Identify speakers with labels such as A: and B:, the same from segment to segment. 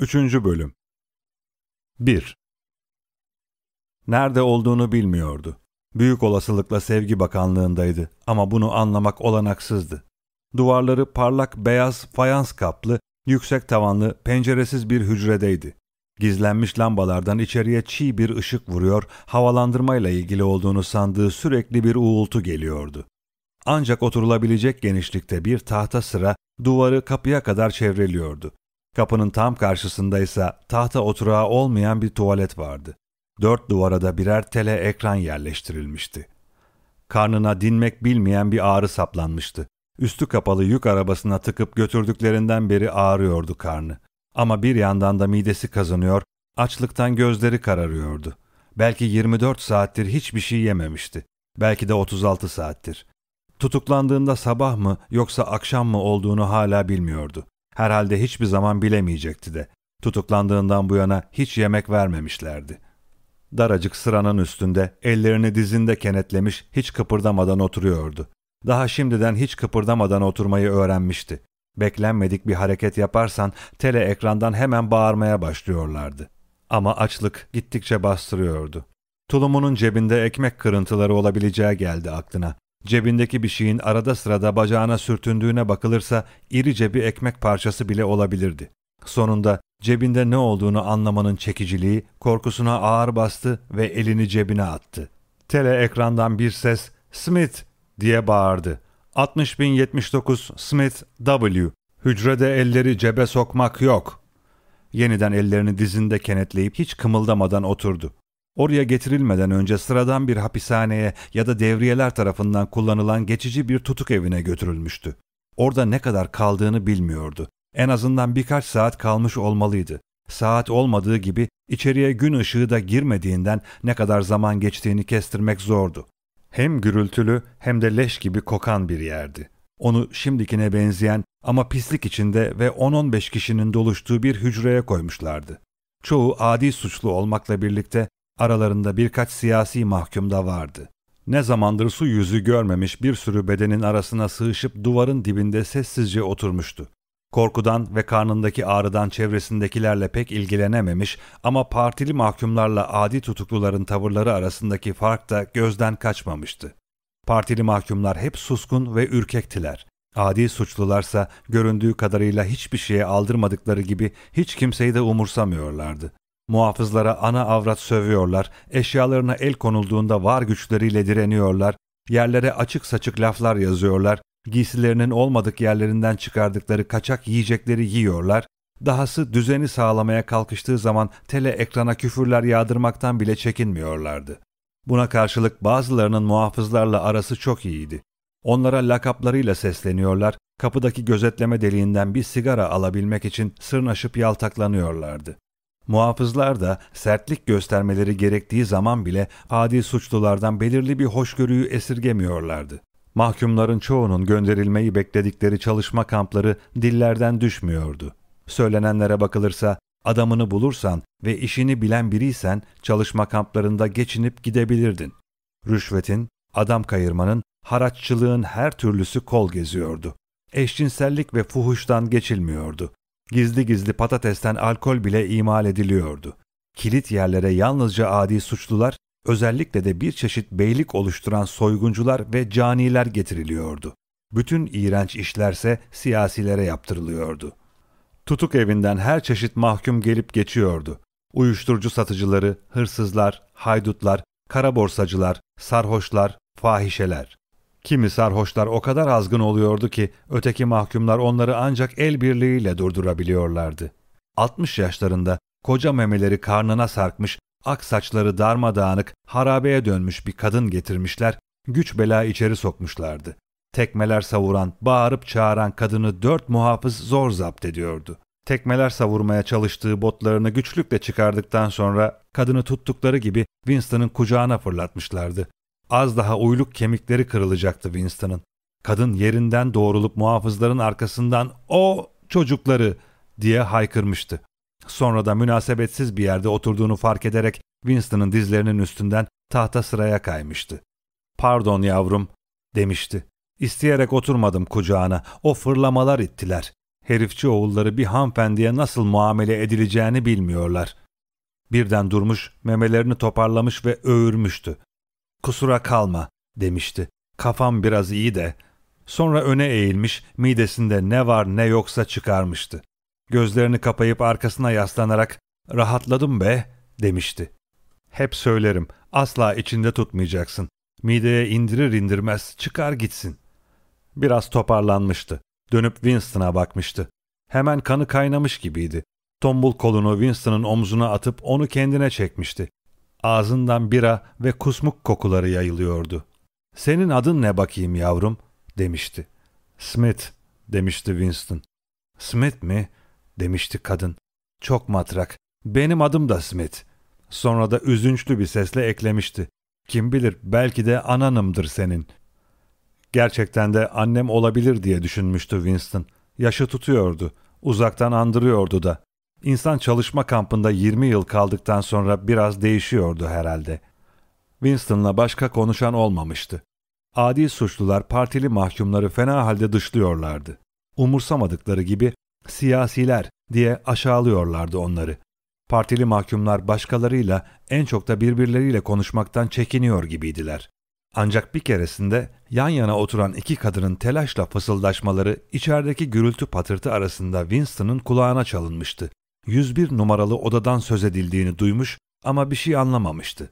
A: 3. Bölüm 1. Nerede olduğunu bilmiyordu. Büyük olasılıkla Sevgi Bakanlığındaydı ama bunu anlamak olanaksızdı. Duvarları parlak beyaz fayans kaplı, yüksek tavanlı, penceresiz bir hücredeydi. Gizlenmiş lambalardan içeriye çiğ bir ışık vuruyor, havalandırmayla ilgili olduğunu sandığı sürekli bir uğultu geliyordu. Ancak oturulabilecek genişlikte bir tahta sıra duvarı kapıya kadar çevreliyordu. Kapının tam karşısında ise tahta oturağı olmayan bir tuvalet vardı. Dört duvara da birer tele ekran yerleştirilmişti. Karnına dinmek bilmeyen bir ağrı saplanmıştı. Üstü kapalı yük arabasına tıkıp götürdüklerinden beri ağrıyordu karnı. Ama bir yandan da midesi kazanıyor, açlıktan gözleri kararıyordu. Belki 24 saattir hiçbir şey yememişti. Belki de 36 saattir. Tutuklandığında sabah mı yoksa akşam mı olduğunu hala bilmiyordu. Herhalde hiçbir zaman bilemeyecekti de. Tutuklandığından bu yana hiç yemek vermemişlerdi. Daracık sıranın üstünde ellerini dizinde kenetlemiş hiç kıpırdamadan oturuyordu. Daha şimdiden hiç kıpırdamadan oturmayı öğrenmişti. Beklenmedik bir hareket yaparsan tele ekrandan hemen bağırmaya başlıyorlardı. Ama açlık gittikçe bastırıyordu. Tulumunun cebinde ekmek kırıntıları olabileceği geldi aklına. Cebindeki bir şeyin arada sırada bacağına sürtündüğüne bakılırsa irice bir ekmek parçası bile olabilirdi. Sonunda cebinde ne olduğunu anlamanın çekiciliği korkusuna ağır bastı ve elini cebine attı. Tele ekrandan bir ses "Smith!" diye bağırdı. 60079 Smith W. Hücrede elleri cebe sokmak yok. Yeniden ellerini dizinde kenetleyip hiç kımıldamadan oturdu. Oraya getirilmeden önce sıradan bir hapishaneye ya da devriyeler tarafından kullanılan geçici bir tutuk evine götürülmüştü. Orada ne kadar kaldığını bilmiyordu. En azından birkaç saat kalmış olmalıydı. Saat olmadığı gibi içeriye gün ışığı da girmediğinden ne kadar zaman geçtiğini kestirmek zordu. Hem gürültülü hem de leş gibi kokan bir yerdi. Onu şimdikine benzeyen ama pislik içinde ve 10-15 kişinin doluştuğu bir hücreye koymuşlardı. Çoğu adi suçlu olmakla birlikte aralarında birkaç siyasi mahkum da vardı. Ne zamandır su yüzü görmemiş bir sürü bedenin arasına sığışıp duvarın dibinde sessizce oturmuştu. Korkudan ve karnındaki ağrıdan çevresindekilerle pek ilgilenememiş ama partili mahkumlarla adi tutukluların tavırları arasındaki fark da gözden kaçmamıştı. Partili mahkumlar hep suskun ve ürkektiler. Adi suçlularsa göründüğü kadarıyla hiçbir şeye aldırmadıkları gibi hiç kimseyi de umursamıyorlardı. Muhafızlara ana avrat sövüyorlar, eşyalarına el konulduğunda var güçleriyle direniyorlar, yerlere açık saçık laflar yazıyorlar, giysilerinin olmadık yerlerinden çıkardıkları kaçak yiyecekleri yiyorlar, dahası düzeni sağlamaya kalkıştığı zaman tele ekrana küfürler yağdırmaktan bile çekinmiyorlardı. Buna karşılık bazılarının muhafızlarla arası çok iyiydi. Onlara lakaplarıyla sesleniyorlar, kapıdaki gözetleme deliğinden bir sigara alabilmek için sırnaşıp yaltaklanıyorlardı. Muhafızlar da sertlik göstermeleri gerektiği zaman bile adi suçlulardan belirli bir hoşgörüyü esirgemiyorlardı. Mahkumların çoğunun gönderilmeyi bekledikleri çalışma kampları dillerden düşmüyordu. Söylenenlere bakılırsa adamını bulursan ve işini bilen biriysen çalışma kamplarında geçinip gidebilirdin. Rüşvetin, adam kayırmanın, haraççılığın her türlüsü kol geziyordu. Eşcinsellik ve fuhuştan geçilmiyordu. Gizli gizli patatesten alkol bile imal ediliyordu. Kilit yerlere yalnızca adi suçlular, özellikle de bir çeşit beylik oluşturan soyguncular ve caniler getiriliyordu. Bütün iğrenç işlerse siyasilere yaptırılıyordu. Tutuk evinden her çeşit mahkum gelip geçiyordu. Uyuşturucu satıcıları, hırsızlar, haydutlar, kara borsacılar, sarhoşlar, fahişeler. Kimi sarhoşlar o kadar azgın oluyordu ki öteki mahkumlar onları ancak el birliğiyle durdurabiliyorlardı. 60 yaşlarında koca memeleri karnına sarkmış, ak saçları darmadağınık, harabeye dönmüş bir kadın getirmişler, güç bela içeri sokmuşlardı. Tekmeler savuran, bağırıp çağıran kadını dört muhafız zor zapt ediyordu. Tekmeler savurmaya çalıştığı botlarını güçlükle çıkardıktan sonra kadını tuttukları gibi Winston'ın kucağına fırlatmışlardı. Az daha uyluk kemikleri kırılacaktı Winston'ın. Kadın yerinden doğrulup muhafızların arkasından o çocukları diye haykırmıştı. Sonra da münasebetsiz bir yerde oturduğunu fark ederek Winston'ın dizlerinin üstünden tahta sıraya kaymıştı. Pardon yavrum demişti. İsteyerek oturmadım kucağına. O fırlamalar ittiler. Herifçi oğulları bir hanımefendiye nasıl muamele edileceğini bilmiyorlar. Birden durmuş, memelerini toparlamış ve öğürmüştü. Kusura kalma, demişti. Kafam biraz iyi de. Sonra öne eğilmiş, midesinde ne var ne yoksa çıkarmıştı. Gözlerini kapayıp arkasına yaslanarak, rahatladım be, demişti. Hep söylerim, asla içinde tutmayacaksın. Mideye indirir indirmez çıkar gitsin. Biraz toparlanmıştı. Dönüp Winston'a bakmıştı. Hemen kanı kaynamış gibiydi. Tombul kolunu Winston'ın omzuna atıp onu kendine çekmişti. Ağzından bira ve kusmuk kokuları yayılıyordu. ''Senin adın ne bakayım yavrum?'' demişti. ''Smith'' demişti Winston. ''Smith mi?'' demişti kadın. ''Çok matrak. Benim adım da Smith.'' Sonra da üzünçlü bir sesle eklemişti. ''Kim bilir belki de ananımdır senin.'' Gerçekten de annem olabilir diye düşünmüştü Winston. Yaşı tutuyordu. Uzaktan andırıyordu da. İnsan çalışma kampında 20 yıl kaldıktan sonra biraz değişiyordu herhalde. Winston'la başka konuşan olmamıştı. Adi suçlular partili mahkumları fena halde dışlıyorlardı. Umursamadıkları gibi siyasiler diye aşağılıyorlardı onları. Partili mahkumlar başkalarıyla en çok da birbirleriyle konuşmaktan çekiniyor gibiydiler. Ancak bir keresinde yan yana oturan iki kadının telaşla fısıldaşmaları içerideki gürültü patırtı arasında Winston'ın kulağına çalınmıştı. 101 numaralı odadan söz edildiğini duymuş ama bir şey anlamamıştı.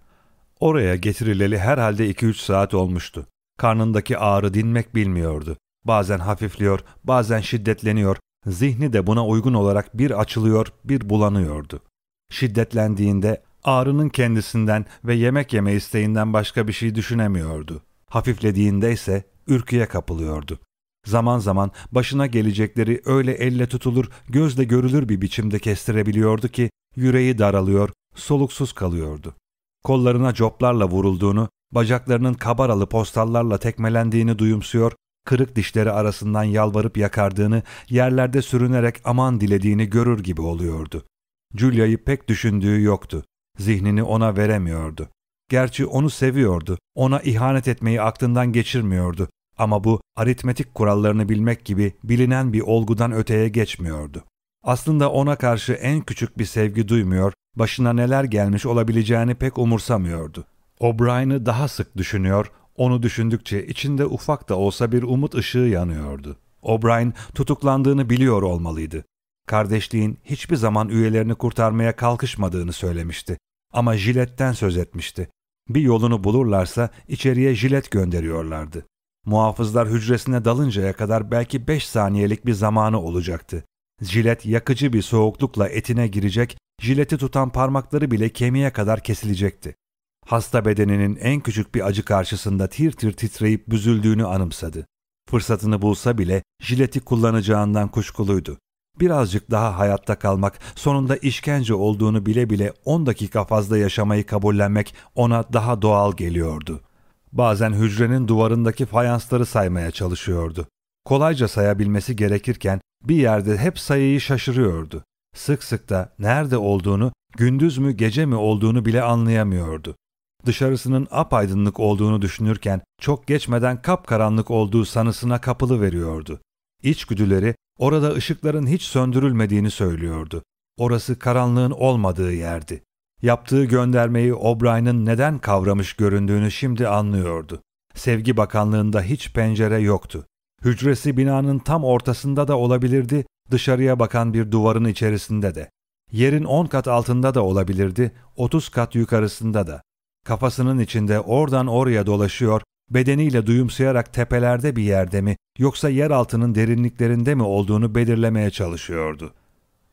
A: Oraya getirileli herhalde 2-3 saat olmuştu. Karnındaki ağrı dinmek bilmiyordu. Bazen hafifliyor, bazen şiddetleniyor, zihni de buna uygun olarak bir açılıyor, bir bulanıyordu. Şiddetlendiğinde ağrının kendisinden ve yemek yeme isteğinden başka bir şey düşünemiyordu. Hafiflediğinde ise ürküye kapılıyordu. Zaman zaman başına gelecekleri öyle elle tutulur, gözle görülür bir biçimde kestirebiliyordu ki yüreği daralıyor, soluksuz kalıyordu. Kollarına coplarla vurulduğunu, bacaklarının kabaralı postallarla tekmelendiğini duyumsuyor, kırık dişleri arasından yalvarıp yakardığını, yerlerde sürünerek aman dilediğini görür gibi oluyordu. Julia'yı pek düşündüğü yoktu. Zihnini ona veremiyordu. Gerçi onu seviyordu, ona ihanet etmeyi aklından geçirmiyordu ama bu aritmetik kurallarını bilmek gibi bilinen bir olgudan öteye geçmiyordu. Aslında ona karşı en küçük bir sevgi duymuyor, başına neler gelmiş olabileceğini pek umursamıyordu. O'Brien'i daha sık düşünüyor, onu düşündükçe içinde ufak da olsa bir umut ışığı yanıyordu. O'Brien tutuklandığını biliyor olmalıydı. Kardeşliğin hiçbir zaman üyelerini kurtarmaya kalkışmadığını söylemişti. Ama jiletten söz etmişti. Bir yolunu bulurlarsa içeriye jilet gönderiyorlardı. Muhafızlar hücresine dalıncaya kadar belki beş saniyelik bir zamanı olacaktı. Jilet yakıcı bir soğuklukla etine girecek, jileti tutan parmakları bile kemiğe kadar kesilecekti. Hasta bedeninin en küçük bir acı karşısında tir tir titreyip büzüldüğünü anımsadı. Fırsatını bulsa bile jileti kullanacağından kuşkuluydu. Birazcık daha hayatta kalmak, sonunda işkence olduğunu bile bile 10 dakika fazla yaşamayı kabullenmek ona daha doğal geliyordu. Bazen hücrenin duvarındaki fayansları saymaya çalışıyordu. Kolayca sayabilmesi gerekirken bir yerde hep sayıyı şaşırıyordu. Sık sık da nerede olduğunu, gündüz mü gece mi olduğunu bile anlayamıyordu. Dışarısının apaydınlık olduğunu düşünürken çok geçmeden kapkaranlık olduğu sanısına kapılı veriyordu. İçgüdüleri orada ışıkların hiç söndürülmediğini söylüyordu. Orası karanlığın olmadığı yerdi. Yaptığı göndermeyi O'Brien'in neden kavramış göründüğünü şimdi anlıyordu. Sevgi Bakanlığında hiç pencere yoktu. Hücresi binanın tam ortasında da olabilirdi, dışarıya bakan bir duvarın içerisinde de. Yerin on kat altında da olabilirdi, otuz kat yukarısında da. Kafasının içinde oradan oraya dolaşıyor, bedeniyle duyumsayarak tepelerde bir yerde mi yoksa yer altının derinliklerinde mi olduğunu belirlemeye çalışıyordu.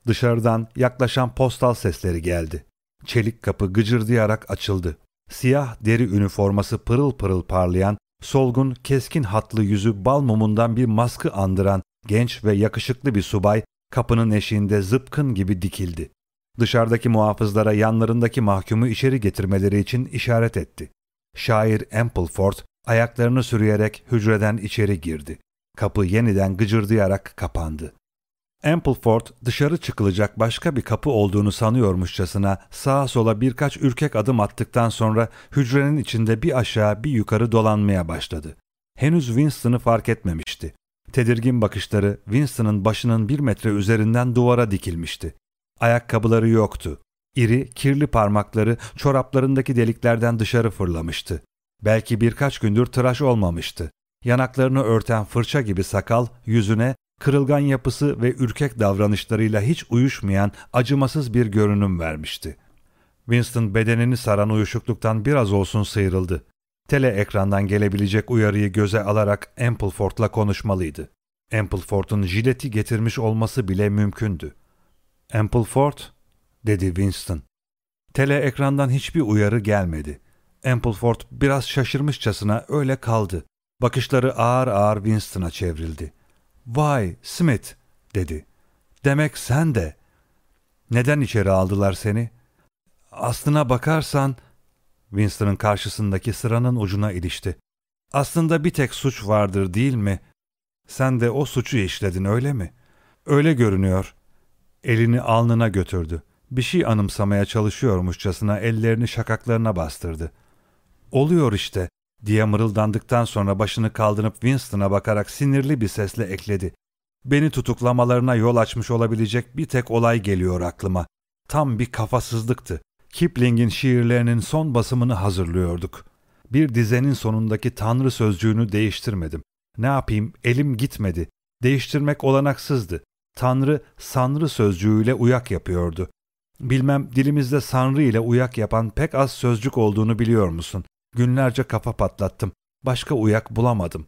A: Dışarıdan yaklaşan postal sesleri geldi. Çelik kapı gıcırdayarak açıldı. Siyah deri üniforması pırıl pırıl parlayan, solgun, keskin hatlı yüzü bal mumundan bir maskı andıran genç ve yakışıklı bir subay kapının eşiğinde zıpkın gibi dikildi. Dışarıdaki muhafızlara yanlarındaki mahkumu içeri getirmeleri için işaret etti. Şair Ampleford ayaklarını sürüyerek hücreden içeri girdi. Kapı yeniden gıcırdayarak kapandı. Ampleford dışarı çıkılacak başka bir kapı olduğunu sanıyormuşçasına sağa sola birkaç ürkek adım attıktan sonra hücrenin içinde bir aşağı bir yukarı dolanmaya başladı. Henüz Winston'ı fark etmemişti. Tedirgin bakışları Winston'ın başının bir metre üzerinden duvara dikilmişti. Ayakkabıları yoktu. İri, kirli parmakları çoraplarındaki deliklerden dışarı fırlamıştı. Belki birkaç gündür tıraş olmamıştı. Yanaklarını örten fırça gibi sakal yüzüne kırılgan yapısı ve ürkek davranışlarıyla hiç uyuşmayan acımasız bir görünüm vermişti. Winston bedenini saran uyuşukluktan biraz olsun sıyrıldı. Tele ekrandan gelebilecek uyarıyı göze alarak Ampleford'la konuşmalıydı. Ampleford'un jileti getirmiş olması bile mümkündü. Ampleford, dedi Winston. Tele ekrandan hiçbir uyarı gelmedi. Ampleford biraz şaşırmışçasına öyle kaldı. Bakışları ağır ağır Winston'a çevrildi. ''Vay Smith'' dedi. ''Demek sen de. Neden içeri aldılar seni?'' ''Aslına bakarsan...'' Winston'ın karşısındaki sıranın ucuna ilişti. ''Aslında bir tek suç vardır değil mi? Sen de o suçu işledin öyle mi? Öyle görünüyor.'' Elini alnına götürdü. Bir şey anımsamaya çalışıyormuşçasına ellerini şakaklarına bastırdı. ''Oluyor işte.'' Diye mırıldandıktan sonra başını kaldırıp Winston'a bakarak sinirli bir sesle ekledi. Beni tutuklamalarına yol açmış olabilecek bir tek olay geliyor aklıma. Tam bir kafasızlıktı. Kipling'in şiirlerinin son basımını hazırlıyorduk. Bir dizenin sonundaki Tanrı sözcüğünü değiştirmedim. Ne yapayım elim gitmedi. Değiştirmek olanaksızdı. Tanrı, Sanrı sözcüğüyle uyak yapıyordu. Bilmem dilimizde Sanrı ile uyak yapan pek az sözcük olduğunu biliyor musun? Günlerce kafa patlattım. Başka uyak bulamadım.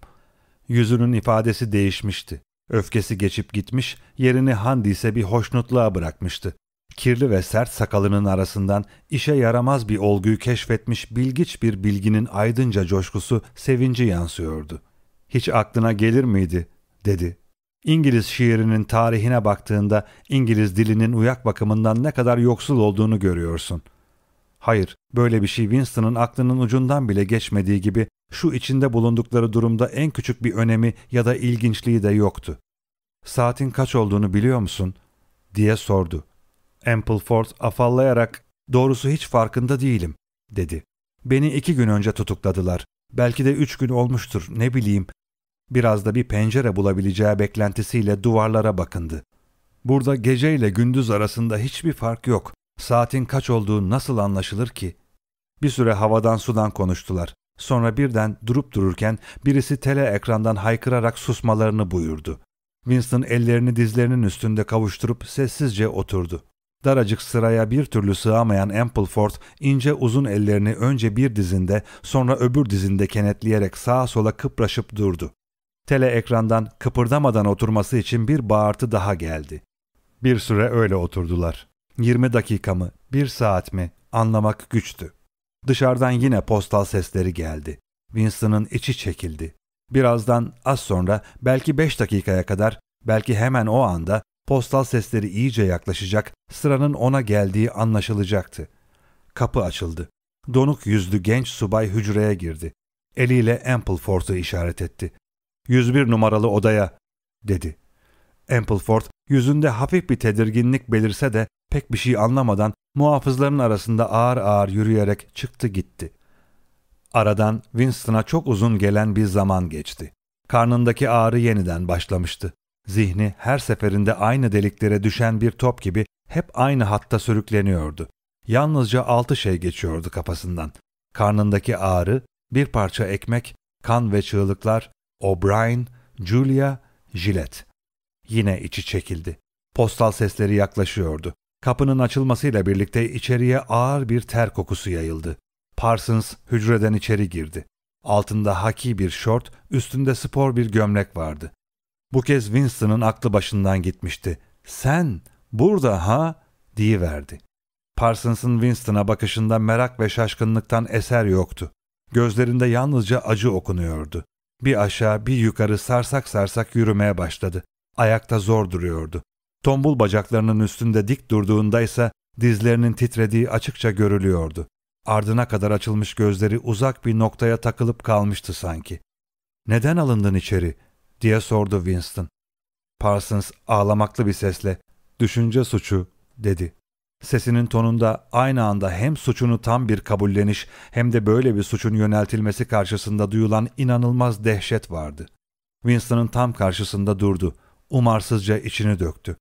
A: Yüzünün ifadesi değişmişti. Öfkesi geçip gitmiş, yerini Handi ise bir hoşnutluğa bırakmıştı. Kirli ve sert sakalının arasından işe yaramaz bir olguyu keşfetmiş bilgiç bir bilginin aydınca coşkusu, sevinci yansıyordu. Hiç aklına gelir miydi? dedi. İngiliz şiirinin tarihine baktığında İngiliz dilinin uyak bakımından ne kadar yoksul olduğunu görüyorsun.'' Hayır, böyle bir şey Winston'ın aklının ucundan bile geçmediği gibi şu içinde bulundukları durumda en küçük bir önemi ya da ilginçliği de yoktu. Saatin kaç olduğunu biliyor musun? diye sordu. Ampleford afallayarak doğrusu hiç farkında değilim dedi. Beni iki gün önce tutukladılar. Belki de üç gün olmuştur ne bileyim. Biraz da bir pencere bulabileceği beklentisiyle duvarlara bakındı. Burada gece ile gündüz arasında hiçbir fark yok. Saatin kaç olduğu nasıl anlaşılır ki? Bir süre havadan sudan konuştular. Sonra birden durup dururken birisi tele ekrandan haykırarak susmalarını buyurdu. Winston ellerini dizlerinin üstünde kavuşturup sessizce oturdu. Daracık sıraya bir türlü sığamayan Ampleford ince uzun ellerini önce bir dizinde sonra öbür dizinde kenetleyerek sağa sola kıpraşıp durdu. Tele ekrandan kıpırdamadan oturması için bir bağırtı daha geldi. Bir süre öyle oturdular. 20 dakika mı, bir saat mi anlamak güçtü. Dışarıdan yine postal sesleri geldi. Winston'ın içi çekildi. Birazdan az sonra belki beş dakikaya kadar belki hemen o anda postal sesleri iyice yaklaşacak, sıranın ona geldiği anlaşılacaktı. Kapı açıldı. Donuk yüzlü genç subay hücreye girdi. Eliyle Ampleford'u işaret etti. 101 numaralı odaya, dedi. Ampleford yüzünde hafif bir tedirginlik belirse de pek bir şey anlamadan muhafızların arasında ağır ağır yürüyerek çıktı gitti. Aradan Winston'a çok uzun gelen bir zaman geçti. Karnındaki ağrı yeniden başlamıştı. Zihni her seferinde aynı deliklere düşen bir top gibi hep aynı hatta sürükleniyordu. Yalnızca altı şey geçiyordu kafasından. Karnındaki ağrı, bir parça ekmek, kan ve çığlıklar, O'Brien, Julia, Jilet. Yine içi çekildi. Postal sesleri yaklaşıyordu. Kapının açılmasıyla birlikte içeriye ağır bir ter kokusu yayıldı. Parsons hücreden içeri girdi. Altında haki bir şort, üstünde spor bir gömlek vardı. Bu kez Winston'ın aklı başından gitmişti. ''Sen, burada ha?'' diyiverdi. Parsons'ın Winston'a bakışında merak ve şaşkınlıktan eser yoktu. Gözlerinde yalnızca acı okunuyordu. Bir aşağı bir yukarı sarsak sarsak yürümeye başladı. Ayakta zor duruyordu. Tombul bacaklarının üstünde dik durduğunda ise dizlerinin titrediği açıkça görülüyordu. Ardına kadar açılmış gözleri uzak bir noktaya takılıp kalmıştı sanki. ''Neden alındın içeri?'' diye sordu Winston. Parsons ağlamaklı bir sesle ''Düşünce suçu'' dedi. Sesinin tonunda aynı anda hem suçunu tam bir kabulleniş hem de böyle bir suçun yöneltilmesi karşısında duyulan inanılmaz dehşet vardı. Winston'ın tam karşısında durdu. Umarsızca içini döktü.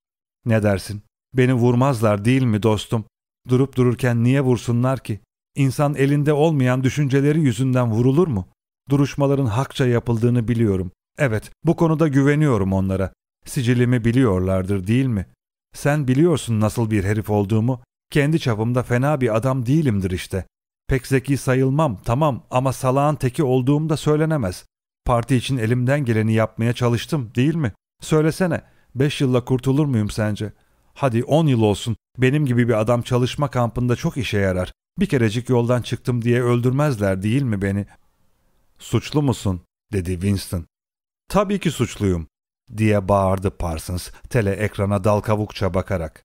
A: Ne dersin? Beni vurmazlar değil mi dostum? Durup dururken niye vursunlar ki? İnsan elinde olmayan düşünceleri yüzünden vurulur mu? Duruşmaların hakça yapıldığını biliyorum. Evet, bu konuda güveniyorum onlara. Sicilimi biliyorlardır değil mi? Sen biliyorsun nasıl bir herif olduğumu. Kendi çapımda fena bir adam değilimdir işte. Pek zeki sayılmam, tamam ama salağın teki olduğum da söylenemez. Parti için elimden geleni yapmaya çalıştım, değil mi? Söylesene, beş yılla kurtulur muyum sence? Hadi on yıl olsun, benim gibi bir adam çalışma kampında çok işe yarar. Bir kerecik yoldan çıktım diye öldürmezler değil mi beni? Suçlu musun? dedi Winston. Tabii ki suçluyum, diye bağırdı Parsons tele ekrana dal kavukça bakarak.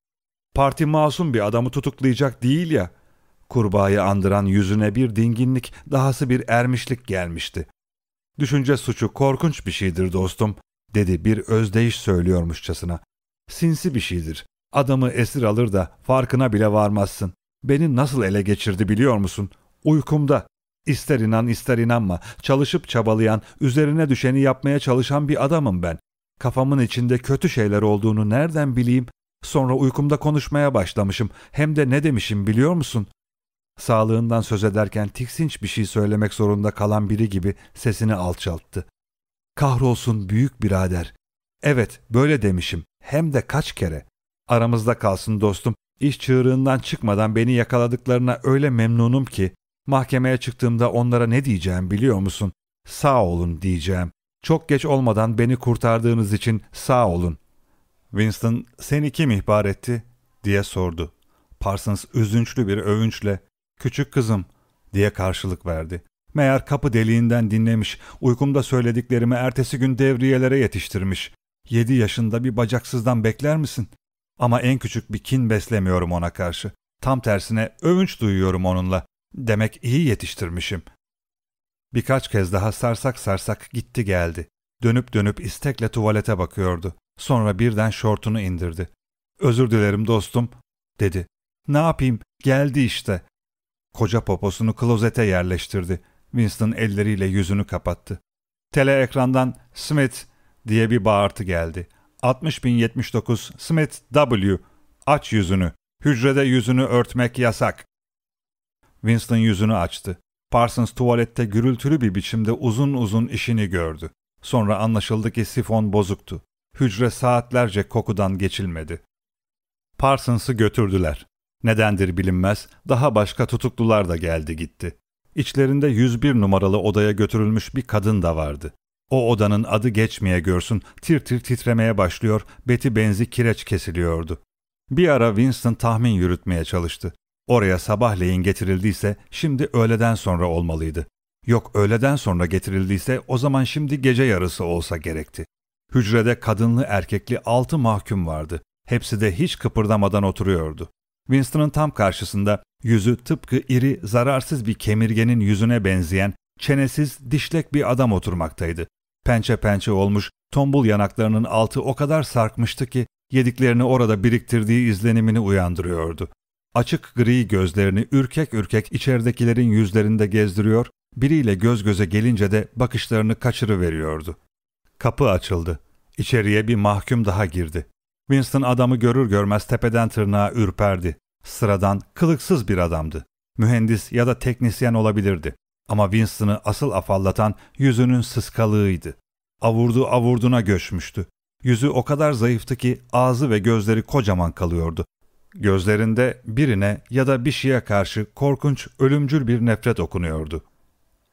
A: Parti masum bir adamı tutuklayacak değil ya. Kurbağayı andıran yüzüne bir dinginlik, dahası bir ermişlik gelmişti. Düşünce suçu korkunç bir şeydir dostum, dedi bir özdeyiş söylüyormuşçasına. Sinsi bir şeydir. Adamı esir alır da farkına bile varmazsın. Beni nasıl ele geçirdi biliyor musun? Uykumda. İster inan ister inanma. Çalışıp çabalayan, üzerine düşeni yapmaya çalışan bir adamım ben. Kafamın içinde kötü şeyler olduğunu nereden bileyim? Sonra uykumda konuşmaya başlamışım. Hem de ne demişim biliyor musun? Sağlığından söz ederken tiksinç bir şey söylemek zorunda kalan biri gibi sesini alçalttı. Kahrolsun büyük birader. Evet, böyle demişim. Hem de kaç kere. Aramızda kalsın dostum. İş çığırından çıkmadan beni yakaladıklarına öyle memnunum ki mahkemeye çıktığımda onlara ne diyeceğim biliyor musun? Sağ olun diyeceğim. Çok geç olmadan beni kurtardığınız için sağ olun. Winston seni kim ihbar etti diye sordu. Parsons üzünçlü bir övünçle küçük kızım diye karşılık verdi. Meğer kapı deliğinden dinlemiş, uykumda söylediklerimi ertesi gün devriyelere yetiştirmiş. Yedi yaşında bir bacaksızdan bekler misin? Ama en küçük bir kin beslemiyorum ona karşı. Tam tersine övünç duyuyorum onunla. Demek iyi yetiştirmişim. Birkaç kez daha sarsak sarsak gitti geldi. Dönüp dönüp istekle tuvalete bakıyordu. Sonra birden şortunu indirdi. Özür dilerim dostum, dedi. Ne yapayım, geldi işte. Koca poposunu klozete yerleştirdi. Winston elleriyle yüzünü kapattı. Tele ekrandan Smith diye bir bağırtı geldi. 60079 Smith W. Aç yüzünü. Hücrede yüzünü örtmek yasak. Winston yüzünü açtı. Parsons tuvalette gürültülü bir biçimde uzun uzun işini gördü. Sonra anlaşıldı ki sifon bozuktu. Hücre saatlerce kokudan geçilmedi. Parsons'ı götürdüler. Nedendir bilinmez, daha başka tutuklular da geldi gitti. İçlerinde 101 numaralı odaya götürülmüş bir kadın da vardı. O odanın adı geçmeye görsün, tir tir titremeye başlıyor, beti benzi kireç kesiliyordu. Bir ara Winston tahmin yürütmeye çalıştı. Oraya sabahleyin getirildiyse şimdi öğleden sonra olmalıydı. Yok öğleden sonra getirildiyse o zaman şimdi gece yarısı olsa gerekti. Hücrede kadınlı erkekli altı mahkum vardı. Hepsi de hiç kıpırdamadan oturuyordu. Winston'ın tam karşısında yüzü tıpkı iri, zararsız bir kemirgenin yüzüne benzeyen, çenesiz, dişlek bir adam oturmaktaydı. Pençe pençe olmuş, tombul yanaklarının altı o kadar sarkmıştı ki yediklerini orada biriktirdiği izlenimini uyandırıyordu. Açık gri gözlerini ürkek ürkek içeridekilerin yüzlerinde gezdiriyor, biriyle göz göze gelince de bakışlarını kaçırıveriyordu. Kapı açıldı. İçeriye bir mahkum daha girdi. Winston adamı görür görmez tepeden tırnağa ürperdi. Sıradan, kılıksız bir adamdı. Mühendis ya da teknisyen olabilirdi. Ama Winston'ı asıl afallatan yüzünün sıskalığıydı. Avurdu avurduna göçmüştü. Yüzü o kadar zayıftı ki ağzı ve gözleri kocaman kalıyordu. Gözlerinde birine ya da bir şeye karşı korkunç, ölümcül bir nefret okunuyordu.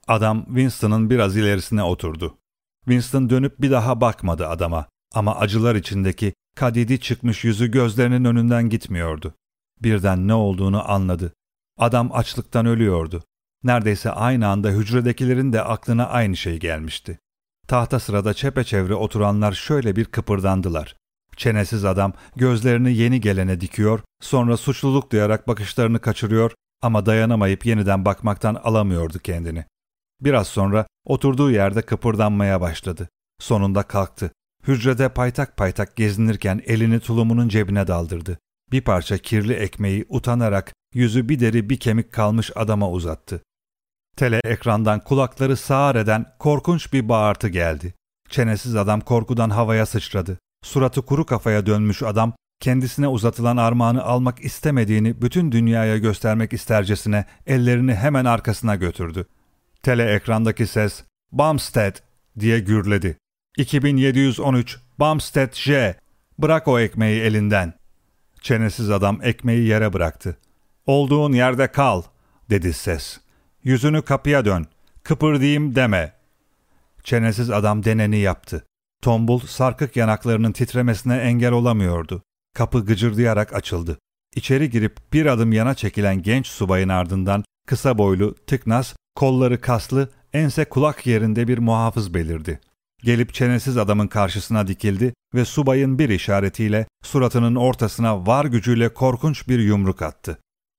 A: Adam Winston'ın biraz ilerisine oturdu. Winston dönüp bir daha bakmadı adama ama acılar içindeki kadidi çıkmış yüzü gözlerinin önünden gitmiyordu. Birden ne olduğunu anladı. Adam açlıktan ölüyordu. Neredeyse aynı anda hücredekilerin de aklına aynı şey gelmişti. Tahta sırada çepeçevre oturanlar şöyle bir kıpırdandılar. Çenesiz adam gözlerini yeni gelene dikiyor, sonra suçluluk duyarak bakışlarını kaçırıyor ama dayanamayıp yeniden bakmaktan alamıyordu kendini. Biraz sonra oturduğu yerde kıpırdanmaya başladı. Sonunda kalktı. Hücrede paytak paytak gezinirken elini tulumunun cebine daldırdı. Bir parça kirli ekmeği utanarak yüzü bir deri bir kemik kalmış adama uzattı. Tele ekrandan kulakları sağır eden korkunç bir bağırtı geldi. Çenesiz adam korkudan havaya sıçradı. Suratı kuru kafaya dönmüş adam kendisine uzatılan armağanı almak istemediğini bütün dünyaya göstermek istercesine ellerini hemen arkasına götürdü. Tele ekrandaki ses Bumstead diye gürledi. 2713 Bumstead J. Bırak o ekmeği elinden. Çenesiz adam ekmeği yere bıraktı. Olduğun yerde kal, dedi ses. Yüzünü kapıya dön. Kıpırdayım deme. Çenesiz adam deneni yaptı. Tombul sarkık yanaklarının titremesine engel olamıyordu. Kapı gıcırdayarak açıldı. İçeri girip bir adım yana çekilen genç subayın ardından kısa boylu, tıknaz, kolları kaslı, ense kulak yerinde bir muhafız belirdi. Gelip çenesiz adamın karşısına dikildi ve subayın bir işaretiyle suratının ortasına var gücüyle korkunç bir yumruk attı.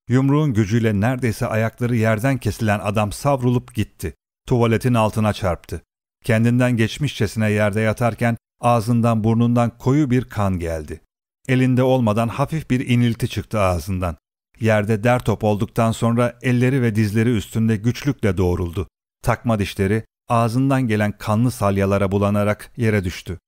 A: Yumruğun gücüyle neredeyse ayakları yerden kesilen adam savrulup gitti. Tuvaletin altına çarptı. Kendinden geçmişçesine yerde yatarken ağzından burnundan koyu bir kan geldi. Elinde olmadan hafif bir inilti çıktı ağzından. Yerde der top olduktan sonra elleri ve dizleri üstünde güçlükle doğruldu. Takma dişleri ağzından gelen kanlı salyalara bulanarak yere düştü.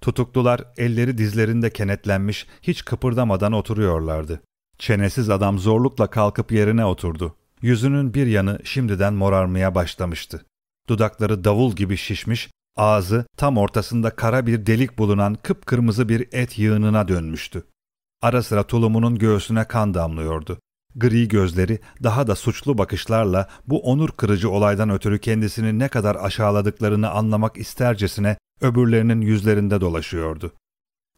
A: Tutuklular elleri dizlerinde kenetlenmiş, hiç kıpırdamadan oturuyorlardı. Çenesiz adam zorlukla kalkıp yerine oturdu. Yüzünün bir yanı şimdiden morarmaya başlamıştı. Dudakları davul gibi şişmiş, ağzı tam ortasında kara bir delik bulunan kıpkırmızı bir et yığınına dönmüştü. Ara sıra tulumunun göğsüne kan damlıyordu. Gri gözleri daha da suçlu bakışlarla bu onur kırıcı olaydan ötürü kendisini ne kadar aşağıladıklarını anlamak istercesine öbürlerinin yüzlerinde dolaşıyordu.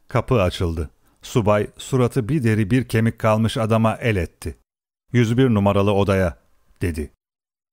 A: Kapı açıldı. Subay suratı bir deri bir kemik kalmış adama el etti. 101 numaralı odaya, dedi.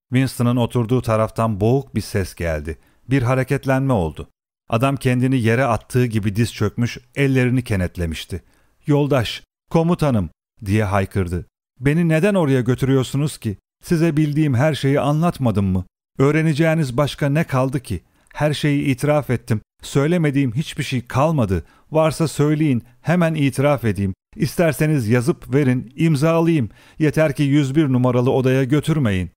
A: Winston'ın oturduğu taraftan boğuk bir ses geldi. Bir hareketlenme oldu. Adam kendini yere attığı gibi diz çökmüş, ellerini kenetlemişti. Yoldaş, komutanım, diye haykırdı. Beni neden oraya götürüyorsunuz ki? Size bildiğim her şeyi anlatmadım mı? Öğreneceğiniz başka ne kaldı ki? Her şeyi itiraf ettim. Söylemediğim hiçbir şey kalmadı. Varsa söyleyin, hemen itiraf edeyim. İsterseniz yazıp verin, imzalayayım. Yeter ki 101 numaralı odaya götürmeyin.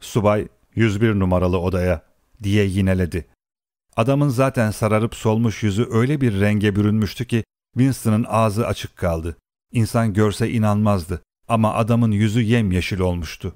A: Subay, 101 numaralı odaya, diye yineledi. Adamın zaten sararıp solmuş yüzü öyle bir renge bürünmüştü ki Winston'ın ağzı açık kaldı. İnsan görse inanmazdı ama adamın yüzü yemyeşil olmuştu.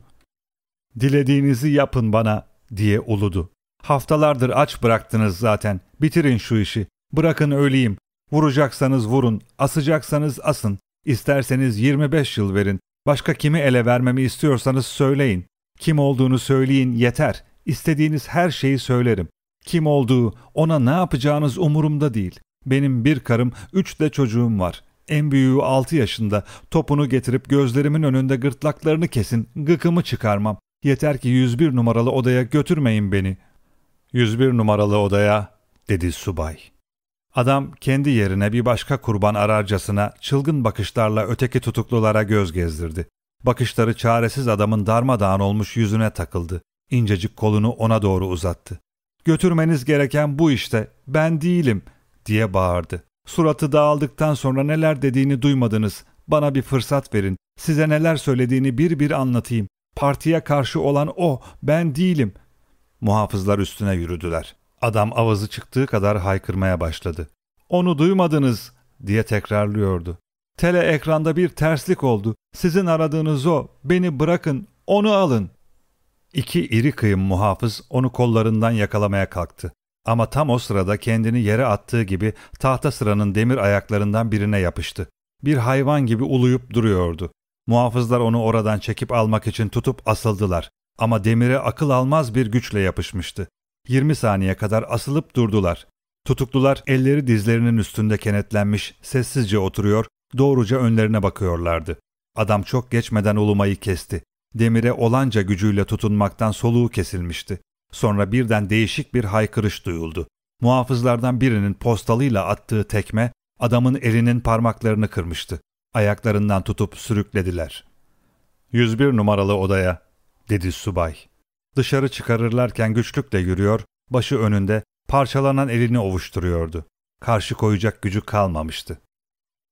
A: Dilediğinizi yapın bana diye uludu. Haftalardır aç bıraktınız zaten. Bitirin şu işi. Bırakın öleyim. Vuracaksanız vurun, asacaksanız asın. İsterseniz 25 yıl verin. Başka kimi ele vermemi istiyorsanız söyleyin. Kim olduğunu söyleyin yeter. İstediğiniz her şeyi söylerim. Kim olduğu, ona ne yapacağınız umurumda değil. Benim bir karım, üç de çocuğum var. En büyüğü altı yaşında. Topunu getirip gözlerimin önünde gırtlaklarını kesin, gıkımı çıkarmam. Yeter ki 101 numaralı odaya götürmeyin beni. 101 numaralı odaya, dedi subay. Adam kendi yerine bir başka kurban ararcasına çılgın bakışlarla öteki tutuklulara göz gezdirdi. Bakışları çaresiz adamın darmadağın olmuş yüzüne takıldı. İncecik kolunu ona doğru uzattı. Götürmeniz gereken bu işte, ben değilim, diye bağırdı. Suratı dağıldıktan sonra neler dediğini duymadınız. Bana bir fırsat verin. Size neler söylediğini bir bir anlatayım. Partiye karşı olan o, ben değilim. Muhafızlar üstüne yürüdüler. Adam avazı çıktığı kadar haykırmaya başladı. Onu duymadınız diye tekrarlıyordu. Tele ekranda bir terslik oldu. Sizin aradığınız o. Beni bırakın, onu alın. İki iri kıyım muhafız onu kollarından yakalamaya kalktı. Ama tam o sırada kendini yere attığı gibi tahta sıranın demir ayaklarından birine yapıştı. Bir hayvan gibi uluyup duruyordu. Muhafızlar onu oradan çekip almak için tutup asıldılar. Ama demire akıl almaz bir güçle yapışmıştı. 20 saniye kadar asılıp durdular. Tutuklular elleri dizlerinin üstünde kenetlenmiş, sessizce oturuyor, doğruca önlerine bakıyorlardı. Adam çok geçmeden ulumayı kesti. Demire olanca gücüyle tutunmaktan soluğu kesilmişti. Sonra birden değişik bir haykırış duyuldu. Muhafızlardan birinin postalıyla attığı tekme adamın elinin parmaklarını kırmıştı. Ayaklarından tutup sürüklediler. 101 numaralı odaya, dedi subay. Dışarı çıkarırlarken güçlükle yürüyor, başı önünde, parçalanan elini ovuşturuyordu. Karşı koyacak gücü kalmamıştı.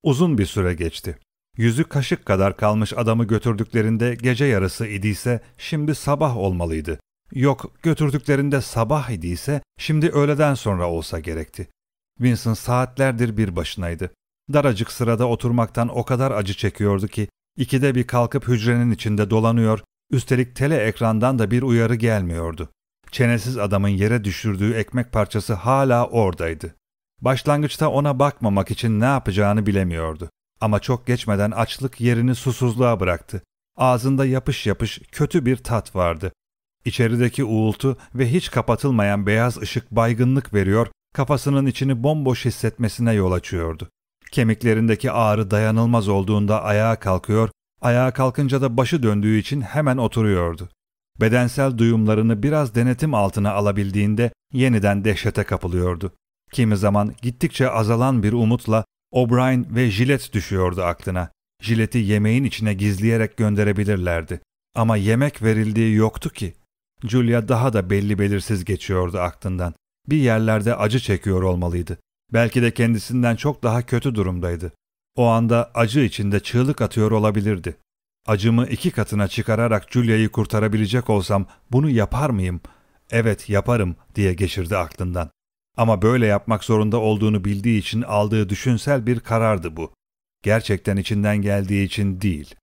A: Uzun bir süre geçti. Yüzü kaşık kadar kalmış adamı götürdüklerinde gece yarısı idiyse şimdi sabah olmalıydı. Yok götürdüklerinde sabah idiyse şimdi öğleden sonra olsa gerekti. Vincent saatlerdir bir başınaydı. Daracık sırada oturmaktan o kadar acı çekiyordu ki ikide bir kalkıp hücrenin içinde dolanıyor, üstelik tele ekrandan da bir uyarı gelmiyordu. Çenesiz adamın yere düşürdüğü ekmek parçası hala oradaydı. Başlangıçta ona bakmamak için ne yapacağını bilemiyordu. Ama çok geçmeden açlık yerini susuzluğa bıraktı. Ağzında yapış yapış kötü bir tat vardı. İçerideki uğultu ve hiç kapatılmayan beyaz ışık baygınlık veriyor, kafasının içini bomboş hissetmesine yol açıyordu. Kemiklerindeki ağrı dayanılmaz olduğunda ayağa kalkıyor, ayağa kalkınca da başı döndüğü için hemen oturuyordu. Bedensel duyumlarını biraz denetim altına alabildiğinde yeniden dehşete kapılıyordu. Kimi zaman gittikçe azalan bir umutla O'Brien ve Jilet düşüyordu aklına. Jilet'i yemeğin içine gizleyerek gönderebilirlerdi. Ama yemek verildiği yoktu ki. Julia daha da belli belirsiz geçiyordu aklından. Bir yerlerde acı çekiyor olmalıydı. Belki de kendisinden çok daha kötü durumdaydı. O anda acı içinde çığlık atıyor olabilirdi. Acımı iki katına çıkararak Julia'yı kurtarabilecek olsam bunu yapar mıyım? Evet yaparım diye geçirdi aklından. Ama böyle yapmak zorunda olduğunu bildiği için aldığı düşünsel bir karardı bu. Gerçekten içinden geldiği için değil.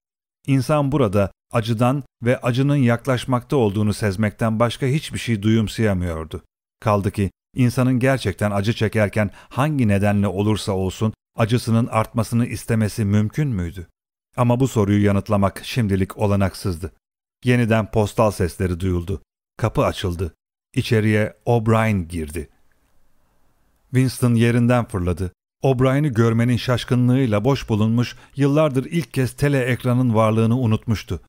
A: İnsan burada acıdan ve acının yaklaşmakta olduğunu sezmekten başka hiçbir şey duyumsayamıyordu. Kaldı ki insanın gerçekten acı çekerken hangi nedenle olursa olsun acısının artmasını istemesi mümkün müydü? Ama bu soruyu yanıtlamak şimdilik olanaksızdı. Yeniden postal sesleri duyuldu. Kapı açıldı. İçeriye O'Brien girdi. Winston yerinden fırladı. O'Brien'i görmenin şaşkınlığıyla boş bulunmuş, yıllardır ilk kez tele ekranın varlığını unutmuştu.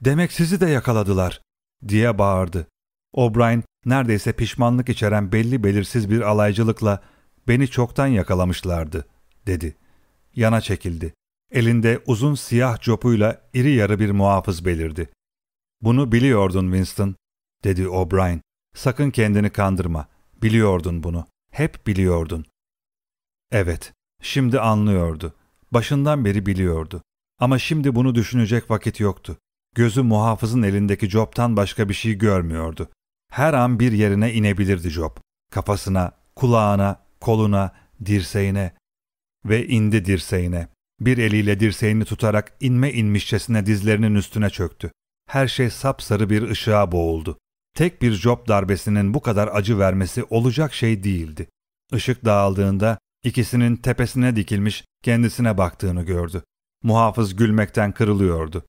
A: ''Demek sizi de yakaladılar.'' diye bağırdı. O'Brien neredeyse pişmanlık içeren belli belirsiz bir alaycılıkla ''Beni çoktan yakalamışlardı.'' dedi. Yana çekildi. Elinde uzun siyah copuyla iri yarı bir muhafız belirdi. ''Bunu biliyordun Winston.'' dedi O'Brien. ''Sakın kendini kandırma. Biliyordun bunu. Hep biliyordun. Evet, şimdi anlıyordu. Başından beri biliyordu. Ama şimdi bunu düşünecek vakit yoktu. Gözü muhafızın elindeki Job'tan başka bir şey görmüyordu. Her an bir yerine inebilirdi Job. Kafasına, kulağına, koluna, dirseğine ve indi dirseğine. Bir eliyle dirseğini tutarak inme inmişçesine dizlerinin üstüne çöktü. Her şey sapsarı bir ışığa boğuldu. Tek bir job darbesinin bu kadar acı vermesi olacak şey değildi. Işık dağıldığında ikisinin tepesine dikilmiş kendisine baktığını gördü. Muhafız gülmekten kırılıyordu.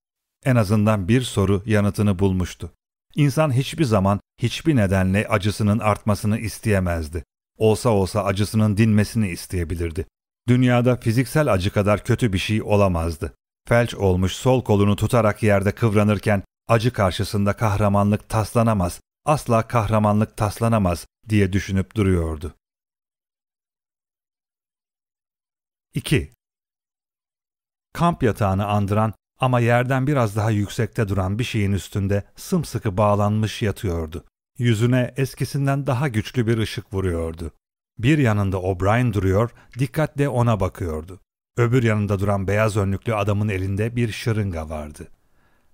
A: En azından bir soru yanıtını bulmuştu. İnsan hiçbir zaman hiçbir nedenle acısının artmasını isteyemezdi. Olsa olsa acısının dinmesini isteyebilirdi. Dünyada fiziksel acı kadar kötü bir şey olamazdı. Felç olmuş sol kolunu tutarak yerde kıvranırken acı karşısında kahramanlık taslanamaz, asla kahramanlık taslanamaz diye düşünüp duruyordu. 2. Kamp yatağını andıran ama yerden biraz daha yüksekte duran bir şeyin üstünde sımsıkı bağlanmış yatıyordu. Yüzüne eskisinden daha güçlü bir ışık vuruyordu. Bir yanında O'Brien duruyor, dikkatle ona bakıyordu. Öbür yanında duran beyaz önlüklü adamın elinde bir şırınga vardı.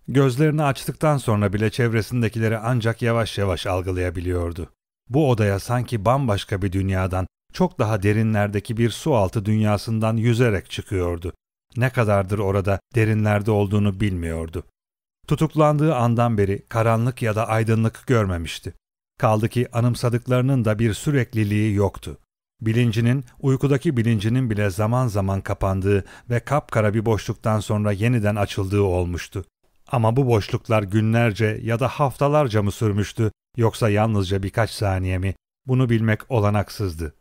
A: Gözlerini açtıktan sonra bile çevresindekileri ancak yavaş yavaş algılayabiliyordu. Bu odaya sanki bambaşka bir dünyadan, çok daha derinlerdeki bir su altı dünyasından yüzerek çıkıyordu. Ne kadardır orada derinlerde olduğunu bilmiyordu. Tutuklandığı andan beri karanlık ya da aydınlık görmemişti. Kaldı ki anımsadıklarının da bir sürekliliği yoktu. Bilincinin, uykudaki bilincinin bile zaman zaman kapandığı ve kapkara bir boşluktan sonra yeniden açıldığı olmuştu. Ama bu boşluklar günlerce ya da haftalarca mı sürmüştü yoksa yalnızca birkaç saniye mi? Bunu bilmek olanaksızdı.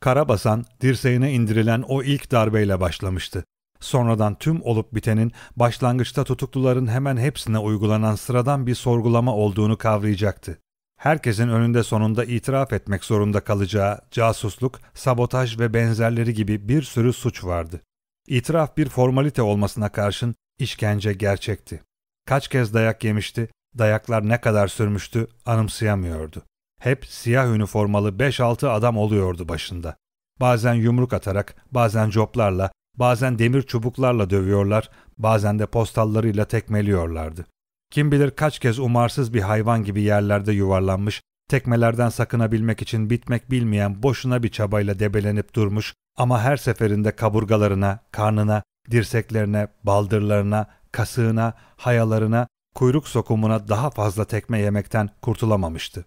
A: Karabasan, dirseğine indirilen o ilk darbeyle başlamıştı. Sonradan tüm olup bitenin başlangıçta tutukluların hemen hepsine uygulanan sıradan bir sorgulama olduğunu kavrayacaktı. Herkesin önünde sonunda itiraf etmek zorunda kalacağı casusluk, sabotaj ve benzerleri gibi bir sürü suç vardı. İtiraf bir formalite olmasına karşın işkence gerçekti. Kaç kez dayak yemişti, dayaklar ne kadar sürmüştü anımsayamıyordu. Hep siyah üniformalı 5-6 adam oluyordu başında. Bazen yumruk atarak, bazen coplarla, bazen demir çubuklarla dövüyorlar, bazen de postallarıyla tekmeliyorlardı. Kim bilir kaç kez umarsız bir hayvan gibi yerlerde yuvarlanmış, tekmelerden sakınabilmek için bitmek bilmeyen boşuna bir çabayla debelenip durmuş ama her seferinde kaburgalarına, karnına, dirseklerine, baldırlarına, kasığına, hayalarına, kuyruk sokumuna daha fazla tekme yemekten kurtulamamıştı.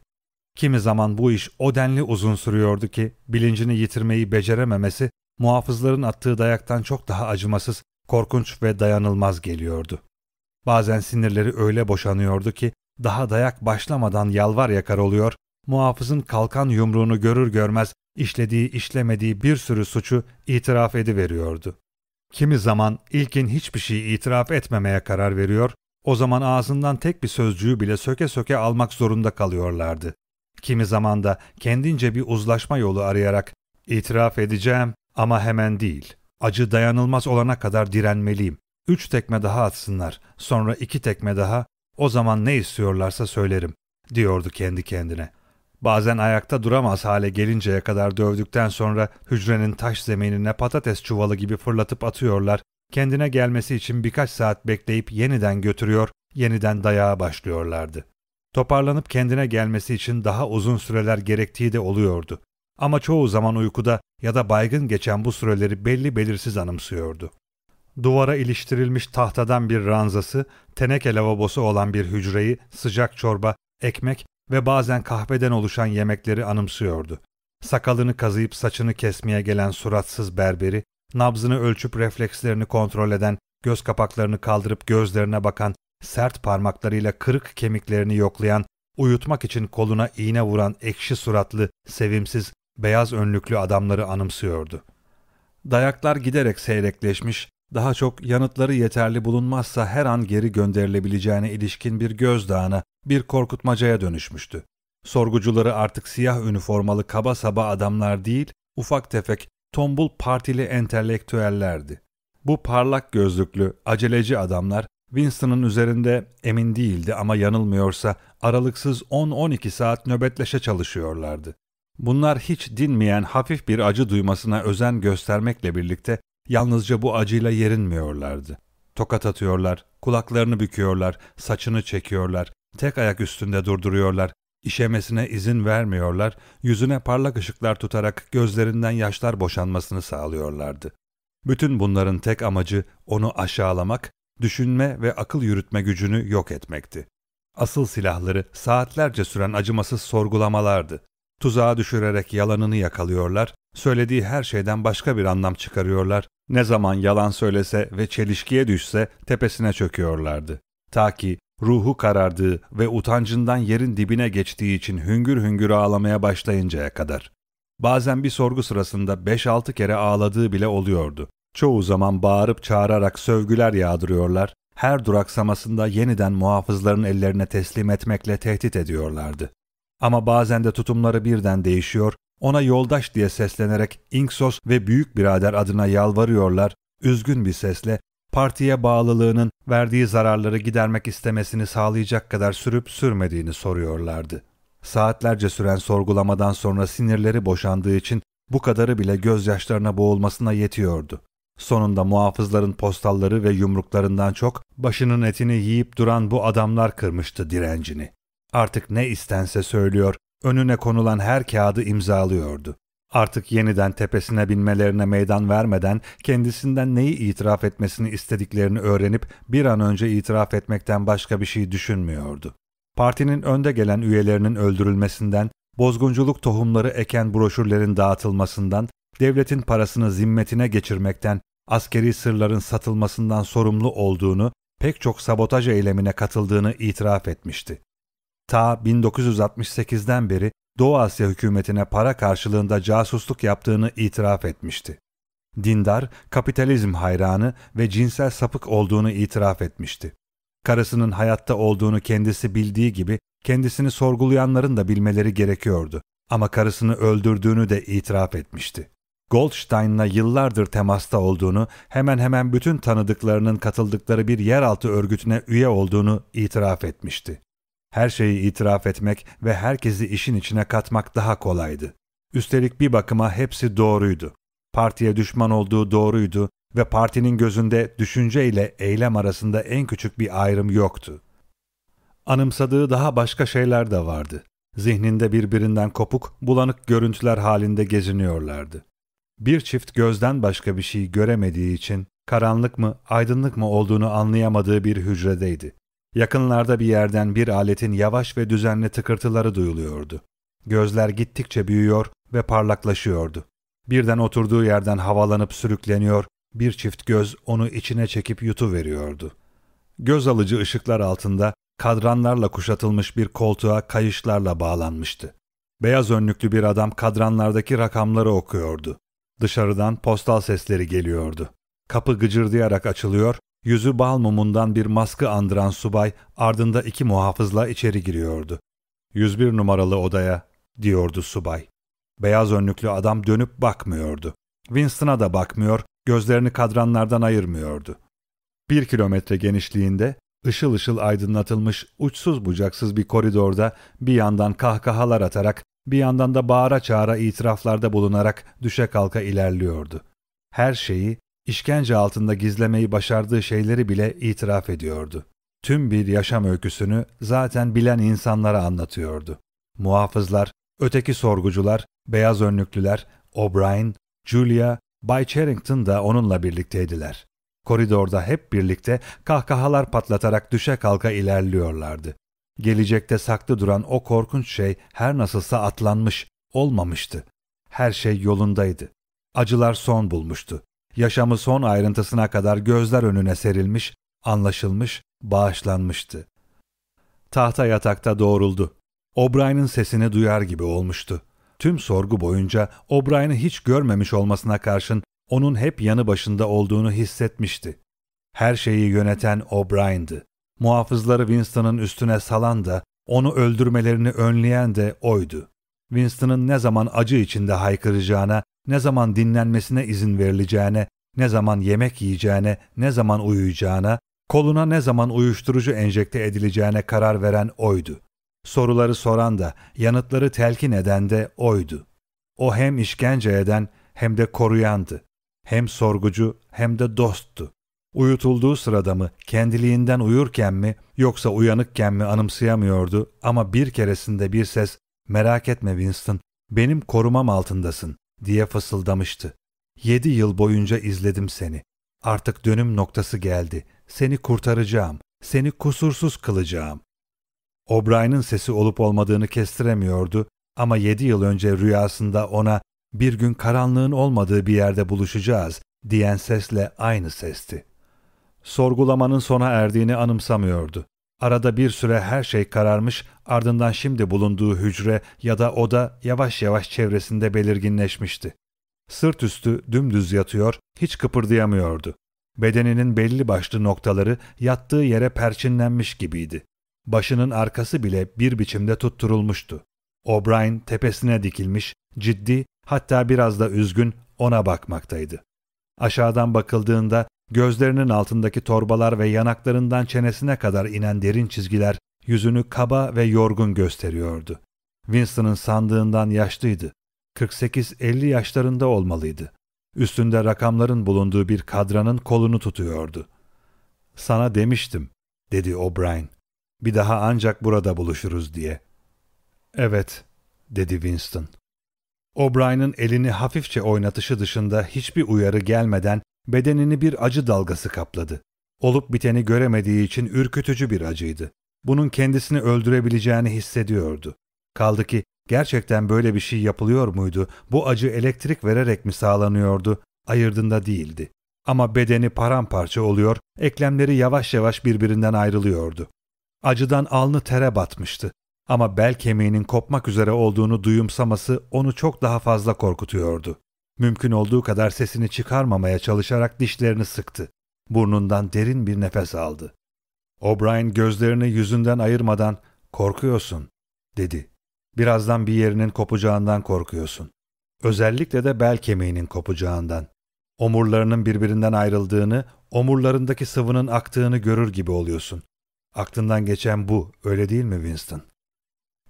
A: Kimi zaman bu iş o denli uzun sürüyordu ki bilincini yitirmeyi becerememesi muhafızların attığı dayaktan çok daha acımasız, korkunç ve dayanılmaz geliyordu. Bazen sinirleri öyle boşanıyordu ki daha dayak başlamadan yalvar yakar oluyor, muhafızın kalkan yumruğunu görür görmez işlediği işlemediği bir sürü suçu itiraf ediveriyordu. Kimi zaman ilkin hiçbir şey itiraf etmemeye karar veriyor, o zaman ağzından tek bir sözcüğü bile söke söke almak zorunda kalıyorlardı. Kimi zaman da kendince bir uzlaşma yolu arayarak itiraf edeceğim ama hemen değil. Acı dayanılmaz olana kadar direnmeliyim. Üç tekme daha atsınlar, sonra iki tekme daha, o zaman ne istiyorlarsa söylerim, diyordu kendi kendine. Bazen ayakta duramaz hale gelinceye kadar dövdükten sonra hücrenin taş zeminine patates çuvalı gibi fırlatıp atıyorlar, kendine gelmesi için birkaç saat bekleyip yeniden götürüyor, yeniden dayağa başlıyorlardı. Toparlanıp kendine gelmesi için daha uzun süreler gerektiği de oluyordu. Ama çoğu zaman uykuda ya da baygın geçen bu süreleri belli belirsiz anımsıyordu. Duvara iliştirilmiş tahtadan bir ranzası, teneke lavabosu olan bir hücreyi, sıcak çorba, ekmek ve bazen kahveden oluşan yemekleri anımsıyordu. Sakalını kazıyıp saçını kesmeye gelen suratsız berberi, nabzını ölçüp reflekslerini kontrol eden, göz kapaklarını kaldırıp gözlerine bakan, sert parmaklarıyla kırık kemiklerini yoklayan, uyutmak için koluna iğne vuran ekşi suratlı, sevimsiz, beyaz önlüklü adamları anımsıyordu. Dayaklar giderek seyrekleşmiş, daha çok yanıtları yeterli bulunmazsa her an geri gönderilebileceğine ilişkin bir gözdağına, bir korkutmacaya dönüşmüştü. Sorgucuları artık siyah üniformalı kaba saba adamlar değil, ufak tefek, tombul partili entelektüellerdi. Bu parlak gözlüklü, aceleci adamlar Winston'ın üzerinde emin değildi ama yanılmıyorsa aralıksız 10-12 saat nöbetleşe çalışıyorlardı. Bunlar hiç dinmeyen hafif bir acı duymasına özen göstermekle birlikte yalnızca bu acıyla yerinmiyorlardı. Tokat atıyorlar, kulaklarını büküyorlar, saçını çekiyorlar, tek ayak üstünde durduruyorlar, işemesine izin vermiyorlar, yüzüne parlak ışıklar tutarak gözlerinden yaşlar boşanmasını sağlıyorlardı. Bütün bunların tek amacı onu aşağılamak, düşünme ve akıl yürütme gücünü yok etmekti. Asıl silahları saatlerce süren acımasız sorgulamalardı. Tuzağa düşürerek yalanını yakalıyorlar, söylediği her şeyden başka bir anlam çıkarıyorlar, ne zaman yalan söylese ve çelişkiye düşse tepesine çöküyorlardı. Ta ki ruhu karardığı ve utancından yerin dibine geçtiği için hüngür hüngür ağlamaya başlayıncaya kadar. Bazen bir sorgu sırasında 5-6 kere ağladığı bile oluyordu. Çoğu zaman bağırıp çağırarak sövgüler yağdırıyorlar, her duraksamasında yeniden muhafızların ellerine teslim etmekle tehdit ediyorlardı. Ama bazen de tutumları birden değişiyor, ona yoldaş diye seslenerek Inksos ve Büyük Birader adına yalvarıyorlar, üzgün bir sesle partiye bağlılığının verdiği zararları gidermek istemesini sağlayacak kadar sürüp sürmediğini soruyorlardı. Saatlerce süren sorgulamadan sonra sinirleri boşandığı için bu kadarı bile gözyaşlarına boğulmasına yetiyordu. Sonunda muhafızların postalları ve yumruklarından çok başının etini yiyip duran bu adamlar kırmıştı direncini. Artık ne istense söylüyor, önüne konulan her kağıdı imzalıyordu. Artık yeniden tepesine binmelerine meydan vermeden kendisinden neyi itiraf etmesini istediklerini öğrenip bir an önce itiraf etmekten başka bir şey düşünmüyordu. Partinin önde gelen üyelerinin öldürülmesinden, bozgunculuk tohumları eken broşürlerin dağıtılmasından, devletin parasını zimmetine geçirmekten, askeri sırların satılmasından sorumlu olduğunu, pek çok sabotaj eylemine katıldığını itiraf etmişti. Ta 1968'den beri Doğu Asya hükümetine para karşılığında casusluk yaptığını itiraf etmişti. Dindar, kapitalizm hayranı ve cinsel sapık olduğunu itiraf etmişti. Karısının hayatta olduğunu kendisi bildiği gibi kendisini sorgulayanların da bilmeleri gerekiyordu ama karısını öldürdüğünü de itiraf etmişti. Goldstein'la yıllardır temasta olduğunu, hemen hemen bütün tanıdıklarının katıldıkları bir yeraltı örgütüne üye olduğunu itiraf etmişti. Her şeyi itiraf etmek ve herkesi işin içine katmak daha kolaydı. Üstelik bir bakıma hepsi doğruydu. Partiye düşman olduğu doğruydu ve partinin gözünde düşünce ile eylem arasında en küçük bir ayrım yoktu. Anımsadığı daha başka şeyler de vardı. Zihninde birbirinden kopuk, bulanık görüntüler halinde geziniyorlardı. Bir çift gözden başka bir şey göremediği için karanlık mı, aydınlık mı olduğunu anlayamadığı bir hücredeydi. Yakınlarda bir yerden bir aletin yavaş ve düzenli tıkırtıları duyuluyordu. Gözler gittikçe büyüyor ve parlaklaşıyordu. Birden oturduğu yerden havalanıp sürükleniyor, bir çift göz onu içine çekip yutu veriyordu. Göz alıcı ışıklar altında kadranlarla kuşatılmış bir koltuğa kayışlarla bağlanmıştı. Beyaz önlüklü bir adam kadranlardaki rakamları okuyordu. Dışarıdan postal sesleri geliyordu. Kapı gıcırdayarak açılıyor, yüzü bal mumundan bir maskı andıran subay ardında iki muhafızla içeri giriyordu. 101 numaralı odaya, diyordu subay. Beyaz önlüklü adam dönüp bakmıyordu. Winston'a da bakmıyor, gözlerini kadranlardan ayırmıyordu. Bir kilometre genişliğinde, ışıl ışıl aydınlatılmış, uçsuz bucaksız bir koridorda bir yandan kahkahalar atarak, bir yandan da bağıra çağıra itiraflarda bulunarak düşe kalka ilerliyordu. Her şeyi, işkence altında gizlemeyi başardığı şeyleri bile itiraf ediyordu. Tüm bir yaşam öyküsünü zaten bilen insanlara anlatıyordu. Muhafızlar, öteki sorgucular, beyaz önlüklüler, O'Brien, Julia, Bay Charrington da onunla birlikteydiler. Koridorda hep birlikte kahkahalar patlatarak düşe kalka ilerliyorlardı. Gelecekte saklı duran o korkunç şey her nasılsa atlanmış, olmamıştı. Her şey yolundaydı. Acılar son bulmuştu. Yaşamı son ayrıntısına kadar gözler önüne serilmiş, anlaşılmış, bağışlanmıştı. Tahta yatakta doğruldu. O'Brien'in sesini duyar gibi olmuştu. Tüm sorgu boyunca O'Brien'i hiç görmemiş olmasına karşın onun hep yanı başında olduğunu hissetmişti. Her şeyi yöneten O'Brien'di. Muhafızları Winston'ın üstüne salan da, onu öldürmelerini önleyen de oydu. Winston'ın ne zaman acı içinde haykıracağına, ne zaman dinlenmesine izin verileceğine, ne zaman yemek yiyeceğine, ne zaman uyuyacağına, koluna ne zaman uyuşturucu enjekte edileceğine karar veren oydu. Soruları soran da, yanıtları telkin eden de oydu. O hem işkence eden hem de koruyandı. Hem sorgucu hem de dosttu. Uyutulduğu sırada mı, kendiliğinden uyurken mi, yoksa uyanıkken mi anımsayamıyordu ama bir keresinde bir ses, merak etme Winston, benim korumam altındasın, diye fısıldamıştı. Yedi yıl boyunca izledim seni. Artık dönüm noktası geldi. Seni kurtaracağım, seni kusursuz kılacağım. O'Brien'in sesi olup olmadığını kestiremiyordu ama yedi yıl önce rüyasında ona bir gün karanlığın olmadığı bir yerde buluşacağız diyen sesle aynı sesti. Sorgulamanın sona erdiğini anımsamıyordu. Arada bir süre her şey kararmış, ardından şimdi bulunduğu hücre ya da oda yavaş yavaş çevresinde belirginleşmişti. Sırt üstü dümdüz yatıyor, hiç kıpırdayamıyordu. Bedeninin belli başlı noktaları yattığı yere perçinlenmiş gibiydi. Başının arkası bile bir biçimde tutturulmuştu. O'Brien tepesine dikilmiş, ciddi, hatta biraz da üzgün ona bakmaktaydı. Aşağıdan bakıldığında gözlerinin altındaki torbalar ve yanaklarından çenesine kadar inen derin çizgiler yüzünü kaba ve yorgun gösteriyordu. Winston'ın sandığından yaşlıydı. 48-50 yaşlarında olmalıydı. Üstünde rakamların bulunduğu bir kadranın kolunu tutuyordu. Sana demiştim, dedi O'Brien. Bir daha ancak burada buluşuruz diye. Evet, dedi Winston. O'Brien'in elini hafifçe oynatışı dışında hiçbir uyarı gelmeden bedenini bir acı dalgası kapladı. Olup biteni göremediği için ürkütücü bir acıydı. Bunun kendisini öldürebileceğini hissediyordu. Kaldı ki gerçekten böyle bir şey yapılıyor muydu, bu acı elektrik vererek mi sağlanıyordu, ayırdında değildi. Ama bedeni paramparça oluyor, eklemleri yavaş yavaş birbirinden ayrılıyordu. Acıdan alnı tere batmıştı. Ama bel kemiğinin kopmak üzere olduğunu duyumsaması onu çok daha fazla korkutuyordu. Mümkün olduğu kadar sesini çıkarmamaya çalışarak dişlerini sıktı. Burnundan derin bir nefes aldı. O'Brien gözlerini yüzünden ayırmadan "Korkuyorsun." dedi. Birazdan bir yerinin kopacağından korkuyorsun. Özellikle de bel kemiğinin kopacağından. Omurlarının birbirinden ayrıldığını, omurlarındaki sıvının aktığını görür gibi oluyorsun. Aklından geçen bu, öyle değil mi Winston?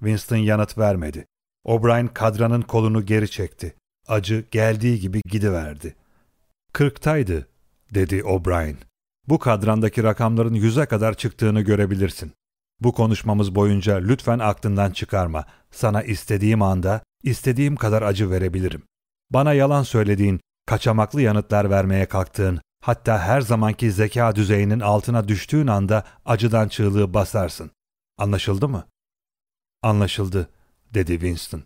A: Winston yanıt vermedi. O'Brien kadranın kolunu geri çekti. Acı geldiği gibi gidiverdi. Kırktaydı, dedi O'Brien. Bu kadrandaki rakamların yüze kadar çıktığını görebilirsin. Bu konuşmamız boyunca lütfen aklından çıkarma. Sana istediğim anda, istediğim kadar acı verebilirim. Bana yalan söylediğin, kaçamaklı yanıtlar vermeye kalktığın, hatta her zamanki zeka düzeyinin altına düştüğün anda acıdan çığlığı basarsın. Anlaşıldı mı? Anlaşıldı, dedi Winston.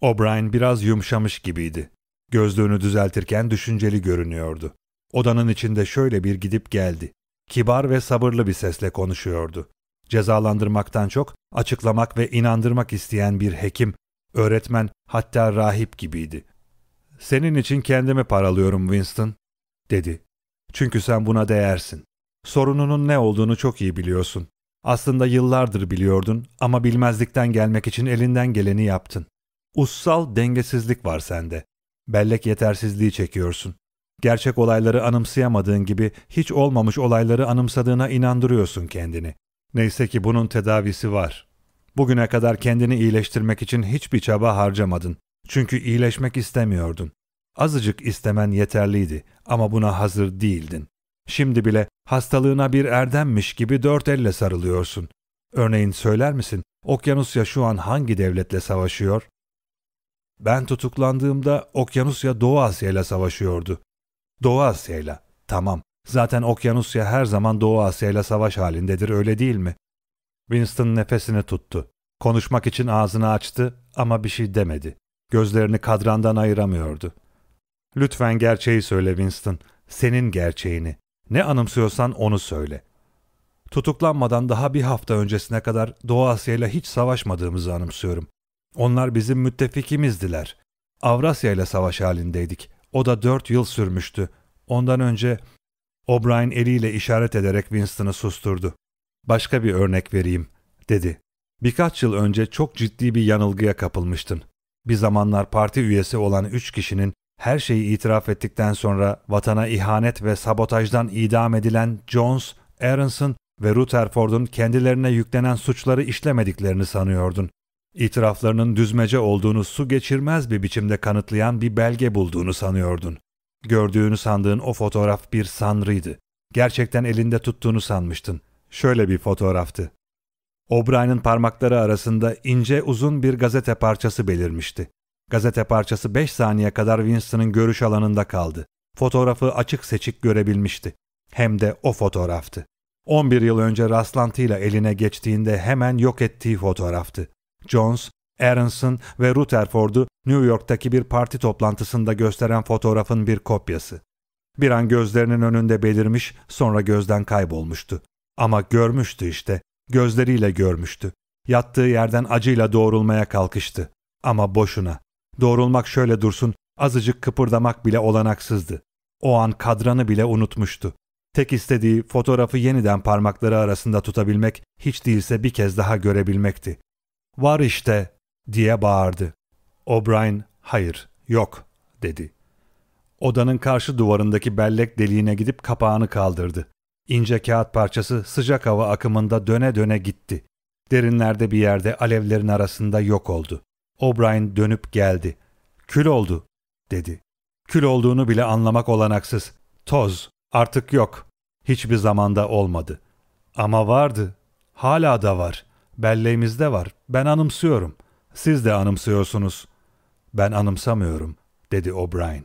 A: O'Brien biraz yumuşamış gibiydi. Gözlüğünü düzeltirken düşünceli görünüyordu. Odanın içinde şöyle bir gidip geldi. Kibar ve sabırlı bir sesle konuşuyordu. Cezalandırmaktan çok açıklamak ve inandırmak isteyen bir hekim, öğretmen hatta rahip gibiydi. Senin için kendimi paralıyorum Winston, dedi. Çünkü sen buna değersin. Sorununun ne olduğunu çok iyi biliyorsun. Aslında yıllardır biliyordun ama bilmezlikten gelmek için elinden geleni yaptın. Ussal dengesizlik var sende. Bellek yetersizliği çekiyorsun. Gerçek olayları anımsayamadığın gibi hiç olmamış olayları anımsadığına inandırıyorsun kendini. Neyse ki bunun tedavisi var. Bugüne kadar kendini iyileştirmek için hiçbir çaba harcamadın. Çünkü iyileşmek istemiyordun. Azıcık istemen yeterliydi ama buna hazır değildin. Şimdi bile hastalığına bir erdemmiş gibi dört elle sarılıyorsun. Örneğin söyler misin, Okyanusya şu an hangi devletle savaşıyor? Ben tutuklandığımda Okyanusya Doğu Asya ile savaşıyordu. Doğu Asya ile. Tamam. Zaten Okyanusya her zaman Doğu Asya ile savaş halindedir öyle değil mi? Winston nefesini tuttu. Konuşmak için ağzını açtı ama bir şey demedi. Gözlerini kadrandan ayıramıyordu. Lütfen gerçeği söyle Winston. Senin gerçeğini. Ne anımsıyorsan onu söyle. Tutuklanmadan daha bir hafta öncesine kadar Doğu Asya ile hiç savaşmadığımızı anımsıyorum. Onlar bizim müttefikimizdiler. Avrasya ile savaş halindeydik. O da dört yıl sürmüştü. Ondan önce O'Brien eliyle işaret ederek Winston'ı susturdu. Başka bir örnek vereyim, dedi. Birkaç yıl önce çok ciddi bir yanılgıya kapılmıştın. Bir zamanlar parti üyesi olan üç kişinin her şeyi itiraf ettikten sonra vatana ihanet ve sabotajdan idam edilen Jones, Aronson ve Rutherford'un kendilerine yüklenen suçları işlemediklerini sanıyordun. İtiraflarının düzmece olduğunu su geçirmez bir biçimde kanıtlayan bir belge bulduğunu sanıyordun. Gördüğünü sandığın o fotoğraf bir sanrıydı. Gerçekten elinde tuttuğunu sanmıştın. Şöyle bir fotoğraftı. O'Brien'in parmakları arasında ince uzun bir gazete parçası belirmişti. Gazete parçası 5 saniye kadar Winston'ın görüş alanında kaldı. Fotoğrafı açık seçik görebilmişti. Hem de o fotoğraftı. 11 yıl önce rastlantıyla eline geçtiğinde hemen yok ettiği fotoğraftı. Jones, Aronson ve Rutherford'u New York'taki bir parti toplantısında gösteren fotoğrafın bir kopyası. Bir an gözlerinin önünde belirmiş, sonra gözden kaybolmuştu. Ama görmüştü işte, gözleriyle görmüştü. Yattığı yerden acıyla doğrulmaya kalkıştı. Ama boşuna. Doğrulmak şöyle dursun, azıcık kıpırdamak bile olanaksızdı. O an kadranı bile unutmuştu. Tek istediği fotoğrafı yeniden parmakları arasında tutabilmek, hiç değilse bir kez daha görebilmekti. Var işte, diye bağırdı. O'Brien, hayır, yok, dedi. Odanın karşı duvarındaki bellek deliğine gidip kapağını kaldırdı. İnce kağıt parçası sıcak hava akımında döne döne gitti. Derinlerde bir yerde alevlerin arasında yok oldu. O'Brien dönüp geldi. Kül oldu, dedi. Kül olduğunu bile anlamak olanaksız. Toz, artık yok. Hiçbir zamanda olmadı. Ama vardı. Hala da var. Belleğimizde var. Ben anımsıyorum. Siz de anımsıyorsunuz. Ben anımsamıyorum, dedi O'Brien.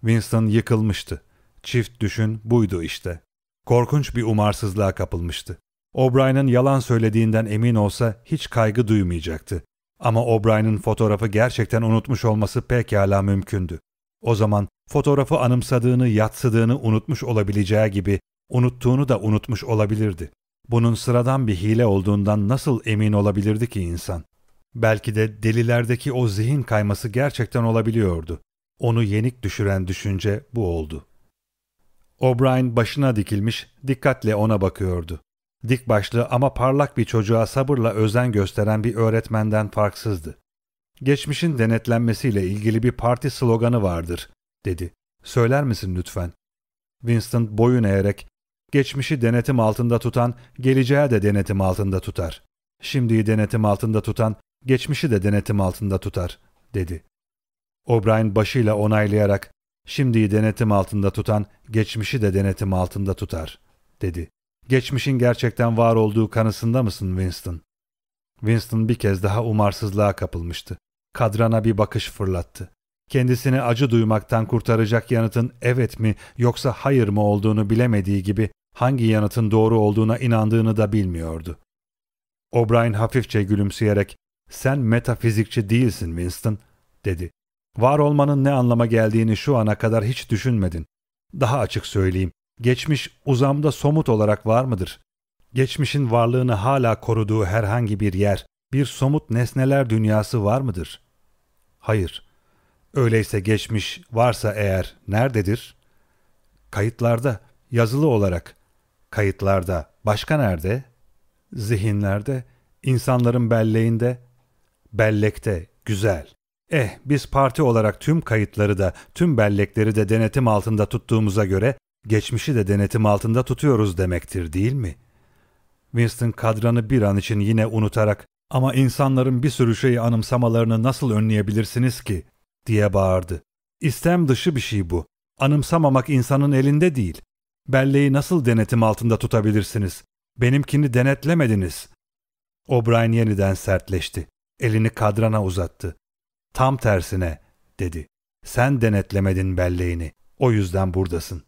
A: Winston yıkılmıştı. Çift düşün buydu işte. Korkunç bir umarsızlığa kapılmıştı. O'Brien'in yalan söylediğinden emin olsa hiç kaygı duymayacaktı. Ama O'Brien'in fotoğrafı gerçekten unutmuş olması pekala mümkündü. O zaman fotoğrafı anımsadığını, yatsıdığını unutmuş olabileceği gibi unuttuğunu da unutmuş olabilirdi. Bunun sıradan bir hile olduğundan nasıl emin olabilirdi ki insan? Belki de delilerdeki o zihin kayması gerçekten olabiliyordu. Onu yenik düşüren düşünce bu oldu. O'Brien başına dikilmiş, dikkatle ona bakıyordu. Dik başlı ama parlak bir çocuğa sabırla özen gösteren bir öğretmenden farksızdı. Geçmişin denetlenmesiyle ilgili bir parti sloganı vardır, dedi. Söyler misin lütfen? Winston boyun eğerek, geçmişi denetim altında tutan, geleceğe de denetim altında tutar. Şimdiyi denetim altında tutan, geçmişi de denetim altında tutar, dedi. O'Brien başıyla onaylayarak, şimdiyi denetim altında tutan, geçmişi de denetim altında tutar, dedi. Geçmişin gerçekten var olduğu kanısında mısın Winston? Winston bir kez daha umarsızlığa kapılmıştı. Kadrana bir bakış fırlattı. Kendisini acı duymaktan kurtaracak yanıtın evet mi yoksa hayır mı olduğunu bilemediği gibi hangi yanıtın doğru olduğuna inandığını da bilmiyordu. O'Brien hafifçe gülümseyerek ''Sen metafizikçi değilsin Winston'' dedi. ''Var olmanın ne anlama geldiğini şu ana kadar hiç düşünmedin. Daha açık söyleyeyim, geçmiş uzamda somut olarak var mıdır? Geçmişin varlığını hala koruduğu herhangi bir yer, bir somut nesneler dünyası var mıdır? Hayır. Öyleyse geçmiş varsa eğer nerededir? Kayıtlarda, yazılı olarak. Kayıtlarda, başka nerede? Zihinlerde, insanların belleğinde, bellekte, güzel. Eh, biz parti olarak tüm kayıtları da, tüm bellekleri de denetim altında tuttuğumuza göre, geçmişi de denetim altında tutuyoruz demektir değil mi?'' Winston kadranı bir an için yine unutarak ama insanların bir sürü şeyi anımsamalarını nasıl önleyebilirsiniz ki? diye bağırdı. İstem dışı bir şey bu. Anımsamamak insanın elinde değil. Belleği nasıl denetim altında tutabilirsiniz? Benimkini denetlemediniz. O'Brien yeniden sertleşti. Elini kadrana uzattı. Tam tersine, dedi. Sen denetlemedin belleğini. O yüzden buradasın.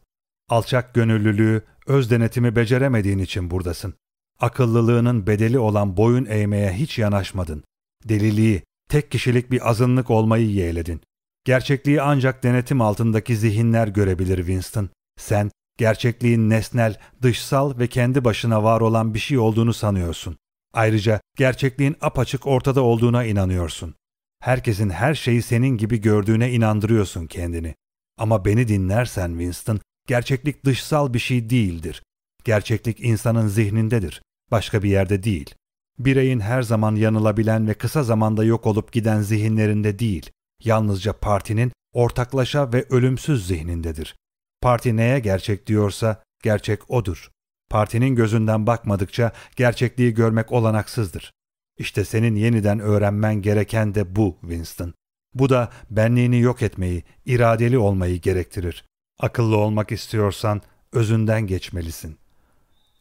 A: Alçak gönüllülüğü, öz denetimi beceremediğin için buradasın. Akıllılığının bedeli olan boyun eğmeye hiç yanaşmadın. Deliliği, tek kişilik bir azınlık olmayı yeğledin. Gerçekliği ancak denetim altındaki zihinler görebilir Winston. Sen, gerçekliğin nesnel, dışsal ve kendi başına var olan bir şey olduğunu sanıyorsun. Ayrıca gerçekliğin apaçık ortada olduğuna inanıyorsun. Herkesin her şeyi senin gibi gördüğüne inandırıyorsun kendini. Ama beni dinlersen Winston, gerçeklik dışsal bir şey değildir. Gerçeklik insanın zihnindedir başka bir yerde değil. Bireyin her zaman yanılabilen ve kısa zamanda yok olup giden zihinlerinde değil, yalnızca partinin ortaklaşa ve ölümsüz zihnindedir. Parti neye gerçek diyorsa gerçek odur. Partinin gözünden bakmadıkça gerçekliği görmek olanaksızdır. İşte senin yeniden öğrenmen gereken de bu Winston. Bu da benliğini yok etmeyi, iradeli olmayı gerektirir. Akıllı olmak istiyorsan özünden geçmelisin.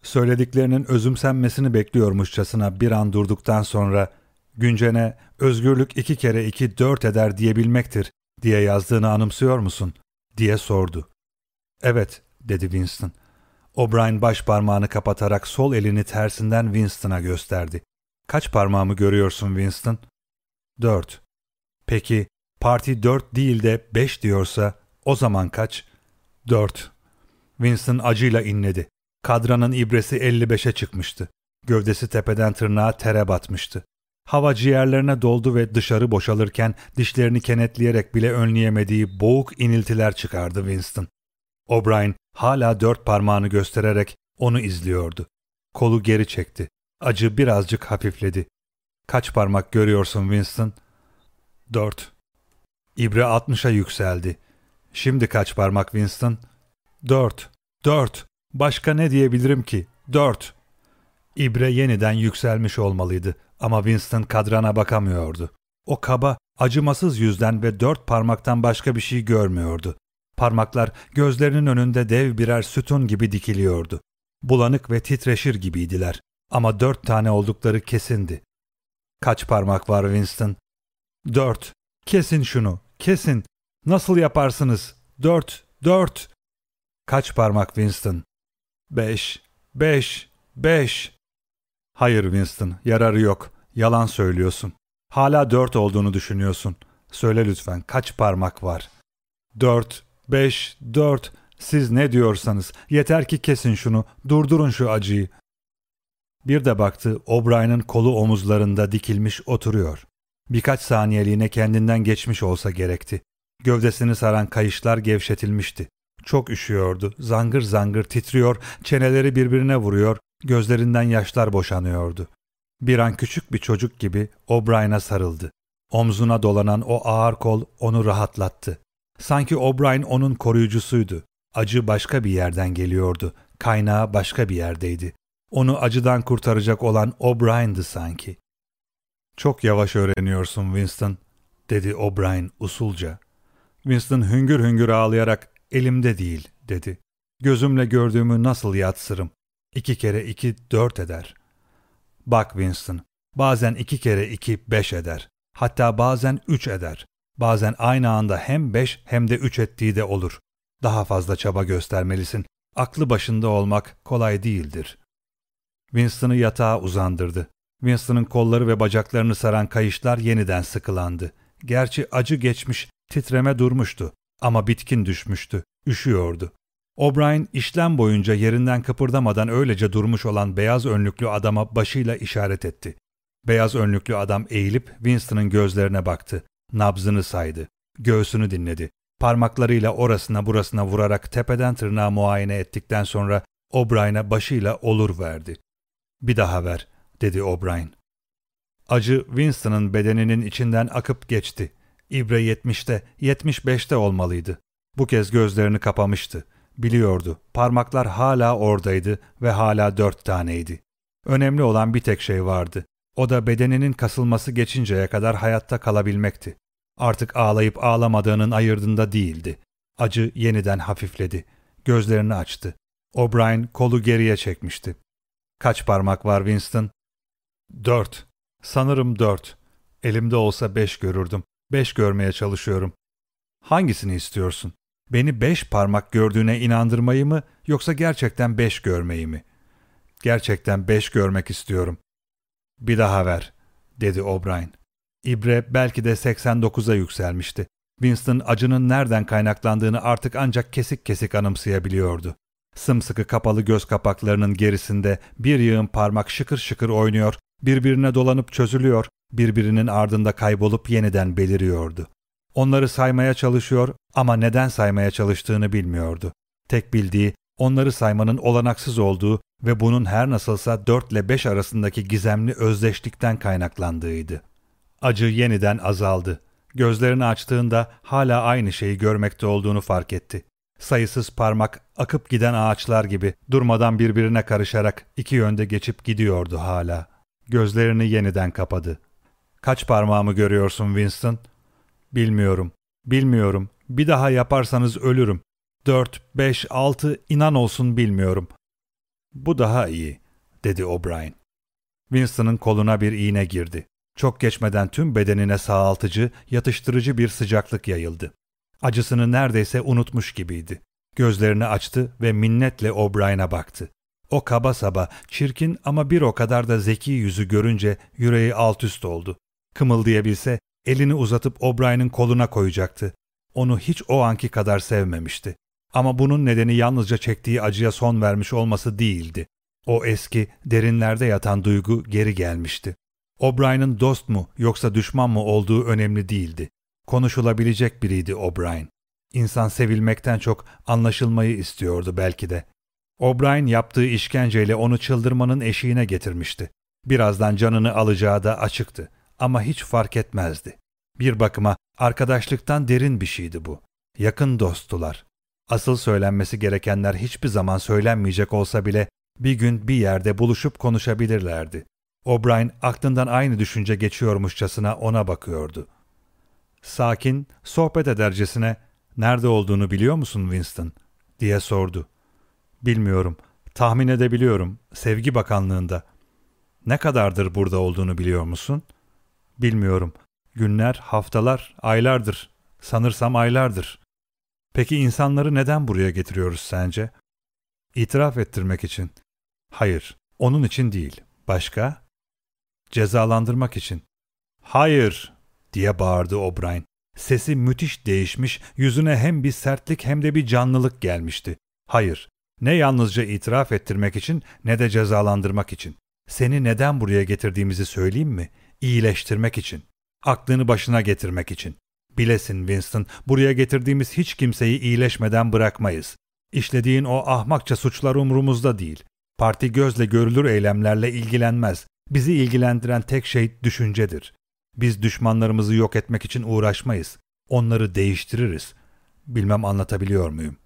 A: Söylediklerinin özümsenmesini bekliyormuşçasına bir an durduktan sonra Güncen'e özgürlük iki kere iki dört eder diyebilmektir diye yazdığını anımsıyor musun? diye sordu. Evet, dedi Winston. O'Brien baş parmağını kapatarak sol elini tersinden Winston'a gösterdi. Kaç parmağımı görüyorsun Winston? Dört. Peki, parti dört değil de beş diyorsa o zaman kaç? Dört. Winston acıyla inledi. Kadranın ibresi 55'e çıkmıştı. Gövdesi tepeden tırnağa tere batmıştı. Hava ciğerlerine doldu ve dışarı boşalırken dişlerini kenetleyerek bile önleyemediği boğuk iniltiler çıkardı Winston. O'Brien hala dört parmağını göstererek onu izliyordu. Kolu geri çekti. Acı birazcık hafifledi. Kaç parmak görüyorsun Winston? Dört. İbre altmışa yükseldi. Şimdi kaç parmak Winston? Dört. Dört. Başka ne diyebilirim ki? Dört. İbre yeniden yükselmiş olmalıydı ama Winston kadrana bakamıyordu. O kaba, acımasız yüzden ve dört parmaktan başka bir şey görmüyordu. Parmaklar gözlerinin önünde dev birer sütun gibi dikiliyordu. Bulanık ve titreşir gibiydiler ama dört tane oldukları kesindi. Kaç parmak var Winston? Dört. Kesin şunu, kesin. Nasıl yaparsınız? Dört, dört. Kaç parmak Winston? Beş, beş, beş. Hayır Winston, yararı yok. Yalan söylüyorsun. Hala dört olduğunu düşünüyorsun. Söyle lütfen, kaç parmak var? Dört, beş, dört. Siz ne diyorsanız, yeter ki kesin şunu, durdurun şu acıyı. Bir de baktı, O'Brien'in kolu omuzlarında dikilmiş oturuyor. Birkaç saniyeliğine kendinden geçmiş olsa gerekti. Gövdesini saran kayışlar gevşetilmişti. Çok üşüyordu. Zangır zangır titriyor, çeneleri birbirine vuruyor, gözlerinden yaşlar boşanıyordu. Bir an küçük bir çocuk gibi O'Brien'a sarıldı. Omzuna dolanan o ağır kol onu rahatlattı. Sanki O'Brien onun koruyucusuydu. Acı başka bir yerden geliyordu. Kaynağı başka bir yerdeydi. Onu acıdan kurtaracak olan O'Brien'dı sanki. Çok yavaş öğreniyorsun Winston, dedi O'Brien usulca. Winston hüngür hüngür ağlayarak Elimde değil, dedi. Gözümle gördüğümü nasıl yatsırım? İki kere iki dört eder. Bak Winston, bazen iki kere iki beş eder. Hatta bazen üç eder. Bazen aynı anda hem beş hem de üç ettiği de olur. Daha fazla çaba göstermelisin. Aklı başında olmak kolay değildir. Winston'ı yatağa uzandırdı. Winston'ın kolları ve bacaklarını saran kayışlar yeniden sıkılandı. Gerçi acı geçmiş, titreme durmuştu ama bitkin düşmüştü, üşüyordu. O'Brien işlem boyunca yerinden kıpırdamadan öylece durmuş olan beyaz önlüklü adama başıyla işaret etti. Beyaz önlüklü adam eğilip Winston'ın gözlerine baktı. Nabzını saydı. Göğsünü dinledi. Parmaklarıyla orasına burasına vurarak tepeden tırnağa muayene ettikten sonra O'Brien'a başıyla olur verdi. Bir daha ver, dedi O'Brien. Acı Winston'ın bedeninin içinden akıp geçti. İbre yetmişte, yetmiş beşte olmalıydı. Bu kez gözlerini kapamıştı. Biliyordu, parmaklar hala oradaydı ve hala dört taneydi. Önemli olan bir tek şey vardı. O da bedeninin kasılması geçinceye kadar hayatta kalabilmekti. Artık ağlayıp ağlamadığının ayırdında değildi. Acı yeniden hafifledi. Gözlerini açtı. O'Brien kolu geriye çekmişti. Kaç parmak var Winston? Dört. Sanırım dört. Elimde olsa beş görürdüm. Beş görmeye çalışıyorum. Hangisini istiyorsun? Beni beş parmak gördüğüne inandırmayı mı yoksa gerçekten beş görmeyi mi? Gerçekten beş görmek istiyorum. Bir daha ver, dedi O'Brien. İbre belki de 89'a yükselmişti. Winston acının nereden kaynaklandığını artık ancak kesik kesik anımsayabiliyordu. Sımsıkı kapalı göz kapaklarının gerisinde bir yığın parmak şıkır şıkır oynuyor, birbirine dolanıp çözülüyor, birbirinin ardında kaybolup yeniden beliriyordu. Onları saymaya çalışıyor ama neden saymaya çalıştığını bilmiyordu. Tek bildiği onları saymanın olanaksız olduğu ve bunun her nasılsa 4 ile 5 arasındaki gizemli özdeşlikten kaynaklandığıydı. Acı yeniden azaldı. Gözlerini açtığında hala aynı şeyi görmekte olduğunu fark etti. Sayısız parmak akıp giden ağaçlar gibi durmadan birbirine karışarak iki yönde geçip gidiyordu hala. Gözlerini yeniden kapadı. Kaç parmağımı görüyorsun Winston? Bilmiyorum. Bilmiyorum. Bir daha yaparsanız ölürüm. Dört, beş, altı inan olsun bilmiyorum. Bu daha iyi, dedi O'Brien. Winston'ın koluna bir iğne girdi. Çok geçmeden tüm bedenine sağaltıcı, yatıştırıcı bir sıcaklık yayıldı. Acısını neredeyse unutmuş gibiydi. Gözlerini açtı ve minnetle O'Brien'a baktı. O kaba saba, çirkin ama bir o kadar da zeki yüzü görünce yüreği alt üst oldu. Kımıldayabilse elini uzatıp O'Brien'in koluna koyacaktı. Onu hiç o anki kadar sevmemişti. Ama bunun nedeni yalnızca çektiği acıya son vermiş olması değildi. O eski, derinlerde yatan duygu geri gelmişti. O'Brien'in dost mu yoksa düşman mı olduğu önemli değildi. Konuşulabilecek biriydi O'Brien. İnsan sevilmekten çok anlaşılmayı istiyordu belki de. O'Brien yaptığı işkenceyle onu çıldırmanın eşiğine getirmişti. Birazdan canını alacağı da açıktı ama hiç fark etmezdi. Bir bakıma arkadaşlıktan derin bir şeydi bu. Yakın dosttular. Asıl söylenmesi gerekenler hiçbir zaman söylenmeyecek olsa bile bir gün bir yerde buluşup konuşabilirlerdi. O'Brien aklından aynı düşünce geçiyormuşçasına ona bakıyordu. Sakin, sohbet edercesine ''Nerede olduğunu biliyor musun Winston?'' diye sordu. ''Bilmiyorum. Tahmin edebiliyorum. Sevgi Bakanlığında.'' ''Ne kadardır burada olduğunu biliyor musun?'' ''Bilmiyorum. Günler, haftalar, aylardır. Sanırsam aylardır.'' ''Peki insanları neden buraya getiriyoruz sence?'' ''İtiraf ettirmek için.'' ''Hayır, onun için değil. Başka?'' ''Cezalandırmak için.'' ''Hayır!'' diye bağırdı O'Brien. Sesi müthiş değişmiş, yüzüne hem bir sertlik hem de bir canlılık gelmişti. Hayır, ne yalnızca itiraf ettirmek için ne de cezalandırmak için. Seni neden buraya getirdiğimizi söyleyeyim mi? İyileştirmek için. Aklını başına getirmek için. Bilesin Winston, buraya getirdiğimiz hiç kimseyi iyileşmeden bırakmayız. İşlediğin o ahmakça suçlar umurumuzda değil. Parti gözle görülür eylemlerle ilgilenmez. Bizi ilgilendiren tek şey düşüncedir. Biz düşmanlarımızı yok etmek için uğraşmayız. Onları değiştiririz. Bilmem anlatabiliyor muyum?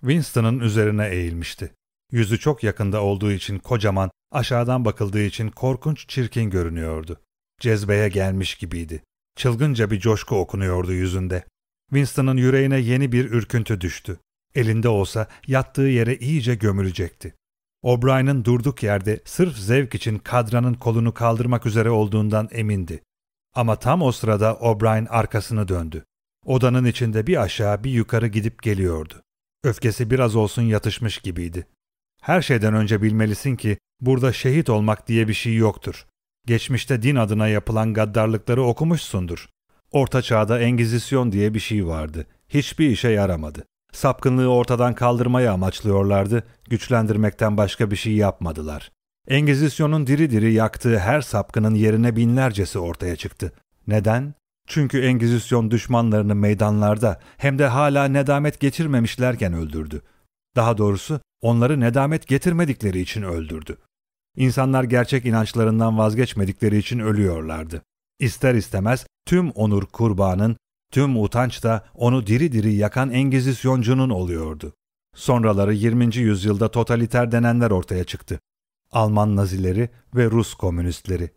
A: Winston'ın üzerine eğilmişti. Yüzü çok yakında olduğu için kocaman, aşağıdan bakıldığı için korkunç çirkin görünüyordu. Cezbeye gelmiş gibiydi. Çılgınca bir coşku okunuyordu yüzünde. Winston'ın yüreğine yeni bir ürküntü düştü. Elinde olsa yattığı yere iyice gömülecekti. O'Brien'in durduk yerde sırf zevk için kadranın kolunu kaldırmak üzere olduğundan emindi. Ama tam o sırada O'Brien arkasını döndü. Odanın içinde bir aşağı bir yukarı gidip geliyordu. Öfkesi biraz olsun yatışmış gibiydi. Her şeyden önce bilmelisin ki burada şehit olmak diye bir şey yoktur. Geçmişte din adına yapılan gaddarlıkları okumuşsundur. Orta çağda Engizisyon diye bir şey vardı. Hiçbir işe yaramadı. Sapkınlığı ortadan kaldırmayı amaçlıyorlardı, güçlendirmekten başka bir şey yapmadılar. Engizisyon'un diri diri yaktığı her sapkının yerine binlercesi ortaya çıktı. Neden? Çünkü Engizisyon düşmanlarını meydanlarda hem de hala nedamet geçirmemişlerken öldürdü. Daha doğrusu onları nedamet getirmedikleri için öldürdü. İnsanlar gerçek inançlarından vazgeçmedikleri için ölüyorlardı. İster istemez tüm onur kurbanın, tüm utanç da onu diri diri yakan Engizisyoncunun oluyordu. Sonraları 20. yüzyılda totaliter denenler ortaya çıktı. Alman Nazileri ve Rus komünistleri.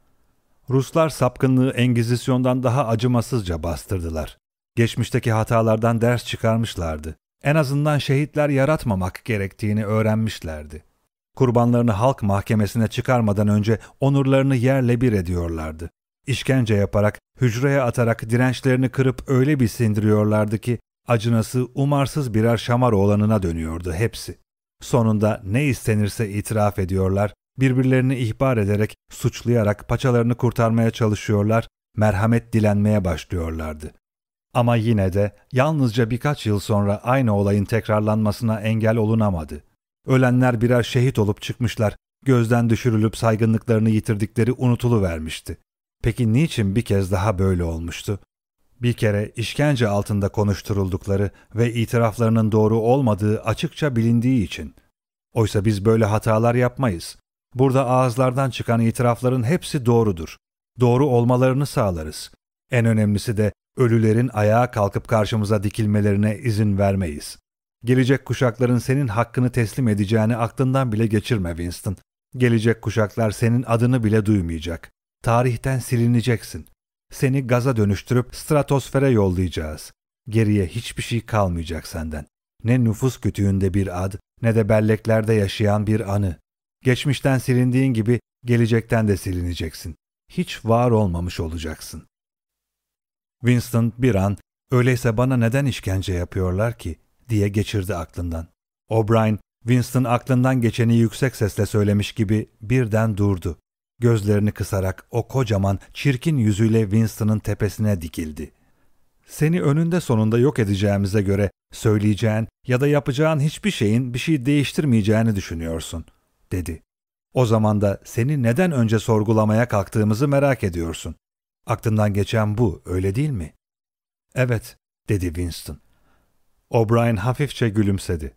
A: Ruslar sapkınlığı Engizisyon'dan daha acımasızca bastırdılar. Geçmişteki hatalardan ders çıkarmışlardı. En azından şehitler yaratmamak gerektiğini öğrenmişlerdi. Kurbanlarını halk mahkemesine çıkarmadan önce onurlarını yerle bir ediyorlardı. İşkence yaparak, hücreye atarak dirençlerini kırıp öyle bir sindiriyorlardı ki acınası umarsız birer şamar olanına dönüyordu hepsi. Sonunda ne istenirse itiraf ediyorlar, birbirlerini ihbar ederek, suçlayarak paçalarını kurtarmaya çalışıyorlar, merhamet dilenmeye başlıyorlardı. Ama yine de yalnızca birkaç yıl sonra aynı olayın tekrarlanmasına engel olunamadı. Ölenler birer şehit olup çıkmışlar, gözden düşürülüp saygınlıklarını yitirdikleri unutulu vermişti. Peki niçin bir kez daha böyle olmuştu? Bir kere işkence altında konuşturuldukları ve itiraflarının doğru olmadığı açıkça bilindiği için. Oysa biz böyle hatalar yapmayız. Burada ağızlardan çıkan itirafların hepsi doğrudur. Doğru olmalarını sağlarız. En önemlisi de ölülerin ayağa kalkıp karşımıza dikilmelerine izin vermeyiz. Gelecek kuşakların senin hakkını teslim edeceğini aklından bile geçirme Winston. Gelecek kuşaklar senin adını bile duymayacak. Tarihten silineceksin. Seni gaza dönüştürüp stratosfere yollayacağız. Geriye hiçbir şey kalmayacak senden. Ne nüfus kütüğünde bir ad, ne de belleklerde yaşayan bir anı. Geçmişten silindiğin gibi gelecekten de silineceksin. Hiç var olmamış olacaksın. Winston bir an, öyleyse bana neden işkence yapıyorlar ki, diye geçirdi aklından. O'Brien, Winston aklından geçeni yüksek sesle söylemiş gibi birden durdu. Gözlerini kısarak o kocaman, çirkin yüzüyle Winston'ın tepesine dikildi. Seni önünde sonunda yok edeceğimize göre söyleyeceğin ya da yapacağın hiçbir şeyin bir şey değiştirmeyeceğini düşünüyorsun, dedi. O zaman da seni neden önce sorgulamaya kalktığımızı merak ediyorsun. Aklından geçen bu, öyle değil mi? Evet, dedi Winston. O'Brien hafifçe gülümsedi.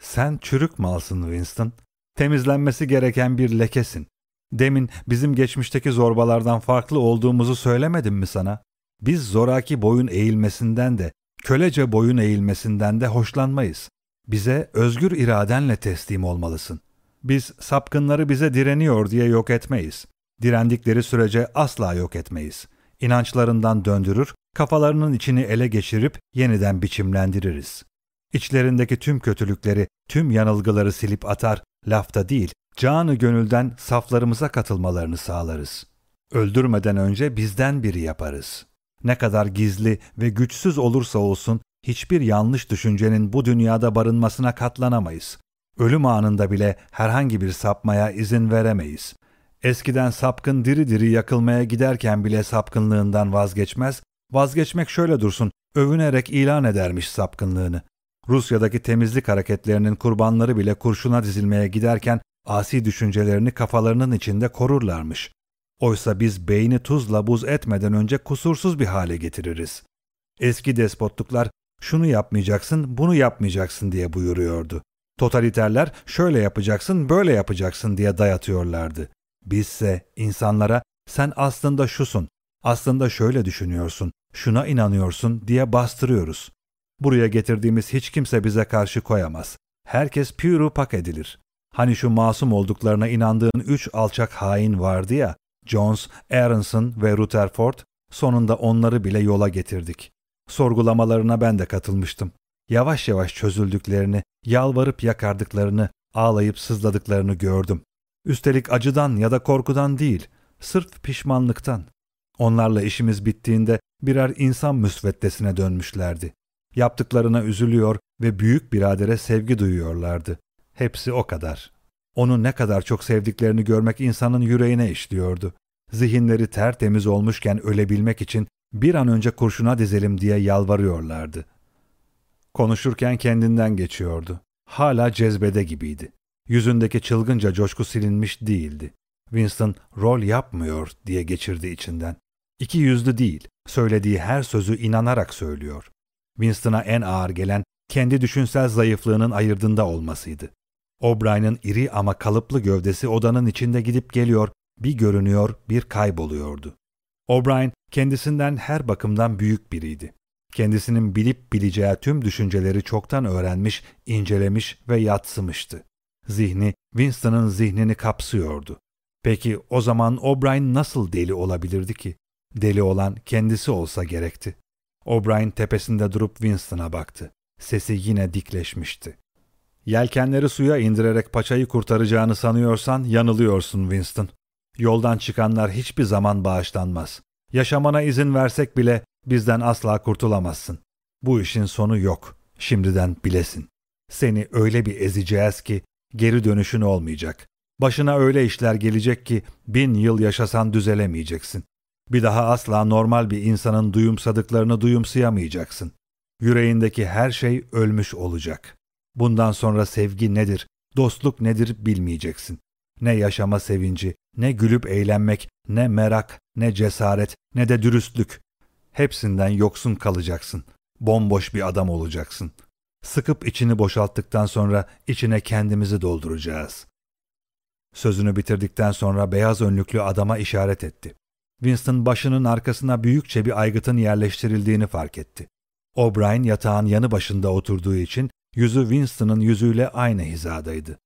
A: Sen çürük malsın Winston. Temizlenmesi gereken bir lekesin. Demin bizim geçmişteki zorbalardan farklı olduğumuzu söylemedim mi sana? Biz zoraki boyun eğilmesinden de, kölece boyun eğilmesinden de hoşlanmayız. Bize özgür iradenle teslim olmalısın. Biz sapkınları bize direniyor diye yok etmeyiz. Direndikleri sürece asla yok etmeyiz. İnançlarından döndürür, kafalarının içini ele geçirip yeniden biçimlendiririz. İçlerindeki tüm kötülükleri, tüm yanılgıları silip atar, lafta değil, canı gönülden saflarımıza katılmalarını sağlarız. Öldürmeden önce bizden biri yaparız. Ne kadar gizli ve güçsüz olursa olsun hiçbir yanlış düşüncenin bu dünyada barınmasına katlanamayız. Ölüm anında bile herhangi bir sapmaya izin veremeyiz. Eskiden sapkın diri diri yakılmaya giderken bile sapkınlığından vazgeçmez, vazgeçmek şöyle dursun, övünerek ilan edermiş sapkınlığını. Rusya'daki temizlik hareketlerinin kurbanları bile kurşuna dizilmeye giderken asi düşüncelerini kafalarının içinde korurlarmış. Oysa biz beyni tuzla buz etmeden önce kusursuz bir hale getiririz. Eski despotluklar şunu yapmayacaksın, bunu yapmayacaksın diye buyuruyordu. Totaliterler şöyle yapacaksın, böyle yapacaksın diye dayatıyorlardı. Bizse insanlara sen aslında şusun, aslında şöyle düşünüyorsun, şuna inanıyorsun diye bastırıyoruz. Buraya getirdiğimiz hiç kimse bize karşı koyamaz. Herkes pürü pak edilir. Hani şu masum olduklarına inandığın üç alçak hain vardı ya, Jones, Aronson ve Rutherford, sonunda onları bile yola getirdik. Sorgulamalarına ben de katılmıştım. Yavaş yavaş çözüldüklerini, yalvarıp yakardıklarını, Ağlayıp sızladıklarını gördüm. Üstelik acıdan ya da korkudan değil, sırf pişmanlıktan. Onlarla işimiz bittiğinde birer insan müsveddesine dönmüşlerdi. Yaptıklarına üzülüyor ve büyük biradere sevgi duyuyorlardı. Hepsi o kadar. Onu ne kadar çok sevdiklerini görmek insanın yüreğine işliyordu. Zihinleri tertemiz olmuşken ölebilmek için bir an önce kurşuna dizelim diye yalvarıyorlardı. Konuşurken kendinden geçiyordu. Hala cezbede gibiydi. Yüzündeki çılgınca coşku silinmiş değildi. Winston rol yapmıyor diye geçirdi içinden. İki yüzlü değil, söylediği her sözü inanarak söylüyor. Winston'a en ağır gelen kendi düşünsel zayıflığının ayırdında olmasıydı. O'Brien'in iri ama kalıplı gövdesi odanın içinde gidip geliyor, bir görünüyor, bir kayboluyordu. O'Brien kendisinden her bakımdan büyük biriydi. Kendisinin bilip bileceği tüm düşünceleri çoktan öğrenmiş, incelemiş ve yatsımıştı. Zihni Winston'ın zihnini kapsıyordu. Peki o zaman O'Brien nasıl deli olabilirdi ki? Deli olan kendisi olsa gerekti. O'Brien tepesinde durup Winston'a baktı. Sesi yine dikleşmişti. Yelkenleri suya indirerek paçayı kurtaracağını sanıyorsan yanılıyorsun Winston. Yoldan çıkanlar hiçbir zaman bağışlanmaz. Yaşamana izin versek bile bizden asla kurtulamazsın. Bu işin sonu yok. Şimdiden bilesin. Seni öyle bir ezeceğiz ki geri dönüşün olmayacak. Başına öyle işler gelecek ki bin yıl yaşasan düzelemeyeceksin. Bir daha asla normal bir insanın duyumsadıklarını duyumsayamayacaksın. Yüreğindeki her şey ölmüş olacak. Bundan sonra sevgi nedir, dostluk nedir bilmeyeceksin. Ne yaşama sevinci, ne gülüp eğlenmek, ne merak, ne cesaret, ne de dürüstlük. Hepsinden yoksun kalacaksın. Bomboş bir adam olacaksın. Sıkıp içini boşalttıktan sonra içine kendimizi dolduracağız. Sözünü bitirdikten sonra beyaz önlüklü adama işaret etti. Winston başının arkasına büyükçe bir aygıtın yerleştirildiğini fark etti. O'Brien yatağın yanı başında oturduğu için yüzü Winston'ın yüzüyle aynı hizadaydı.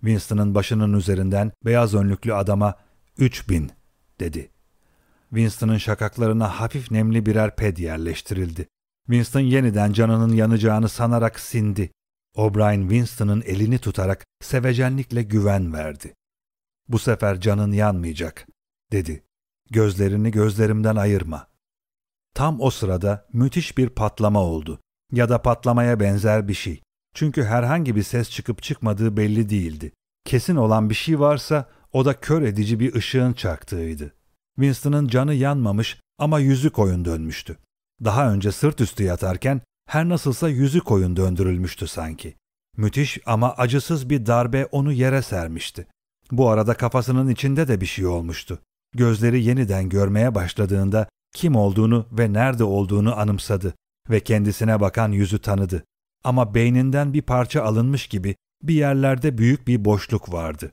A: Winston'ın başının üzerinden beyaz önlüklü adama üç bin dedi. Winston'ın şakaklarına hafif nemli birer ped yerleştirildi. Winston yeniden canının yanacağını sanarak sindi. O'Brien Winston'ın elini tutarak sevecenlikle güven verdi. Bu sefer canın yanmayacak, dedi. Gözlerini gözlerimden ayırma. Tam o sırada müthiş bir patlama oldu. Ya da patlamaya benzer bir şey. Çünkü herhangi bir ses çıkıp çıkmadığı belli değildi. Kesin olan bir şey varsa o da kör edici bir ışığın çaktığıydı. Winston'ın canı yanmamış ama yüzü koyun dönmüştü. Daha önce sırt üstü yatarken her nasılsa yüzü koyun döndürülmüştü sanki. Müthiş ama acısız bir darbe onu yere sermişti. Bu arada kafasının içinde de bir şey olmuştu. Gözleri yeniden görmeye başladığında kim olduğunu ve nerede olduğunu anımsadı ve kendisine bakan yüzü tanıdı. Ama beyninden bir parça alınmış gibi bir yerlerde büyük bir boşluk vardı.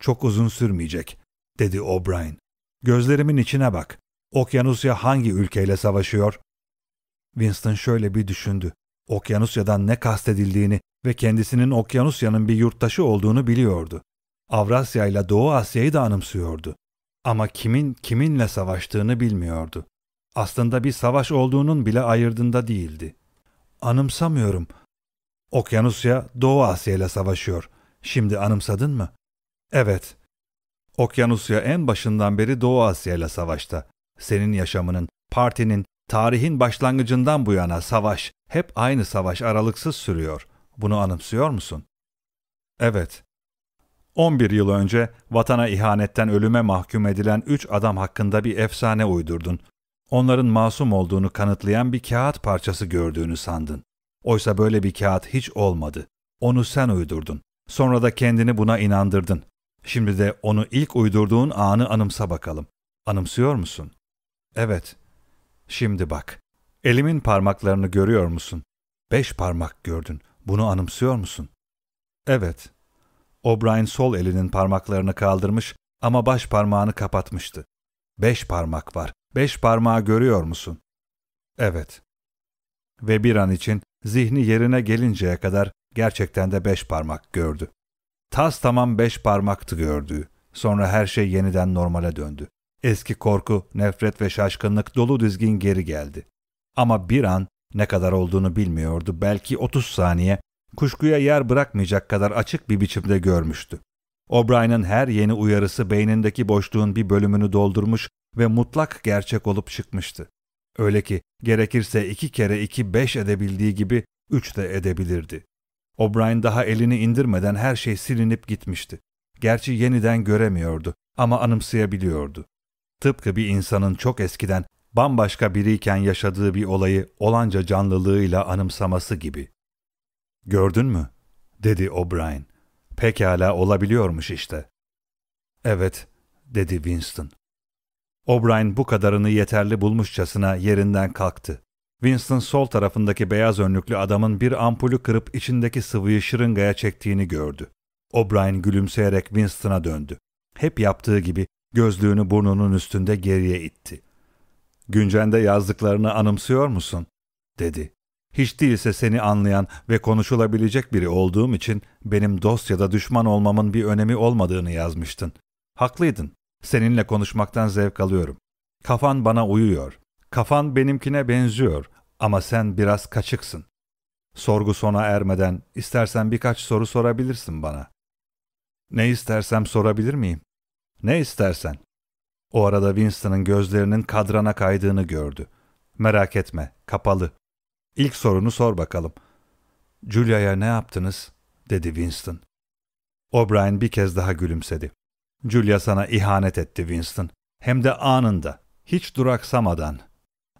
A: Çok uzun sürmeyecek, dedi O'Brien. Gözlerimin içine bak. Okyanusya hangi ülkeyle savaşıyor? Winston şöyle bir düşündü. Okyanusya'dan ne kastedildiğini ve kendisinin Okyanusya'nın bir yurttaşı olduğunu biliyordu. Avrasya ile Doğu Asya'yı da anımsıyordu. Ama kimin kiminle savaştığını bilmiyordu. Aslında bir savaş olduğunun bile ayırdında değildi. Anımsamıyorum. Okyanusya Doğu Asya ile savaşıyor. Şimdi anımsadın mı? Evet. Okyanusya en başından beri Doğu Asya ile savaşta. Senin yaşamının, partinin, tarihin başlangıcından bu yana savaş, hep aynı savaş aralıksız sürüyor. Bunu anımsıyor musun? Evet. 11 yıl önce vatana ihanetten ölüme mahkum edilen üç adam hakkında bir efsane uydurdun. Onların masum olduğunu kanıtlayan bir kağıt parçası gördüğünü sandın. Oysa böyle bir kağıt hiç olmadı. Onu sen uydurdun. Sonra da kendini buna inandırdın. Şimdi de onu ilk uydurduğun anı anımsa bakalım. Anımsıyor musun? Evet. Şimdi bak. Elimin parmaklarını görüyor musun? Beş parmak gördün. Bunu anımsıyor musun? Evet. O'Brien sol elinin parmaklarını kaldırmış ama baş parmağını kapatmıştı. Beş parmak var. Beş parmağı görüyor musun? Evet. Ve bir an için zihni yerine gelinceye kadar gerçekten de beş parmak gördü. Tas tamam beş parmaktı gördüğü. Sonra her şey yeniden normale döndü. Eski korku, nefret ve şaşkınlık dolu dizgin geri geldi. Ama bir an ne kadar olduğunu bilmiyordu. Belki 30 saniye kuşkuya yer bırakmayacak kadar açık bir biçimde görmüştü. O'Brien'in her yeni uyarısı beynindeki boşluğun bir bölümünü doldurmuş ve mutlak gerçek olup çıkmıştı. Öyle ki gerekirse iki kere iki beş edebildiği gibi üç de edebilirdi. O'Brien daha elini indirmeden her şey silinip gitmişti. Gerçi yeniden göremiyordu ama anımsayabiliyordu. Tıpkı bir insanın çok eskiden bambaşka biriyken yaşadığı bir olayı olanca canlılığıyla anımsaması gibi. Gördün mü? dedi O'Brien. Pekala olabiliyormuş işte. Evet, dedi Winston. O'Brien bu kadarını yeterli bulmuşçasına yerinden kalktı. Winston sol tarafındaki beyaz önlüklü adamın bir ampulü kırıp içindeki sıvıyı şırıngaya çektiğini gördü. O'Brien gülümseyerek Winston'a döndü. Hep yaptığı gibi gözlüğünü burnunun üstünde geriye itti. Güncende yazdıklarını anımsıyor musun? dedi. Hiç değilse seni anlayan ve konuşulabilecek biri olduğum için benim dost ya da düşman olmamın bir önemi olmadığını yazmıştın. Haklıydın. Seninle konuşmaktan zevk alıyorum. Kafan bana uyuyor. Kafan benimkine benziyor ama sen biraz kaçıksın. Sorgu sona ermeden istersen birkaç soru sorabilirsin bana. Ne istersem sorabilir miyim? Ne istersen. O arada Winston'ın gözlerinin kadrana kaydığını gördü. Merak etme, kapalı. İlk sorunu sor bakalım. Julia'ya ne yaptınız? dedi Winston. O'Brien bir kez daha gülümsedi. Julia sana ihanet etti Winston. Hem de anında. Hiç duraksamadan.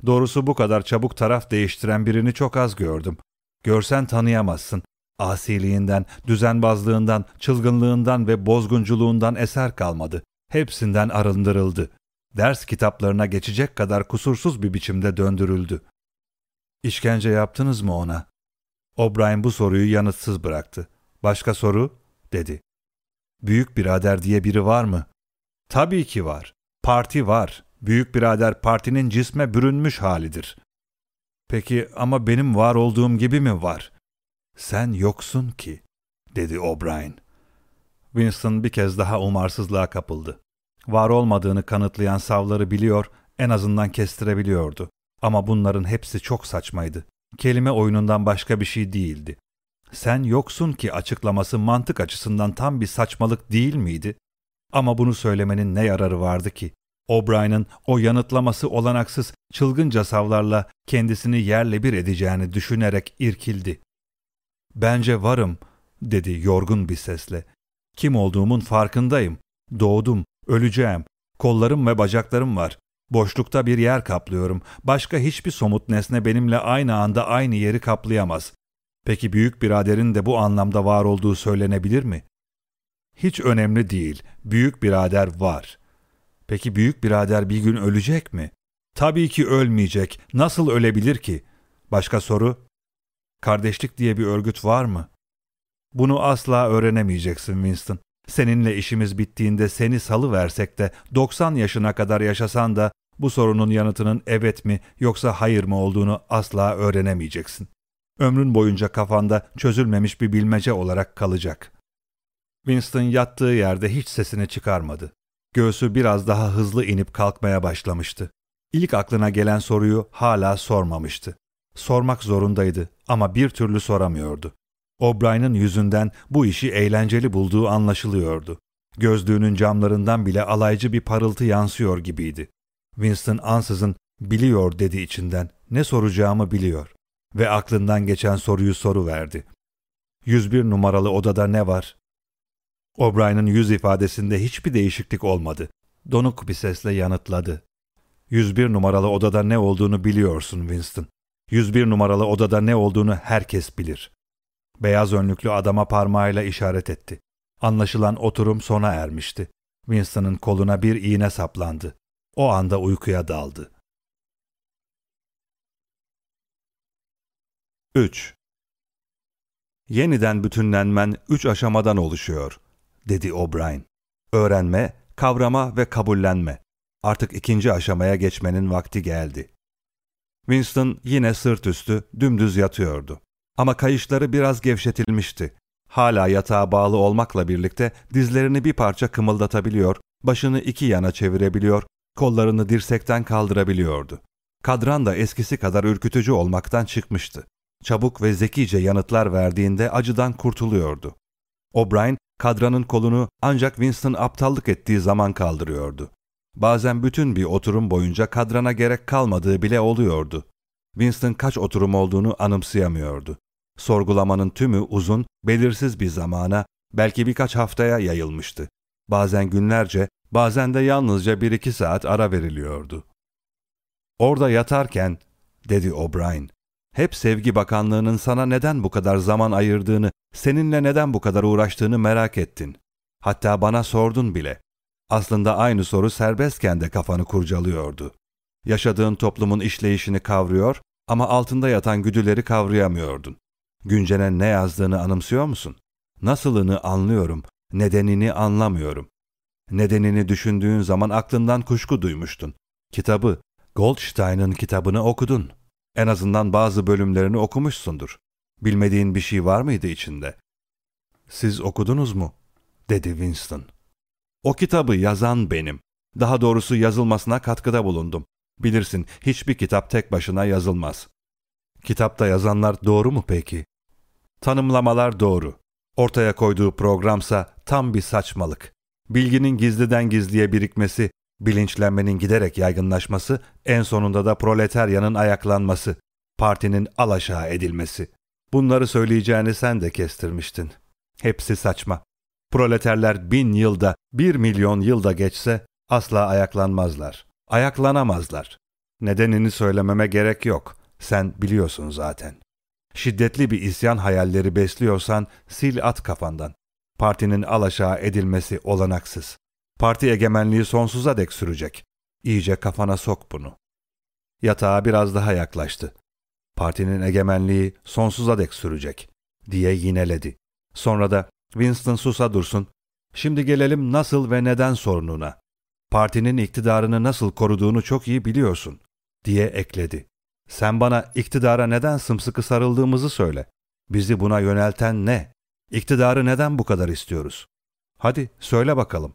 A: Doğrusu bu kadar çabuk taraf değiştiren birini çok az gördüm. Görsen tanıyamazsın. Asiliğinden, düzenbazlığından, çılgınlığından ve bozgunculuğundan eser kalmadı. Hepsinden arındırıldı. Ders kitaplarına geçecek kadar kusursuz bir biçimde döndürüldü. İşkence yaptınız mı ona? O'Brien bu soruyu yanıtsız bıraktı. Başka soru? dedi. Büyük birader diye biri var mı? Tabii ki var. Parti var. Büyük birader partinin cisme bürünmüş halidir. Peki ama benim var olduğum gibi mi var? Sen yoksun ki, dedi O'Brien. Winston bir kez daha umarsızlığa kapıldı. Var olmadığını kanıtlayan savları biliyor, en azından kestirebiliyordu. Ama bunların hepsi çok saçmaydı. Kelime oyunundan başka bir şey değildi. Sen yoksun ki açıklaması mantık açısından tam bir saçmalık değil miydi? Ama bunu söylemenin ne yararı vardı ki? O'Brien'in o yanıtlaması olanaksız çılgınca savlarla kendisini yerle bir edeceğini düşünerek irkildi. Bence varım, dedi yorgun bir sesle. Kim olduğumun farkındayım. Doğdum, öleceğim. Kollarım ve bacaklarım var. Boşlukta bir yer kaplıyorum. Başka hiçbir somut nesne benimle aynı anda aynı yeri kaplayamaz. Peki büyük biraderin de bu anlamda var olduğu söylenebilir mi? Hiç önemli değil. Büyük birader var. Peki büyük birader bir gün ölecek mi? Tabii ki ölmeyecek. Nasıl ölebilir ki? Başka soru? Kardeşlik diye bir örgüt var mı? Bunu asla öğrenemeyeceksin Winston. Seninle işimiz bittiğinde seni salı versek de 90 yaşına kadar yaşasan da bu sorunun yanıtının evet mi yoksa hayır mı olduğunu asla öğrenemeyeceksin. Ömrün boyunca kafanda çözülmemiş bir bilmece olarak kalacak. Winston yattığı yerde hiç sesini çıkarmadı. Göğsü biraz daha hızlı inip kalkmaya başlamıştı. İlk aklına gelen soruyu hala sormamıştı. Sormak zorundaydı ama bir türlü soramıyordu. O'Brien'in yüzünden bu işi eğlenceli bulduğu anlaşılıyordu. Gözlüğünün camlarından bile alaycı bir parıltı yansıyor gibiydi. Winston ansızın biliyor dedi içinden. Ne soracağımı biliyor. Ve aklından geçen soruyu soru verdi. 101 numaralı odada ne var? O'Brien'in yüz ifadesinde hiçbir değişiklik olmadı. Donuk bir sesle yanıtladı. 101 numaralı odada ne olduğunu biliyorsun Winston. 101 numaralı odada ne olduğunu herkes bilir. Beyaz önlüklü adama parmağıyla işaret etti. Anlaşılan oturum sona ermişti. Winston'ın koluna bir iğne saplandı. O anda uykuya daldı. 3. Yeniden bütünlenmen üç aşamadan oluşuyor, dedi O'Brien. Öğrenme, kavrama ve kabullenme. Artık ikinci aşamaya geçmenin vakti geldi. Winston yine sırt üstü, dümdüz yatıyordu. Ama kayışları biraz gevşetilmişti. Hala yatağa bağlı olmakla birlikte dizlerini bir parça kımıldatabiliyor, başını iki yana çevirebiliyor, kollarını dirsekten kaldırabiliyordu. Kadran da eskisi kadar ürkütücü olmaktan çıkmıştı. çabuk ve zekice yanıtlar verdiğinde acıdan kurtuluyordu. O'Brien, kadranın kolunu ancak Winston aptallık ettiği zaman kaldırıyordu. Bazen bütün bir oturum boyunca kadrana gerek kalmadığı bile oluyordu. Winston kaç oturum olduğunu anımsayamıyordu. Sorgulamanın tümü uzun, belirsiz bir zamana, belki birkaç haftaya yayılmıştı. Bazen günlerce, bazen de yalnızca bir iki saat ara veriliyordu. Orada yatarken, dedi O'Brien, hep Sevgi Bakanlığı'nın sana neden bu kadar zaman ayırdığını, seninle neden bu kadar uğraştığını merak ettin. Hatta bana sordun bile. Aslında aynı soru serbestken de kafanı kurcalıyordu. Yaşadığın toplumun işleyişini kavruyor ama altında yatan güdüleri kavrayamıyordun. Güncene ne yazdığını anımsıyor musun? Nasılını anlıyorum, nedenini anlamıyorum. Nedenini düşündüğün zaman aklından kuşku duymuştun. Kitabı, Goldstein'ın kitabını okudun. En azından bazı bölümlerini okumuşsundur. Bilmediğin bir şey var mıydı içinde? Siz okudunuz mu? dedi Winston. O kitabı yazan benim. Daha doğrusu yazılmasına katkıda bulundum. Bilirsin, hiçbir kitap tek başına yazılmaz. Kitapta yazanlar doğru mu peki? Tanımlamalar doğru. Ortaya koyduğu programsa tam bir saçmalık. Bilginin gizliden gizliye birikmesi, bilinçlenmenin giderek yaygınlaşması, en sonunda da proletaryanın ayaklanması, partinin alaşağı edilmesi. Bunları söyleyeceğini sen de kestirmiştin. Hepsi saçma. Proleterler bin yılda, bir milyon yılda geçse asla ayaklanmazlar. Ayaklanamazlar. Nedenini söylememe gerek yok. Sen biliyorsun zaten. Şiddetli bir isyan hayalleri besliyorsan sil at kafandan. Partinin alaşağı edilmesi olanaksız. Parti egemenliği sonsuza dek sürecek. İyice kafana sok bunu. Yatağa biraz daha yaklaştı. Partinin egemenliği sonsuza dek sürecek, diye yineledi. Sonra da Winston susa dursun. Şimdi gelelim nasıl ve neden sorununa. Partinin iktidarını nasıl koruduğunu çok iyi biliyorsun, diye ekledi. Sen bana iktidara neden sımsıkı sarıldığımızı söyle. Bizi buna yönelten ne? İktidarı neden bu kadar istiyoruz? Hadi söyle bakalım.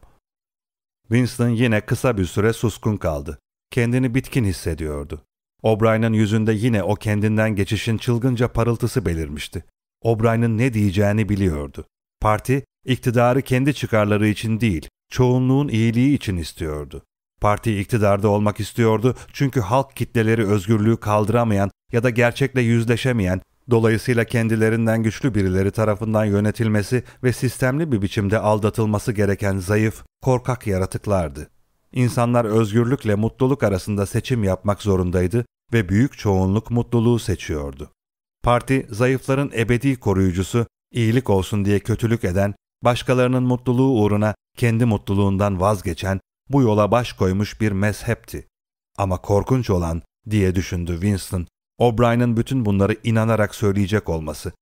A: Winston yine kısa bir süre suskun kaldı. Kendini bitkin hissediyordu. O'Brien'in yüzünde yine o kendinden geçişin çılgınca parıltısı belirmişti. O'Brien'in ne diyeceğini biliyordu. Parti, iktidarı kendi çıkarları için değil, çoğunluğun iyiliği için istiyordu. Parti iktidarda olmak istiyordu çünkü halk kitleleri özgürlüğü kaldıramayan ya da gerçekle yüzleşemeyen, dolayısıyla kendilerinden güçlü birileri tarafından yönetilmesi ve sistemli bir biçimde aldatılması gereken zayıf, korkak yaratıklardı. İnsanlar özgürlükle mutluluk arasında seçim yapmak zorundaydı ve büyük çoğunluk mutluluğu seçiyordu. Parti, zayıfların ebedi koruyucusu, iyilik olsun diye kötülük eden, başkalarının mutluluğu uğruna kendi mutluluğundan vazgeçen, bu yola baş koymuş bir mezhepti. Ama korkunç olan, diye düşündü Winston, O'Brien'in bütün bunları inanarak söyleyecek olması.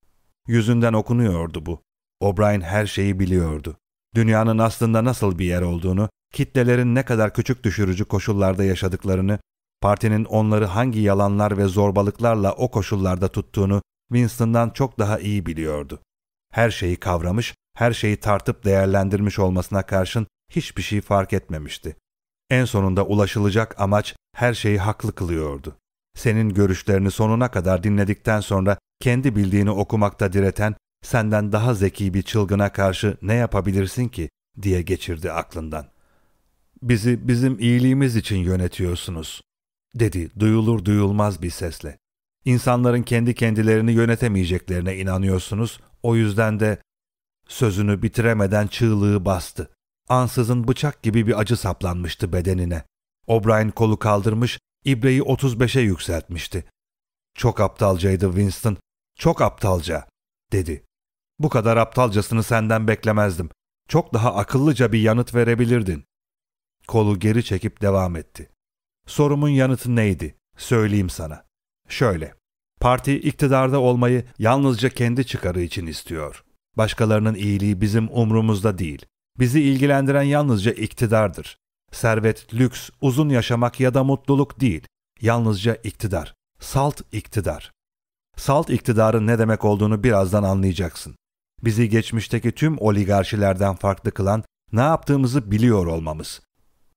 A: Yüzünden okunuyordu bu. O'Brien her şeyi biliyordu. Dünyanın aslında nasıl bir yer olduğunu, kitlelerin ne kadar küçük düşürücü koşullarda yaşadıklarını, partinin onları hangi yalanlar ve zorbalıklarla o koşullarda tuttuğunu Winston'dan çok daha iyi biliyordu. Her şeyi kavramış, her şeyi tartıp değerlendirmiş olmasına karşın hiçbir şey fark etmemişti. En sonunda ulaşılacak amaç her şeyi haklı kılıyordu. Senin görüşlerini sonuna kadar dinledikten sonra kendi bildiğini okumakta direten, senden daha zeki bir çılgına karşı ne yapabilirsin ki diye geçirdi aklından. Bizi bizim iyiliğimiz için yönetiyorsunuz, dedi duyulur duyulmaz bir sesle. İnsanların kendi kendilerini yönetemeyeceklerine inanıyorsunuz, o yüzden de sözünü bitiremeden çığlığı bastı. Ansızın bıçak gibi bir acı saplanmıştı bedenine. O'Brien kolu kaldırmış, ibreyi 35'e yükseltmişti. Çok aptalcaydı Winston, çok aptalca, dedi. Bu kadar aptalcasını senden beklemezdim. Çok daha akıllıca bir yanıt verebilirdin. Kolu geri çekip devam etti. Sorumun yanıtı neydi? Söyleyeyim sana. Şöyle. Parti iktidarda olmayı yalnızca kendi çıkarı için istiyor. Başkalarının iyiliği bizim umrumuzda değil. Bizi ilgilendiren yalnızca iktidardır. Servet, lüks, uzun yaşamak ya da mutluluk değil. Yalnızca iktidar. Salt iktidar. Salt iktidarın ne demek olduğunu birazdan anlayacaksın. Bizi geçmişteki tüm oligarşilerden farklı kılan ne yaptığımızı biliyor olmamız.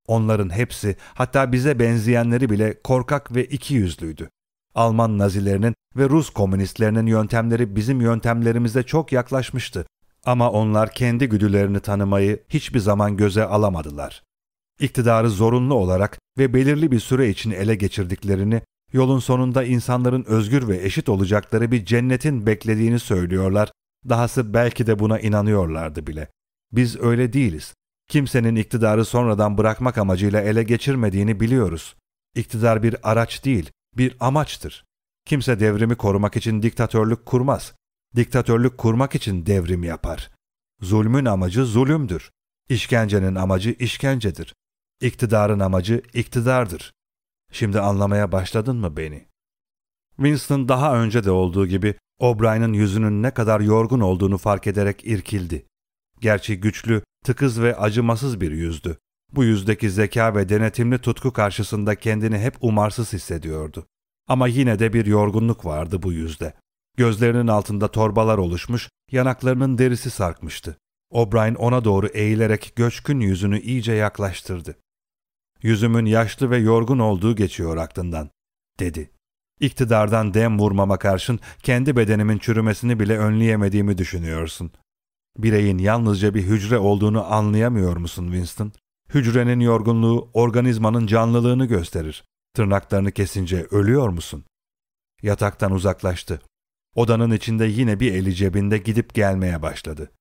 A: Onların hepsi, hatta bize benzeyenleri bile korkak ve iki yüzlüydü. Alman nazilerinin ve Rus komünistlerinin yöntemleri bizim yöntemlerimize çok yaklaşmıştı. Ama onlar kendi güdülerini tanımayı hiçbir zaman göze alamadılar. İktidarı zorunlu olarak ve belirli bir süre için ele geçirdiklerini, yolun sonunda insanların özgür ve eşit olacakları bir cennetin beklediğini söylüyorlar, dahası belki de buna inanıyorlardı bile. Biz öyle değiliz. Kimsenin iktidarı sonradan bırakmak amacıyla ele geçirmediğini biliyoruz. İktidar bir araç değil, bir amaçtır. Kimse devrimi korumak için diktatörlük kurmaz. Diktatörlük kurmak için devrim yapar. Zulmün amacı zulümdür. İşkencenin amacı işkencedir. İktidarın amacı iktidardır. Şimdi anlamaya başladın mı beni? Winston daha önce de olduğu gibi O'Brien'in yüzünün ne kadar yorgun olduğunu fark ederek irkildi. Gerçi güçlü, tıkız ve acımasız bir yüzdü. Bu yüzdeki zeka ve denetimli tutku karşısında kendini hep umarsız hissediyordu. Ama yine de bir yorgunluk vardı bu yüzde. Gözlerinin altında torbalar oluşmuş, yanaklarının derisi sarkmıştı. O'Brien ona doğru eğilerek göçkün yüzünü iyice yaklaştırdı. Yüzümün yaşlı ve yorgun olduğu geçiyor aklından, dedi. İktidardan dem vurmama karşın kendi bedenimin çürümesini bile önleyemediğimi düşünüyorsun. Bireyin yalnızca bir hücre olduğunu anlayamıyor musun Winston? Hücrenin yorgunluğu organizmanın canlılığını gösterir. Tırnaklarını kesince ölüyor musun? Yataktan uzaklaştı. Odanın içinde yine bir eli cebinde gidip gelmeye başladı.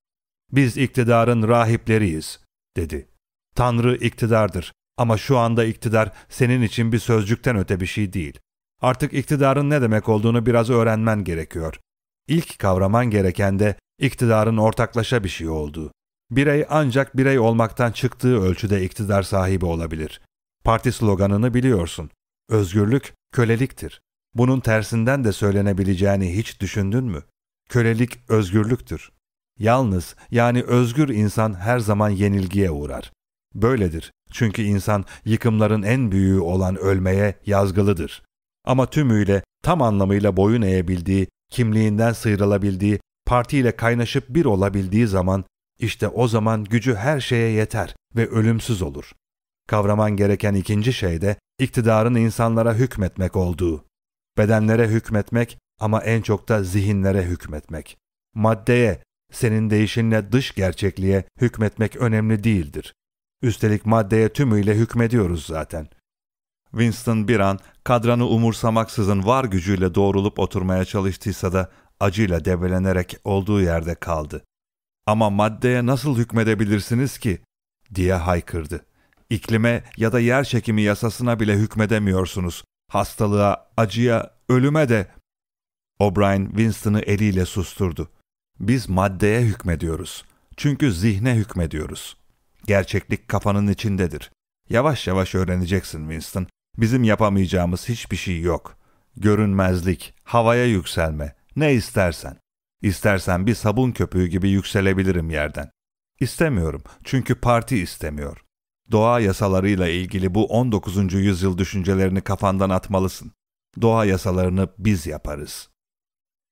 A: Biz iktidarın rahipleriyiz, dedi. Tanrı iktidardır ama şu anda iktidar senin için bir sözcükten öte bir şey değil. Artık iktidarın ne demek olduğunu biraz öğrenmen gerekiyor. İlk kavraman gereken de iktidarın ortaklaşa bir şey olduğu. Birey ancak birey olmaktan çıktığı ölçüde iktidar sahibi olabilir. Parti sloganını biliyorsun. Özgürlük köleliktir. Bunun tersinden de söylenebileceğini hiç düşündün mü? Kölelik özgürlüktür. Yalnız yani özgür insan her zaman yenilgiye uğrar. Böyledir. Çünkü insan yıkımların en büyüğü olan ölmeye yazgılıdır. Ama tümüyle, tam anlamıyla boyun eğebildiği, kimliğinden sıyrılabildiği, partiyle kaynaşıp bir olabildiği zaman, işte o zaman gücü her şeye yeter ve ölümsüz olur. Kavraman gereken ikinci şey de iktidarın insanlara hükmetmek olduğu. Bedenlere hükmetmek ama en çok da zihinlere hükmetmek. Maddeye, senin değişinle dış gerçekliğe hükmetmek önemli değildir. Üstelik maddeye tümüyle hükmediyoruz zaten. Winston bir an kadranı umursamaksızın var gücüyle doğrulup oturmaya çalıştıysa da acıyla debelenerek olduğu yerde kaldı. Ama maddeye nasıl hükmedebilirsiniz ki? diye haykırdı. İklime ya da yer çekimi yasasına bile hükmedemiyorsunuz. Hastalığa, acıya, ölüme de. O'Brien Winston'ı eliyle susturdu. Biz maddeye hükmediyoruz. Çünkü zihne hükmediyoruz. Gerçeklik kafanın içindedir. Yavaş yavaş öğreneceksin Winston. Bizim yapamayacağımız hiçbir şey yok. Görünmezlik, havaya yükselme, ne istersen. İstersen bir sabun köpüğü gibi yükselebilirim yerden. İstemiyorum çünkü parti istemiyor. Doğa yasalarıyla ilgili bu 19. yüzyıl düşüncelerini kafandan atmalısın. Doğa yasalarını biz yaparız.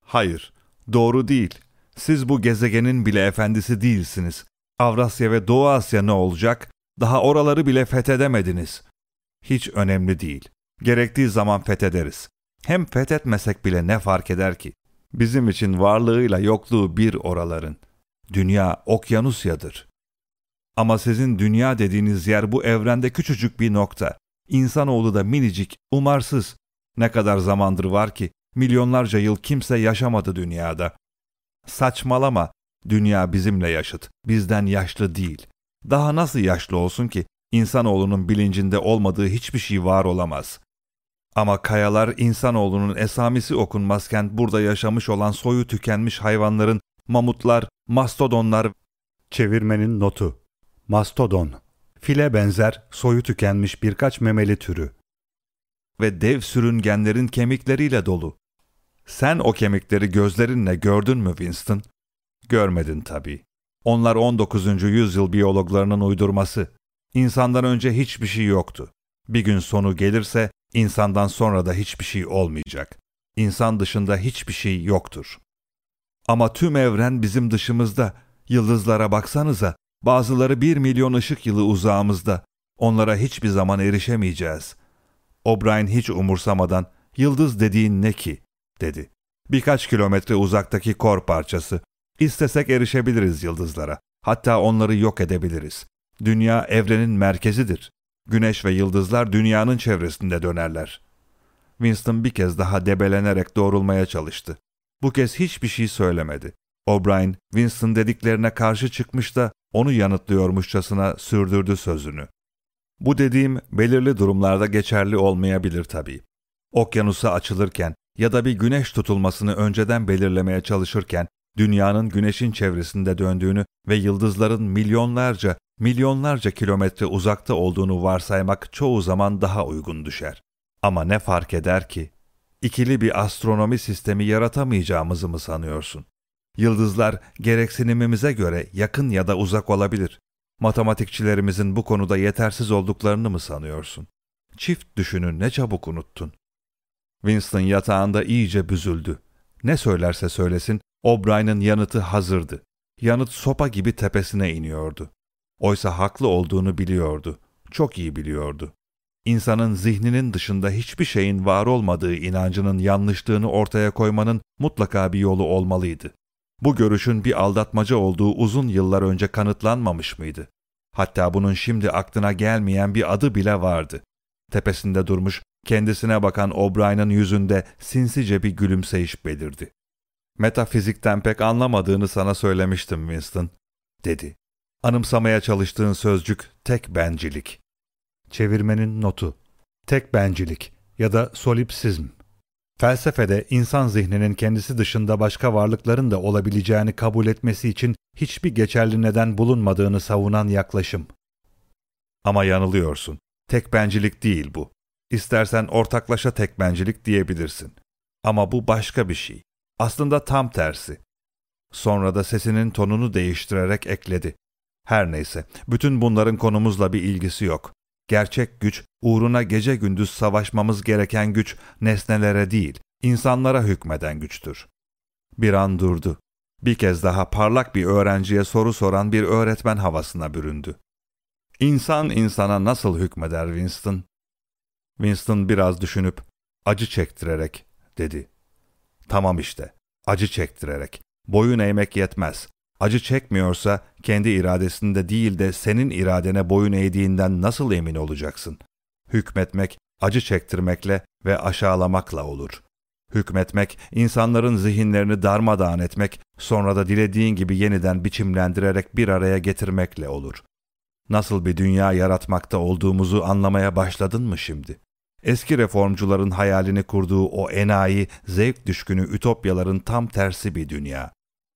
A: Hayır, doğru değil. Siz bu gezegenin bile efendisi değilsiniz. Avrasya ve Doğu Asya ne olacak? Daha oraları bile fethedemediniz. Hiç önemli değil. Gerektiği zaman fethederiz. Hem fethetmesek bile ne fark eder ki? Bizim için varlığıyla yokluğu bir oraların. Dünya okyanusyadır. Ama sizin dünya dediğiniz yer bu evrende küçücük bir nokta. İnsanoğlu da minicik, umarsız. Ne kadar zamandır var ki milyonlarca yıl kimse yaşamadı dünyada. Saçmalama, dünya bizimle yaşıt, bizden yaşlı değil. Daha nasıl yaşlı olsun ki insanoğlunun bilincinde olmadığı hiçbir şey var olamaz. Ama kayalar insanoğlunun esamisi okunmazken burada yaşamış olan soyu tükenmiş hayvanların, mamutlar, mastodonlar, çevirmenin notu. Mastodon, file benzer, soyu tükenmiş birkaç memeli türü. Ve dev sürüngenlerin kemikleriyle dolu. Sen o kemikleri gözlerinle gördün mü Winston? Görmedin tabii. Onlar 19. yüzyıl biyologlarının uydurması. İnsandan önce hiçbir şey yoktu. Bir gün sonu gelirse insandan sonra da hiçbir şey olmayacak. İnsan dışında hiçbir şey yoktur. Ama tüm evren bizim dışımızda. Yıldızlara baksanıza. Bazıları bir milyon ışık yılı uzağımızda. Onlara hiçbir zaman erişemeyeceğiz. O'Brien hiç umursamadan Yıldız dediğin ne ki? dedi. Birkaç kilometre uzaktaki kor parçası. İstesek erişebiliriz yıldızlara. Hatta onları yok edebiliriz. Dünya evrenin merkezidir. Güneş ve yıldızlar dünyanın çevresinde dönerler. Winston bir kez daha debelenerek doğrulmaya çalıştı. Bu kez hiçbir şey söylemedi. O'Brien, Winston dediklerine karşı çıkmış da onu yanıtlıyormuşçasına sürdürdü sözünü. Bu dediğim belirli durumlarda geçerli olmayabilir tabii. Okyanusa açılırken ya da bir güneş tutulmasını önceden belirlemeye çalışırken dünyanın güneşin çevresinde döndüğünü ve yıldızların milyonlarca, milyonlarca kilometre uzakta olduğunu varsaymak çoğu zaman daha uygun düşer. Ama ne fark eder ki? İkili bir astronomi sistemi yaratamayacağımızı mı sanıyorsun? Yıldızlar gereksinimimize göre yakın ya da uzak olabilir. Matematikçilerimizin bu konuda yetersiz olduklarını mı sanıyorsun? Çift düşünü ne çabuk unuttun. Winston yatağında iyice büzüldü. Ne söylerse söylesin, O'Brien'in yanıtı hazırdı. Yanıt sopa gibi tepesine iniyordu. Oysa haklı olduğunu biliyordu. Çok iyi biliyordu. İnsanın zihninin dışında hiçbir şeyin var olmadığı inancının yanlışlığını ortaya koymanın mutlaka bir yolu olmalıydı. Bu görüşün bir aldatmaca olduğu uzun yıllar önce kanıtlanmamış mıydı? Hatta bunun şimdi aklına gelmeyen bir adı bile vardı. Tepesinde durmuş, kendisine bakan O'Brien'in yüzünde sinsice bir gülümseyiş belirdi. Metafizikten pek anlamadığını sana söylemiştim Winston, dedi. Anımsamaya çalıştığın sözcük tek bencilik. Çevirmenin notu. Tek bencilik ya da solipsizm. Felsefede insan zihninin kendisi dışında başka varlıkların da olabileceğini kabul etmesi için hiçbir geçerli neden bulunmadığını savunan yaklaşım. Ama yanılıyorsun. Tek bencilik değil bu. İstersen ortaklaşa tek bencilik diyebilirsin. Ama bu başka bir şey. Aslında tam tersi. Sonra da sesinin tonunu değiştirerek ekledi. Her neyse, bütün bunların konumuzla bir ilgisi yok. Gerçek güç, uğruna gece gündüz savaşmamız gereken güç, nesnelere değil, insanlara hükmeden güçtür. Bir an durdu. Bir kez daha parlak bir öğrenciye soru soran bir öğretmen havasına büründü. İnsan insana nasıl hükmeder Winston? Winston biraz düşünüp, acı çektirerek, dedi. Tamam işte, acı çektirerek. Boyun eğmek yetmez. Acı çekmiyorsa kendi iradesinde değil de senin iradene boyun eğdiğinden nasıl emin olacaksın? Hükmetmek, acı çektirmekle ve aşağılamakla olur. Hükmetmek, insanların zihinlerini darmadağın etmek, sonra da dilediğin gibi yeniden biçimlendirerek bir araya getirmekle olur. Nasıl bir dünya yaratmakta olduğumuzu anlamaya başladın mı şimdi? Eski reformcuların hayalini kurduğu o enayi, zevk düşkünü ütopyaların tam tersi bir dünya.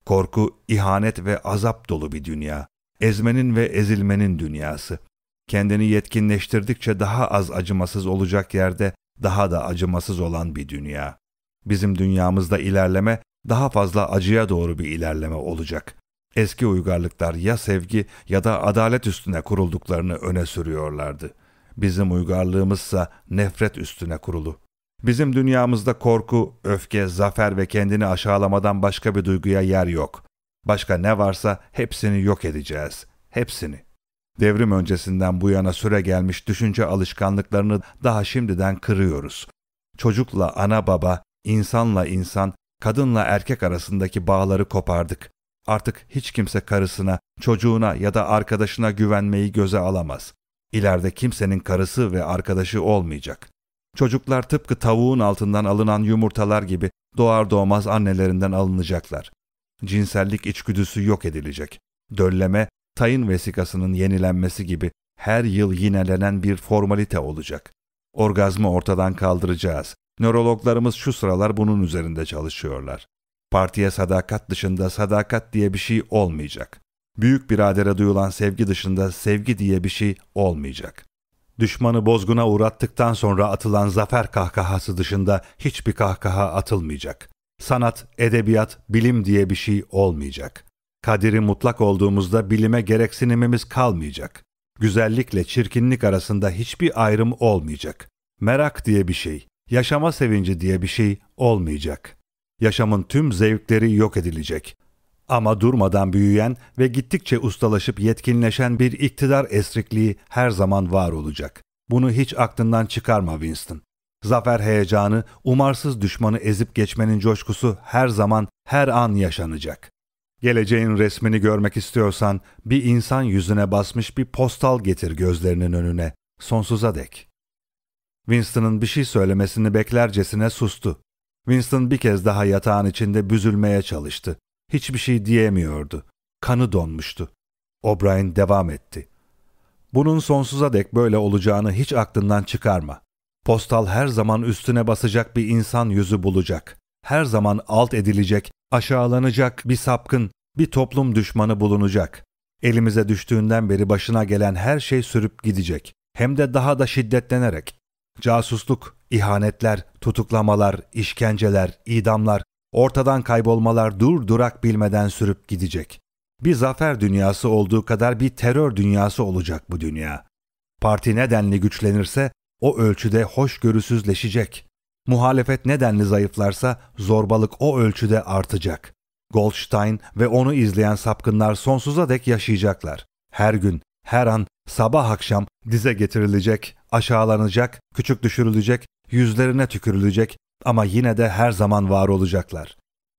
A: Korku, ihanet ve azap dolu bir dünya. Ezmenin ve ezilmenin dünyası. Kendini yetkinleştirdikçe daha az acımasız olacak yerde daha da acımasız olan bir dünya. Bizim dünyamızda ilerleme daha fazla acıya doğru bir ilerleme olacak. Eski uygarlıklar ya sevgi ya da adalet üstüne kurulduklarını öne sürüyorlardı. Bizim uygarlığımızsa nefret üstüne kurulu. Bizim dünyamızda korku, öfke, zafer ve kendini aşağılamadan başka bir duyguya yer yok. Başka ne varsa hepsini yok edeceğiz. Hepsini. Devrim öncesinden bu yana süre gelmiş düşünce alışkanlıklarını daha şimdiden kırıyoruz. Çocukla ana baba, insanla insan, kadınla erkek arasındaki bağları kopardık. Artık hiç kimse karısına, çocuğuna ya da arkadaşına güvenmeyi göze alamaz. İleride kimsenin karısı ve arkadaşı olmayacak. Çocuklar tıpkı tavuğun altından alınan yumurtalar gibi doğar doğmaz annelerinden alınacaklar. Cinsellik içgüdüsü yok edilecek. Dölleme, tayin vesikasının yenilenmesi gibi her yıl yinelenen bir formalite olacak. Orgazmı ortadan kaldıracağız. Nörologlarımız şu sıralar bunun üzerinde çalışıyorlar. Partiye sadakat dışında sadakat diye bir şey olmayacak. Büyük biradere duyulan sevgi dışında sevgi diye bir şey olmayacak. Düşmanı bozguna uğrattıktan sonra atılan zafer kahkahası dışında hiçbir kahkaha atılmayacak. Sanat, edebiyat, bilim diye bir şey olmayacak. Kadiri mutlak olduğumuzda bilime gereksinimimiz kalmayacak. Güzellikle çirkinlik arasında hiçbir ayrım olmayacak. Merak diye bir şey, yaşama sevinci diye bir şey olmayacak. Yaşamın tüm zevkleri yok edilecek. Ama durmadan büyüyen ve gittikçe ustalaşıp yetkinleşen bir iktidar esrikliği her zaman var olacak. Bunu hiç aklından çıkarma Winston. Zafer heyecanı, umarsız düşmanı ezip geçmenin coşkusu her zaman, her an yaşanacak. Geleceğin resmini görmek istiyorsan bir insan yüzüne basmış bir postal getir gözlerinin önüne, sonsuza dek. Winston'ın bir şey söylemesini beklercesine sustu. Winston bir kez daha yatağın içinde büzülmeye çalıştı. Hiçbir şey diyemiyordu. Kanı donmuştu. O'Brien devam etti. Bunun sonsuza dek böyle olacağını hiç aklından çıkarma. Postal her zaman üstüne basacak bir insan yüzü bulacak. Her zaman alt edilecek, aşağılanacak bir sapkın, bir toplum düşmanı bulunacak. Elimize düştüğünden beri başına gelen her şey sürüp gidecek. Hem de daha da şiddetlenerek. Casusluk, ihanetler, tutuklamalar, işkenceler, idamlar, ortadan kaybolmalar dur durak bilmeden sürüp gidecek. Bir zafer dünyası olduğu kadar bir terör dünyası olacak bu dünya. Parti nedenli güçlenirse o ölçüde hoşgörüsüzleşecek. Muhalefet nedenli zayıflarsa zorbalık o ölçüde artacak. Goldstein ve onu izleyen sapkınlar sonsuza dek yaşayacaklar. Her gün, her an, sabah akşam dize getirilecek, aşağılanacak, küçük düşürülecek, yüzlerine tükürülecek ama yine de her zaman var olacaklar.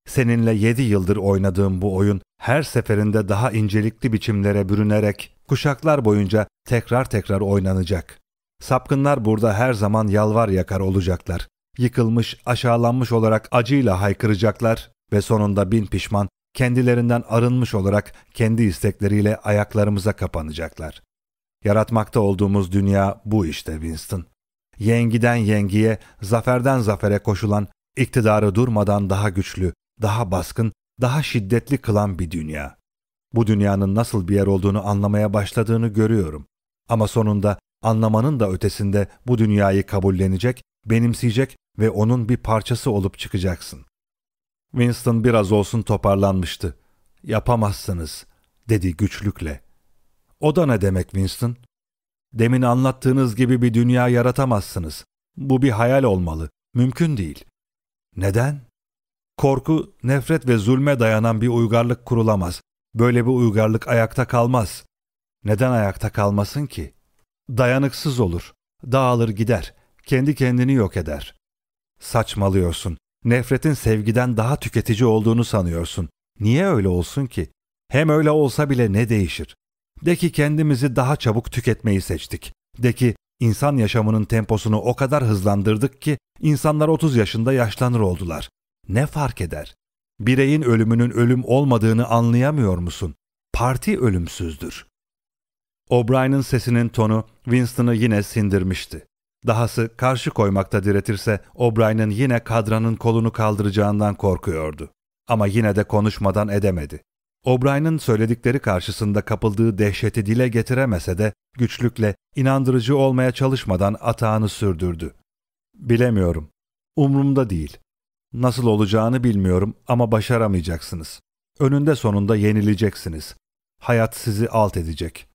A: Seninle yedi yıldır oynadığım bu oyun her seferinde daha incelikli biçimlere bürünerek kuşaklar boyunca tekrar tekrar oynanacak. Sapkınlar burada her zaman yalvar yakar olacaklar. Yıkılmış, aşağılanmış olarak acıyla haykıracaklar ve sonunda bin pişman, kendilerinden arınmış olarak kendi istekleriyle ayaklarımıza kapanacaklar. Yaratmakta olduğumuz dünya bu işte Winston. Yengiden yengiye, zaferden zafere koşulan, iktidarı durmadan daha güçlü, daha baskın, daha şiddetli kılan bir dünya. Bu dünyanın nasıl bir yer olduğunu anlamaya başladığını görüyorum. Ama sonunda anlamanın da ötesinde bu dünyayı kabullenecek, benimseyecek ve onun bir parçası olup çıkacaksın. Winston biraz olsun toparlanmıştı. Yapamazsınız, dedi güçlükle. O da ne demek Winston? Demin anlattığınız gibi bir dünya yaratamazsınız. Bu bir hayal olmalı. Mümkün değil. Neden? Korku, nefret ve zulme dayanan bir uygarlık kurulamaz. Böyle bir uygarlık ayakta kalmaz. Neden ayakta kalmasın ki? Dayanıksız olur. Dağılır gider. Kendi kendini yok eder. Saçmalıyorsun. Nefretin sevgiden daha tüketici olduğunu sanıyorsun. Niye öyle olsun ki? Hem öyle olsa bile ne değişir? De ki kendimizi daha çabuk tüketmeyi seçtik. De ki insan yaşamının temposunu o kadar hızlandırdık ki insanlar 30 yaşında yaşlanır oldular. Ne fark eder? Bireyin ölümünün ölüm olmadığını anlayamıyor musun? Parti ölümsüzdür. O'Brien'in sesinin tonu Winston'ı yine sindirmişti. Dahası karşı koymakta diretirse O'Brien'in yine kadranın kolunu kaldıracağından korkuyordu. Ama yine de konuşmadan edemedi. O'Brien'in söyledikleri karşısında kapıldığı dehşeti dile getiremese de güçlükle inandırıcı olmaya çalışmadan atağını sürdürdü. Bilemiyorum. Umrumda değil. Nasıl olacağını bilmiyorum ama başaramayacaksınız. Önünde sonunda yenileceksiniz. Hayat sizi alt edecek.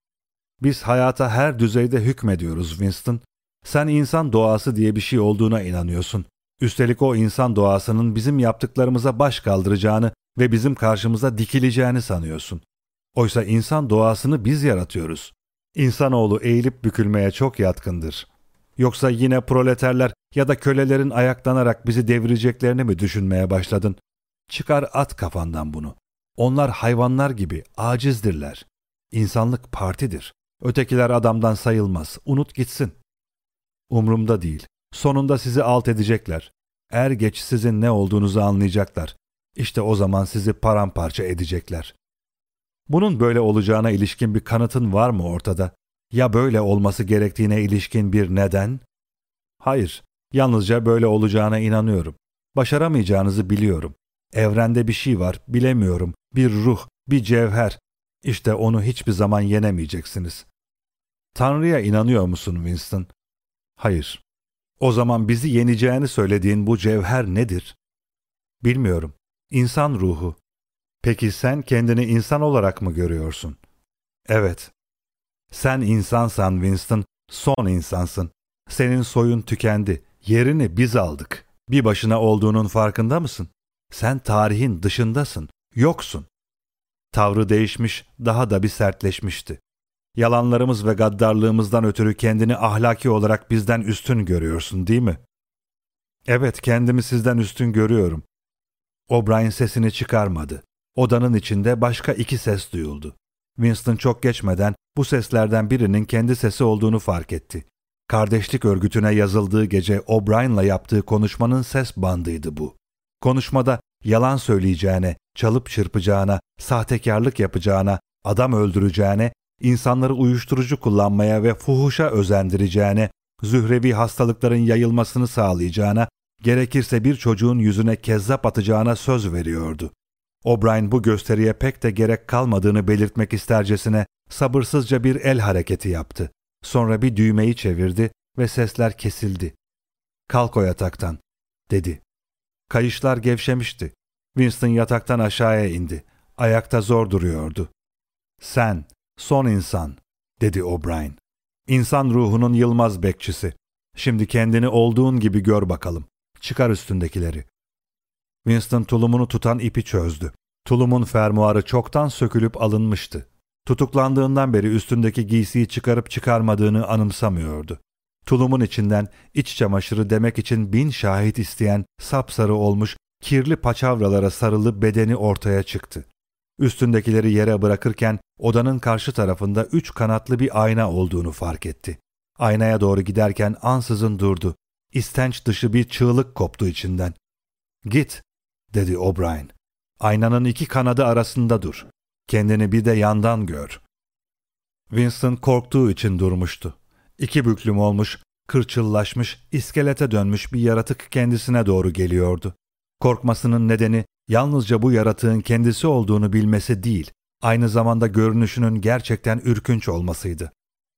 A: Biz hayata her düzeyde hükmediyoruz Winston. Sen insan doğası diye bir şey olduğuna inanıyorsun. Üstelik o insan doğasının bizim yaptıklarımıza baş kaldıracağını ve bizim karşımıza dikileceğini sanıyorsun. Oysa insan doğasını biz yaratıyoruz. İnsanoğlu eğilip bükülmeye çok yatkındır. Yoksa yine proleterler ya da kölelerin ayaklanarak bizi devireceklerini mi düşünmeye başladın? Çıkar at kafandan bunu. Onlar hayvanlar gibi acizdirler. İnsanlık partidir. Ötekiler adamdan sayılmaz. Unut gitsin. Umrumda değil. Sonunda sizi alt edecekler. Er geç sizin ne olduğunuzu anlayacaklar. İşte o zaman sizi paramparça edecekler. Bunun böyle olacağına ilişkin bir kanıtın var mı ortada? Ya böyle olması gerektiğine ilişkin bir neden? Hayır, yalnızca böyle olacağına inanıyorum. Başaramayacağınızı biliyorum. Evrende bir şey var, bilemiyorum. Bir ruh, bir cevher. İşte onu hiçbir zaman yenemeyeceksiniz. Tanrı'ya inanıyor musun Winston? Hayır. O zaman bizi yeneceğini söylediğin bu cevher nedir? Bilmiyorum. İnsan ruhu. Peki sen kendini insan olarak mı görüyorsun? Evet. Sen insansan Winston, son insansın. Senin soyun tükendi. Yerini biz aldık. Bir başına olduğunun farkında mısın? Sen tarihin dışındasın. Yoksun. Tavrı değişmiş, daha da bir sertleşmişti. Yalanlarımız ve gaddarlığımızdan ötürü kendini ahlaki olarak bizden üstün görüyorsun değil mi? Evet, kendimi sizden üstün görüyorum. O'Brien sesini çıkarmadı. Odanın içinde başka iki ses duyuldu. Winston çok geçmeden bu seslerden birinin kendi sesi olduğunu fark etti. Kardeşlik örgütüne yazıldığı gece O'Brien'la yaptığı konuşmanın ses bandıydı bu. Konuşmada yalan söyleyeceğine, çalıp çırpacağına, sahtekarlık yapacağına, adam öldüreceğine, insanları uyuşturucu kullanmaya ve fuhuşa özendireceğine, zührevi hastalıkların yayılmasını sağlayacağına, gerekirse bir çocuğun yüzüne kezzap atacağına söz veriyordu. O'Brien bu gösteriye pek de gerek kalmadığını belirtmek istercesine sabırsızca bir el hareketi yaptı. Sonra bir düğmeyi çevirdi ve sesler kesildi. Kalk o yataktan, dedi. Kayışlar gevşemişti. Winston yataktan aşağıya indi. Ayakta zor duruyordu. Sen, son insan, dedi O'Brien. İnsan ruhunun yılmaz bekçisi. Şimdi kendini olduğun gibi gör bakalım. Çıkar üstündekileri. Winston tulumunu tutan ipi çözdü. Tulumun fermuarı çoktan sökülüp alınmıştı. Tutuklandığından beri üstündeki giysiyi çıkarıp çıkarmadığını anımsamıyordu. Tulumun içinden iç çamaşırı demek için bin şahit isteyen sapsarı olmuş kirli paçavralara sarılı bedeni ortaya çıktı. Üstündekileri yere bırakırken odanın karşı tarafında üç kanatlı bir ayna olduğunu fark etti. Aynaya doğru giderken ansızın durdu. İstenç dışı bir çığlık koptu içinden. Git, dedi O'Brien. Aynanın iki kanadı arasında dur. Kendini bir de yandan gör. Winston korktuğu için durmuştu. İki büklüm olmuş, kırçıllaşmış, iskelete dönmüş bir yaratık kendisine doğru geliyordu. Korkmasının nedeni yalnızca bu yaratığın kendisi olduğunu bilmesi değil, aynı zamanda görünüşünün gerçekten ürkünç olmasıydı.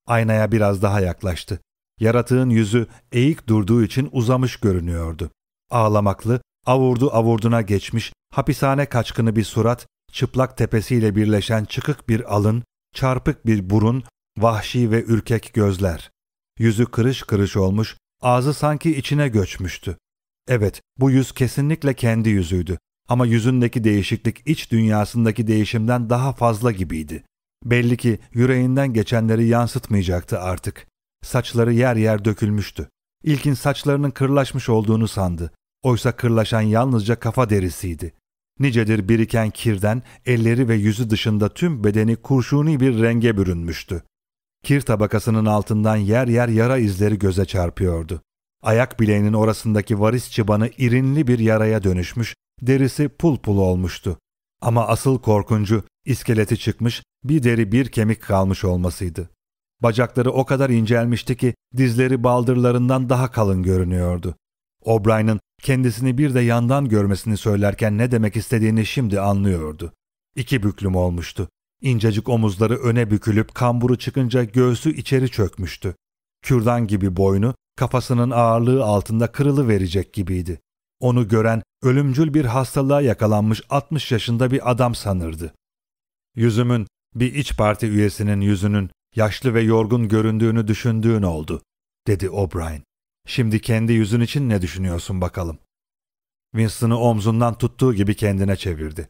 A: Aynaya biraz daha yaklaştı. Yaratığın yüzü eğik durduğu için uzamış görünüyordu. Ağlamaklı, avurdu avurduna geçmiş, hapishane kaçkını bir surat, çıplak tepesiyle birleşen çıkık bir alın, çarpık bir burun, vahşi ve ürkek gözler. Yüzü kırış kırış olmuş, ağzı sanki içine göçmüştü. Evet, bu yüz kesinlikle kendi yüzüydü. Ama yüzündeki değişiklik iç dünyasındaki değişimden daha fazla gibiydi. Belli ki yüreğinden geçenleri yansıtmayacaktı artık. Saçları yer yer dökülmüştü. İlkin saçlarının kırlaşmış olduğunu sandı. Oysa kırlaşan yalnızca kafa derisiydi. Nicedir biriken kirden elleri ve yüzü dışında tüm bedeni kurşuni bir renge bürünmüştü. Kir tabakasının altından yer yer yara izleri göze çarpıyordu. Ayak bileğinin orasındaki varis çıbanı irinli bir yaraya dönüşmüş, derisi pul pul olmuştu. Ama asıl korkuncu iskeleti çıkmış, bir deri bir kemik kalmış olmasıydı. Bacakları o kadar incelmişti ki dizleri baldırlarından daha kalın görünüyordu. O'Brien'in kendisini bir de yandan görmesini söylerken ne demek istediğini şimdi anlıyordu. İki büklüm olmuştu. İncecik omuzları öne bükülüp kamburu çıkınca göğsü içeri çökmüştü. Kürdan gibi boynu kafasının ağırlığı altında kırılı verecek gibiydi. Onu gören ölümcül bir hastalığa yakalanmış 60 yaşında bir adam sanırdı. Yüzümün bir iç parti üyesinin yüzünün yaşlı ve yorgun göründüğünü düşündüğün oldu, dedi O'Brien. Şimdi kendi yüzün için ne düşünüyorsun bakalım? Winston'ı omzundan tuttuğu gibi kendine çevirdi.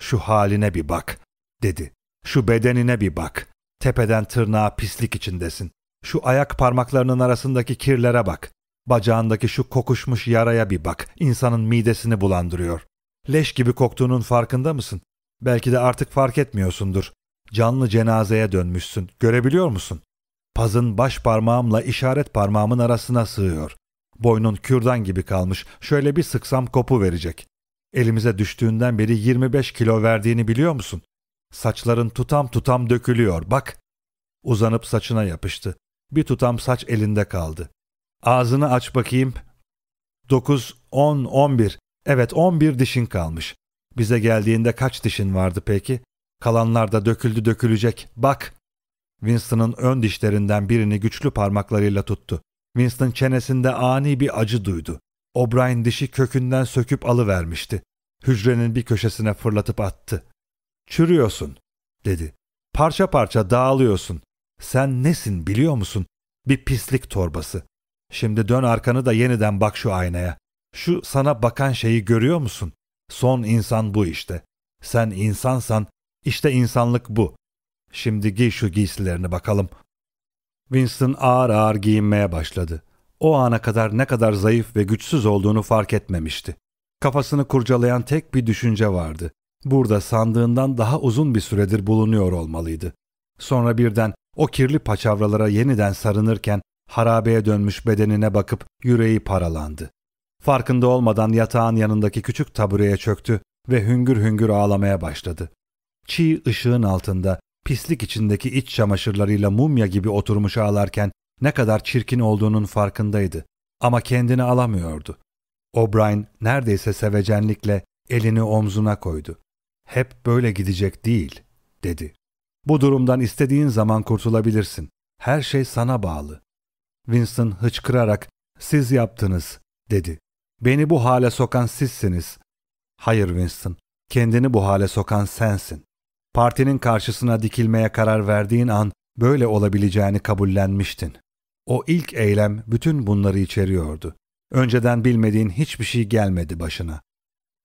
A: Şu haline bir bak, dedi. Şu bedenine bir bak. Tepeden tırnağa pislik içindesin. Şu ayak parmaklarının arasındaki kirlere bak. Bacağındaki şu kokuşmuş yaraya bir bak. İnsanın midesini bulandırıyor. Leş gibi koktuğunun farkında mısın? Belki de artık fark etmiyorsundur. Canlı cenazeye dönmüşsün. Görebiliyor musun? Pazın baş parmağımla işaret parmağımın arasına sığıyor. Boynun kürdan gibi kalmış. Şöyle bir sıksam kopu verecek. Elimize düştüğünden beri 25 kilo verdiğini biliyor musun? Saçların tutam tutam dökülüyor. Bak. Uzanıp saçına yapıştı. Bir tutam saç elinde kaldı. Ağzını aç bakayım. 9, 10, 11. Evet 11 dişin kalmış. Bize geldiğinde kaç dişin vardı peki? Kalanlar da döküldü dökülecek. Bak. Winston'ın ön dişlerinden birini güçlü parmaklarıyla tuttu. Winston çenesinde ani bir acı duydu. O'Brien dişi kökünden söküp alıvermişti. Hücrenin bir köşesine fırlatıp attı. Çürüyorsun, dedi. Parça parça dağılıyorsun. Sen nesin biliyor musun? Bir pislik torbası. Şimdi dön arkanı da yeniden bak şu aynaya. Şu sana bakan şeyi görüyor musun? Son insan bu işte. Sen insansan işte insanlık bu. Şimdi giy şu giysilerini bakalım. Winston ağır ağır giyinmeye başladı. o ana kadar ne kadar zayıf ve güçsüz olduğunu fark etmemişti. Kafasını kurcalayan tek bir düşünce vardı. Burada sandığından daha uzun bir süredir bulunuyor olmalıydı. Sonra birden o kirli paçavralara yeniden sarınırken harabeye dönmüş bedenine bakıp yüreği paralandı. Farkında olmadan yatağın yanındaki küçük tabureye çöktü ve hüngür hüngür ağlamaya başladı. Çiğ ışığın altında pislik içindeki iç çamaşırlarıyla mumya gibi oturmuş ağlarken ne kadar çirkin olduğunun farkındaydı ama kendini alamıyordu. O'Brien neredeyse sevecenlikle elini omzuna koydu. Hep böyle gidecek değil, dedi. Bu durumdan istediğin zaman kurtulabilirsin. Her şey sana bağlı. Winston hıçkırarak, siz yaptınız, dedi. Beni bu hale sokan sizsiniz. Hayır Winston, kendini bu hale sokan sensin. Partinin karşısına dikilmeye karar verdiğin an böyle olabileceğini kabullenmiştin. O ilk eylem bütün bunları içeriyordu. Önceden bilmediğin hiçbir şey gelmedi başına.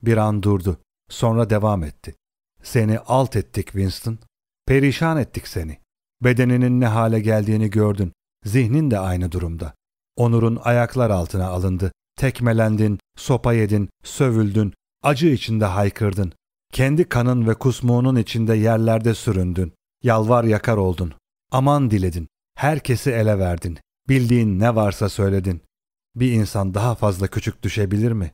A: Bir an durdu. Sonra devam etti. Seni alt ettik Winston. Perişan ettik seni. Bedeninin ne hale geldiğini gördün. Zihnin de aynı durumda. Onur'un ayaklar altına alındı. Tekmelendin, sopa yedin, sövüldün, acı içinde haykırdın. Kendi kanın ve kusmuğunun içinde yerlerde süründün. Yalvar yakar oldun. Aman diledin. Herkesi ele verdin. Bildiğin ne varsa söyledin. Bir insan daha fazla küçük düşebilir mi?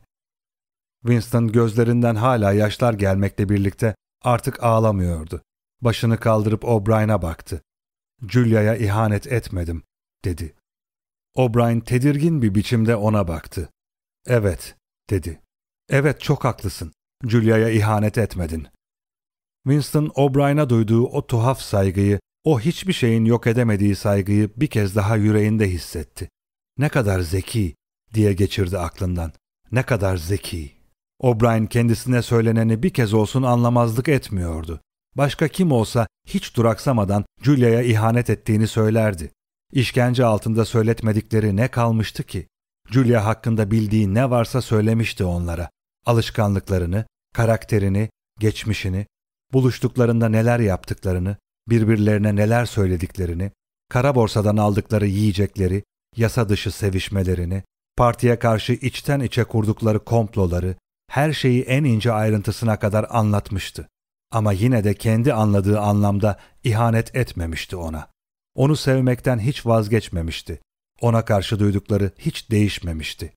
A: Winston gözlerinden hala yaşlar gelmekle birlikte artık ağlamıyordu. Başını kaldırıp O'Brien'a baktı. Julia'ya ihanet etmedim, dedi. O'Brien tedirgin bir biçimde ona baktı. Evet, dedi. Evet çok haklısın. Julia'ya ihanet etmedin. Winston O'Brien'a duyduğu o tuhaf saygıyı, o hiçbir şeyin yok edemediği saygıyı bir kez daha yüreğinde hissetti. Ne kadar zeki diye geçirdi aklından. Ne kadar zeki. O'Brien kendisine söyleneni bir kez olsun anlamazlık etmiyordu. Başka kim olsa hiç duraksamadan Julia'ya ihanet ettiğini söylerdi. İşkence altında söyletmedikleri ne kalmıştı ki? Julia hakkında bildiği ne varsa söylemişti onlara. Alışkanlıklarını, karakterini, geçmişini, buluştuklarında neler yaptıklarını, birbirlerine neler söylediklerini, kara borsadan aldıkları yiyecekleri, yasa dışı sevişmelerini, partiye karşı içten içe kurdukları komploları, her şeyi en ince ayrıntısına kadar anlatmıştı. Ama yine de kendi anladığı anlamda ihanet etmemişti ona. Onu sevmekten hiç vazgeçmemişti. Ona karşı duydukları hiç değişmemişti.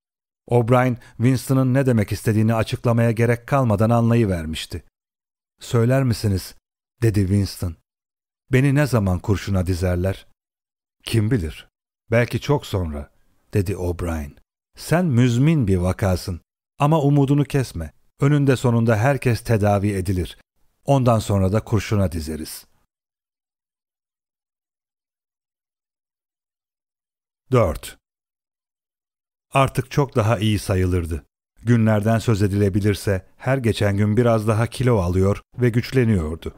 A: O'Brien, Winston'ın ne demek istediğini açıklamaya gerek kalmadan anlayıvermişti. ''Söyler misiniz?'' dedi Winston. ''Beni ne zaman kurşuna dizerler?'' ''Kim bilir? Belki çok sonra.'' dedi O'Brien. ''Sen müzmin bir vakasın. Ama umudunu kesme. Önünde sonunda herkes tedavi edilir. Ondan sonra da kurşuna dizeriz. 4. Artık çok daha iyi sayılırdı. Günlerden söz edilebilirse her geçen gün biraz daha kilo alıyor ve güçleniyordu.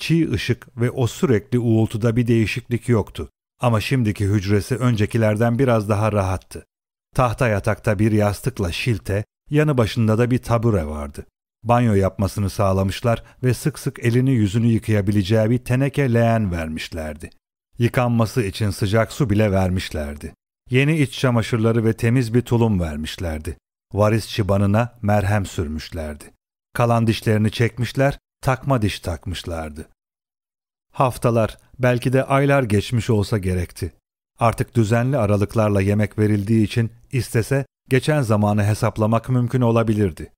A: Çiğ ışık ve o sürekli uğultuda bir değişiklik yoktu. Ama şimdiki hücresi öncekilerden biraz daha rahattı. Tahta yatakta bir yastıkla şilte, Yanı başında da bir tabure vardı. Banyo yapmasını sağlamışlar ve sık sık elini yüzünü yıkayabileceği bir teneke leğen vermişlerdi. Yıkanması için sıcak su bile vermişlerdi. Yeni iç çamaşırları ve temiz bir tulum vermişlerdi. Varis çıbanına merhem sürmüşlerdi. Kalan dişlerini çekmişler, takma diş takmışlardı. Haftalar, belki de aylar geçmiş olsa gerekti. Artık düzenli aralıklarla yemek verildiği için istese geçen zamanı hesaplamak mümkün olabilirdi.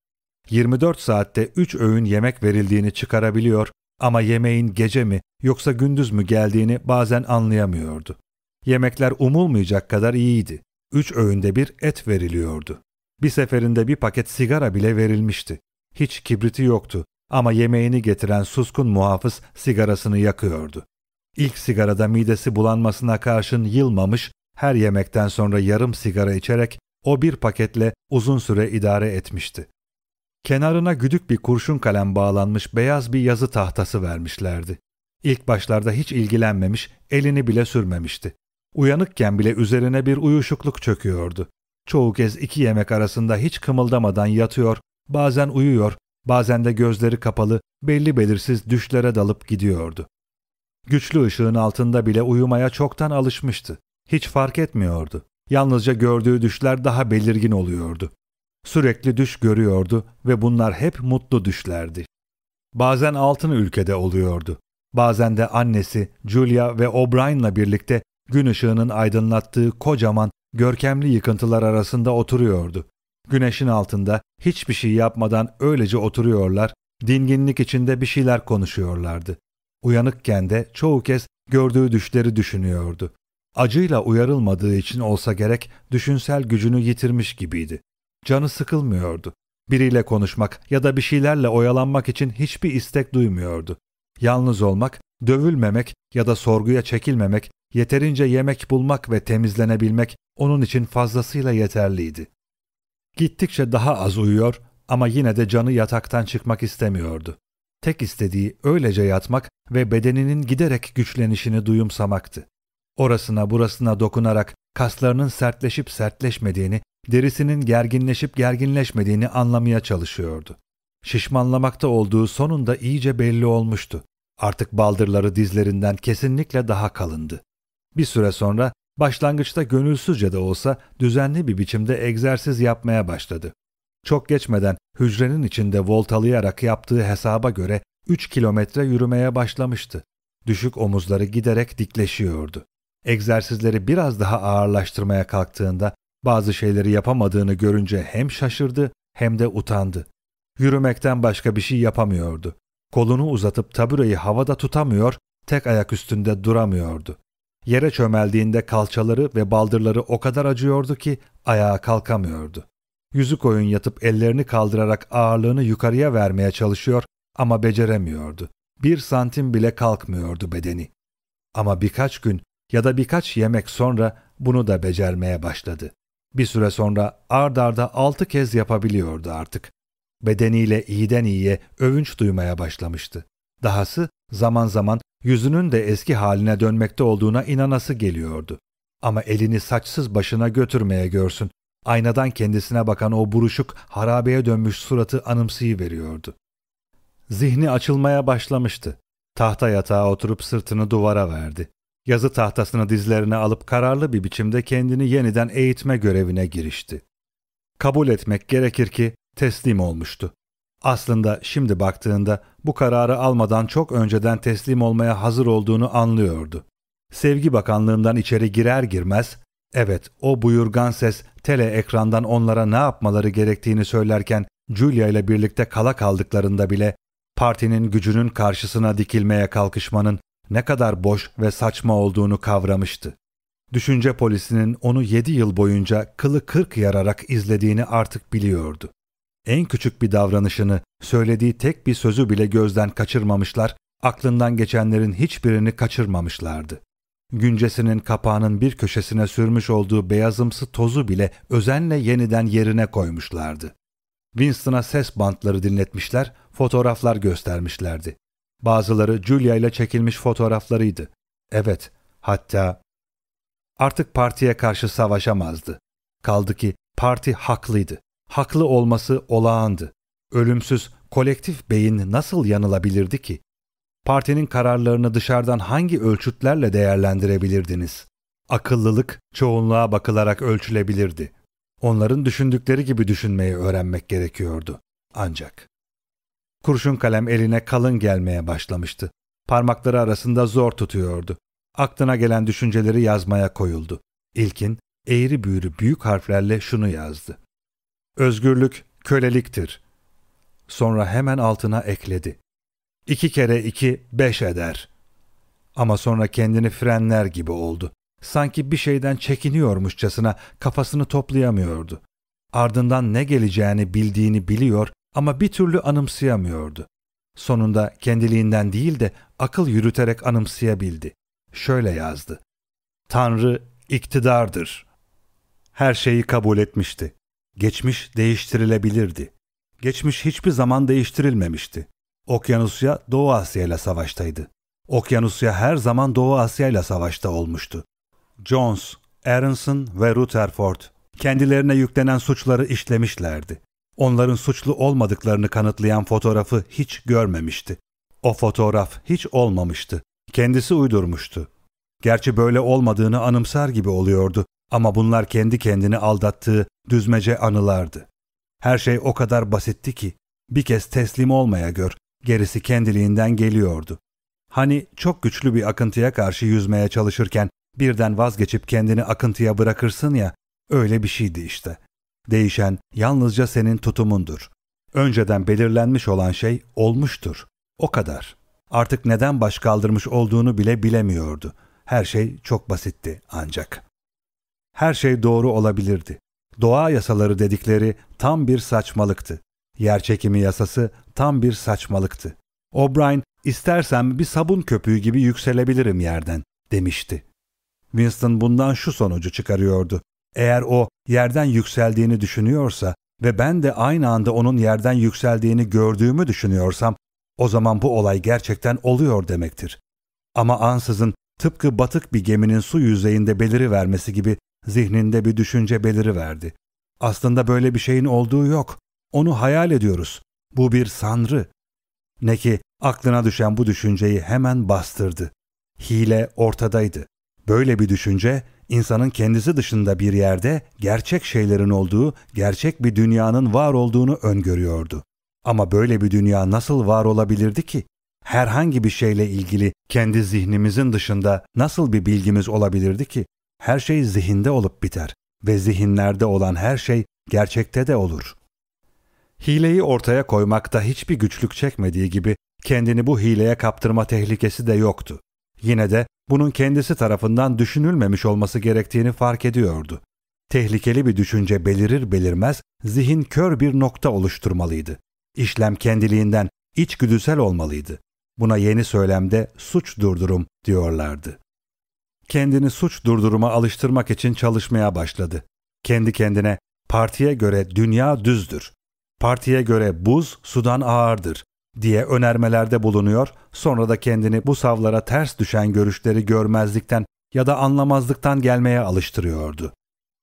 A: 24 saatte 3 öğün yemek verildiğini çıkarabiliyor ama yemeğin gece mi yoksa gündüz mü geldiğini bazen anlayamıyordu. Yemekler umulmayacak kadar iyiydi. Üç öğünde bir et veriliyordu. Bir seferinde bir paket sigara bile verilmişti. Hiç kibriti yoktu ama yemeğini getiren suskun muhafız sigarasını yakıyordu. İlk sigarada midesi bulanmasına karşın yılmamış, her yemekten sonra yarım sigara içerek o bir paketle uzun süre idare etmişti. Kenarına güdük bir kurşun kalem bağlanmış beyaz bir yazı tahtası vermişlerdi. İlk başlarda hiç ilgilenmemiş, elini bile sürmemişti. Uyanıkken bile üzerine bir uyuşukluk çöküyordu. Çoğu kez iki yemek arasında hiç kımıldamadan yatıyor, bazen uyuyor, bazen de gözleri kapalı, belli belirsiz düşlere dalıp gidiyordu. Güçlü ışığın altında bile uyumaya çoktan alışmıştı. Hiç fark etmiyordu. Yalnızca gördüğü düşler daha belirgin oluyordu. Sürekli düş görüyordu ve bunlar hep mutlu düşlerdi. Bazen altın ülkede oluyordu. Bazen de annesi Julia ve O'Brien'la birlikte gün ışığının aydınlattığı kocaman, görkemli yıkıntılar arasında oturuyordu. Güneşin altında hiçbir şey yapmadan öylece oturuyorlar, dinginlik içinde bir şeyler konuşuyorlardı. Uyanıkken de çoğu kez gördüğü düşleri düşünüyordu. Acıyla uyarılmadığı için olsa gerek düşünsel gücünü yitirmiş gibiydi. Canı sıkılmıyordu. Biriyle konuşmak ya da bir şeylerle oyalanmak için hiçbir istek duymuyordu. Yalnız olmak, dövülmemek ya da sorguya çekilmemek, yeterince yemek bulmak ve temizlenebilmek onun için fazlasıyla yeterliydi. Gittikçe daha az uyuyor ama yine de canı yataktan çıkmak istemiyordu. Tek istediği öylece yatmak ve bedeninin giderek güçlenişini duyumsamaktı. Orasına burasına dokunarak kaslarının sertleşip sertleşmediğini, derisinin gerginleşip gerginleşmediğini anlamaya çalışıyordu. Şişmanlamakta olduğu sonunda iyice belli olmuştu. Artık baldırları dizlerinden kesinlikle daha kalındı. Bir süre sonra başlangıçta gönülsüzce de olsa düzenli bir biçimde egzersiz yapmaya başladı. Çok geçmeden hücrenin içinde voltalayarak yaptığı hesaba göre 3 kilometre yürümeye başlamıştı. Düşük omuzları giderek dikleşiyordu. Egzersizleri biraz daha ağırlaştırmaya kalktığında bazı şeyleri yapamadığını görünce hem şaşırdı hem de utandı. Yürümekten başka bir şey yapamıyordu. Kolunu uzatıp tabureyi havada tutamıyor, tek ayak üstünde duramıyordu. Yere çömeldiğinde kalçaları ve baldırları o kadar acıyordu ki ayağa kalkamıyordu. Yüzük oyun yatıp ellerini kaldırarak ağırlığını yukarıya vermeye çalışıyor ama beceremiyordu. Bir santim bile kalkmıyordu bedeni. Ama birkaç gün ya da birkaç yemek sonra bunu da becermeye başladı. Bir süre sonra ard arda altı kez yapabiliyordu artık. Bedeniyle iyiden iyiye övünç duymaya başlamıştı. Dahası zaman zaman yüzünün de eski haline dönmekte olduğuna inanası geliyordu. Ama elini saçsız başına götürmeye görsün. Aynadan kendisine bakan o buruşuk, harabeye dönmüş suratı anımsayıveriyordu. Zihni açılmaya başlamıştı. Tahta yatağa oturup sırtını duvara verdi. Yazı tahtasını dizlerine alıp kararlı bir biçimde kendini yeniden eğitme görevine girişti. Kabul etmek gerekir ki teslim olmuştu. Aslında şimdi baktığında bu kararı almadan çok önceden teslim olmaya hazır olduğunu anlıyordu. Sevgi Bakanlığından içeri girer girmez, evet o buyurgan ses tele ekrandan onlara ne yapmaları gerektiğini söylerken Julia ile birlikte kala kaldıklarında bile partinin gücünün karşısına dikilmeye kalkışmanın ne kadar boş ve saçma olduğunu kavramıştı. Düşünce polisinin onu yedi yıl boyunca kılı kırk yararak izlediğini artık biliyordu. En küçük bir davranışını, söylediği tek bir sözü bile gözden kaçırmamışlar, aklından geçenlerin hiçbirini kaçırmamışlardı. Güncesinin kapağının bir köşesine sürmüş olduğu beyazımsı tozu bile özenle yeniden yerine koymuşlardı. Winston'a ses bantları dinletmişler, fotoğraflar göstermişlerdi. Bazıları Julia ile çekilmiş fotoğraflarıydı. Evet, hatta artık partiye karşı savaşamazdı. Kaldı ki parti haklıydı. Haklı olması olağandı. Ölümsüz, kolektif beyin nasıl yanılabilirdi ki? Partinin kararlarını dışarıdan hangi ölçütlerle değerlendirebilirdiniz? Akıllılık çoğunluğa bakılarak ölçülebilirdi. Onların düşündükleri gibi düşünmeyi öğrenmek gerekiyordu. Ancak kurşun kalem eline kalın gelmeye başlamıştı. Parmakları arasında zor tutuyordu. Aklına gelen düşünceleri yazmaya koyuldu. İlkin eğri büğrü büyük harflerle şunu yazdı. Özgürlük köleliktir. Sonra hemen altına ekledi. İki kere iki beş eder. Ama sonra kendini frenler gibi oldu. Sanki bir şeyden çekiniyormuşçasına kafasını toplayamıyordu. Ardından ne geleceğini bildiğini biliyor ama bir türlü anımsayamıyordu. Sonunda kendiliğinden değil de akıl yürüterek anımsayabildi. Şöyle yazdı. Tanrı iktidardır. Her şeyi kabul etmişti. Geçmiş değiştirilebilirdi. Geçmiş hiçbir zaman değiştirilmemişti. Okyanusya Doğu Asya ile savaştaydı. Okyanusya her zaman Doğu Asya ile savaşta olmuştu. Jones, Aronson ve Rutherford kendilerine yüklenen suçları işlemişlerdi. Onların suçlu olmadıklarını kanıtlayan fotoğrafı hiç görmemişti. O fotoğraf hiç olmamıştı. Kendisi uydurmuştu. Gerçi böyle olmadığını anımsar gibi oluyordu Ama bunlar kendi kendini aldattığı düzmece anılardı. Her şey o kadar basitti ki bir kez teslim olmaya gör, gerisi kendiliğinden geliyordu. Hani çok güçlü bir akıntıya karşı yüzmeye çalışırken birden vazgeçip kendini akıntıya bırakırsın ya, öyle bir şeydi işte. Değişen yalnızca senin tutumundur. Önceden belirlenmiş olan şey olmuştur. O kadar. Artık neden baş kaldırmış olduğunu bile bilemiyordu. Her şey çok basitti ancak. Her şey doğru olabilirdi. Doğa yasaları dedikleri tam bir saçmalıktı. Yerçekimi yasası tam bir saçmalıktı. O'Brien, istersem bir sabun köpüğü gibi yükselebilirim yerden, demişti. Winston bundan şu sonucu çıkarıyordu. Eğer o yerden yükseldiğini düşünüyorsa ve ben de aynı anda onun yerden yükseldiğini gördüğümü düşünüyorsam, o zaman bu olay gerçekten oluyor demektir. Ama ansızın tıpkı batık bir geminin su yüzeyinde beliri vermesi gibi zihninde bir düşünce beliri verdi. Aslında böyle bir şeyin olduğu yok. Onu hayal ediyoruz. Bu bir sanrı. Ne ki aklına düşen bu düşünceyi hemen bastırdı. Hile ortadaydı. Böyle bir düşünce insanın kendisi dışında bir yerde gerçek şeylerin olduğu, gerçek bir dünyanın var olduğunu öngörüyordu. Ama böyle bir dünya nasıl var olabilirdi ki? Herhangi bir şeyle ilgili kendi zihnimizin dışında nasıl bir bilgimiz olabilirdi ki? Her şey zihinde olup biter ve zihinlerde olan her şey gerçekte de olur. Hileyi ortaya koymakta hiçbir güçlük çekmediği gibi kendini bu hileye kaptırma tehlikesi de yoktu. Yine de bunun kendisi tarafından düşünülmemiş olması gerektiğini fark ediyordu. Tehlikeli bir düşünce belirir belirmez zihin kör bir nokta oluşturmalıydı. İşlem kendiliğinden içgüdüsel olmalıydı. Buna yeni söylemde suç durdurum diyorlardı. Kendini suç durduruma alıştırmak için çalışmaya başladı. Kendi kendine partiye göre dünya düzdür. Partiye göre buz sudan ağırdır diye önermelerde bulunuyor, sonra da kendini bu savlara ters düşen görüşleri görmezlikten ya da anlamazlıktan gelmeye alıştırıyordu.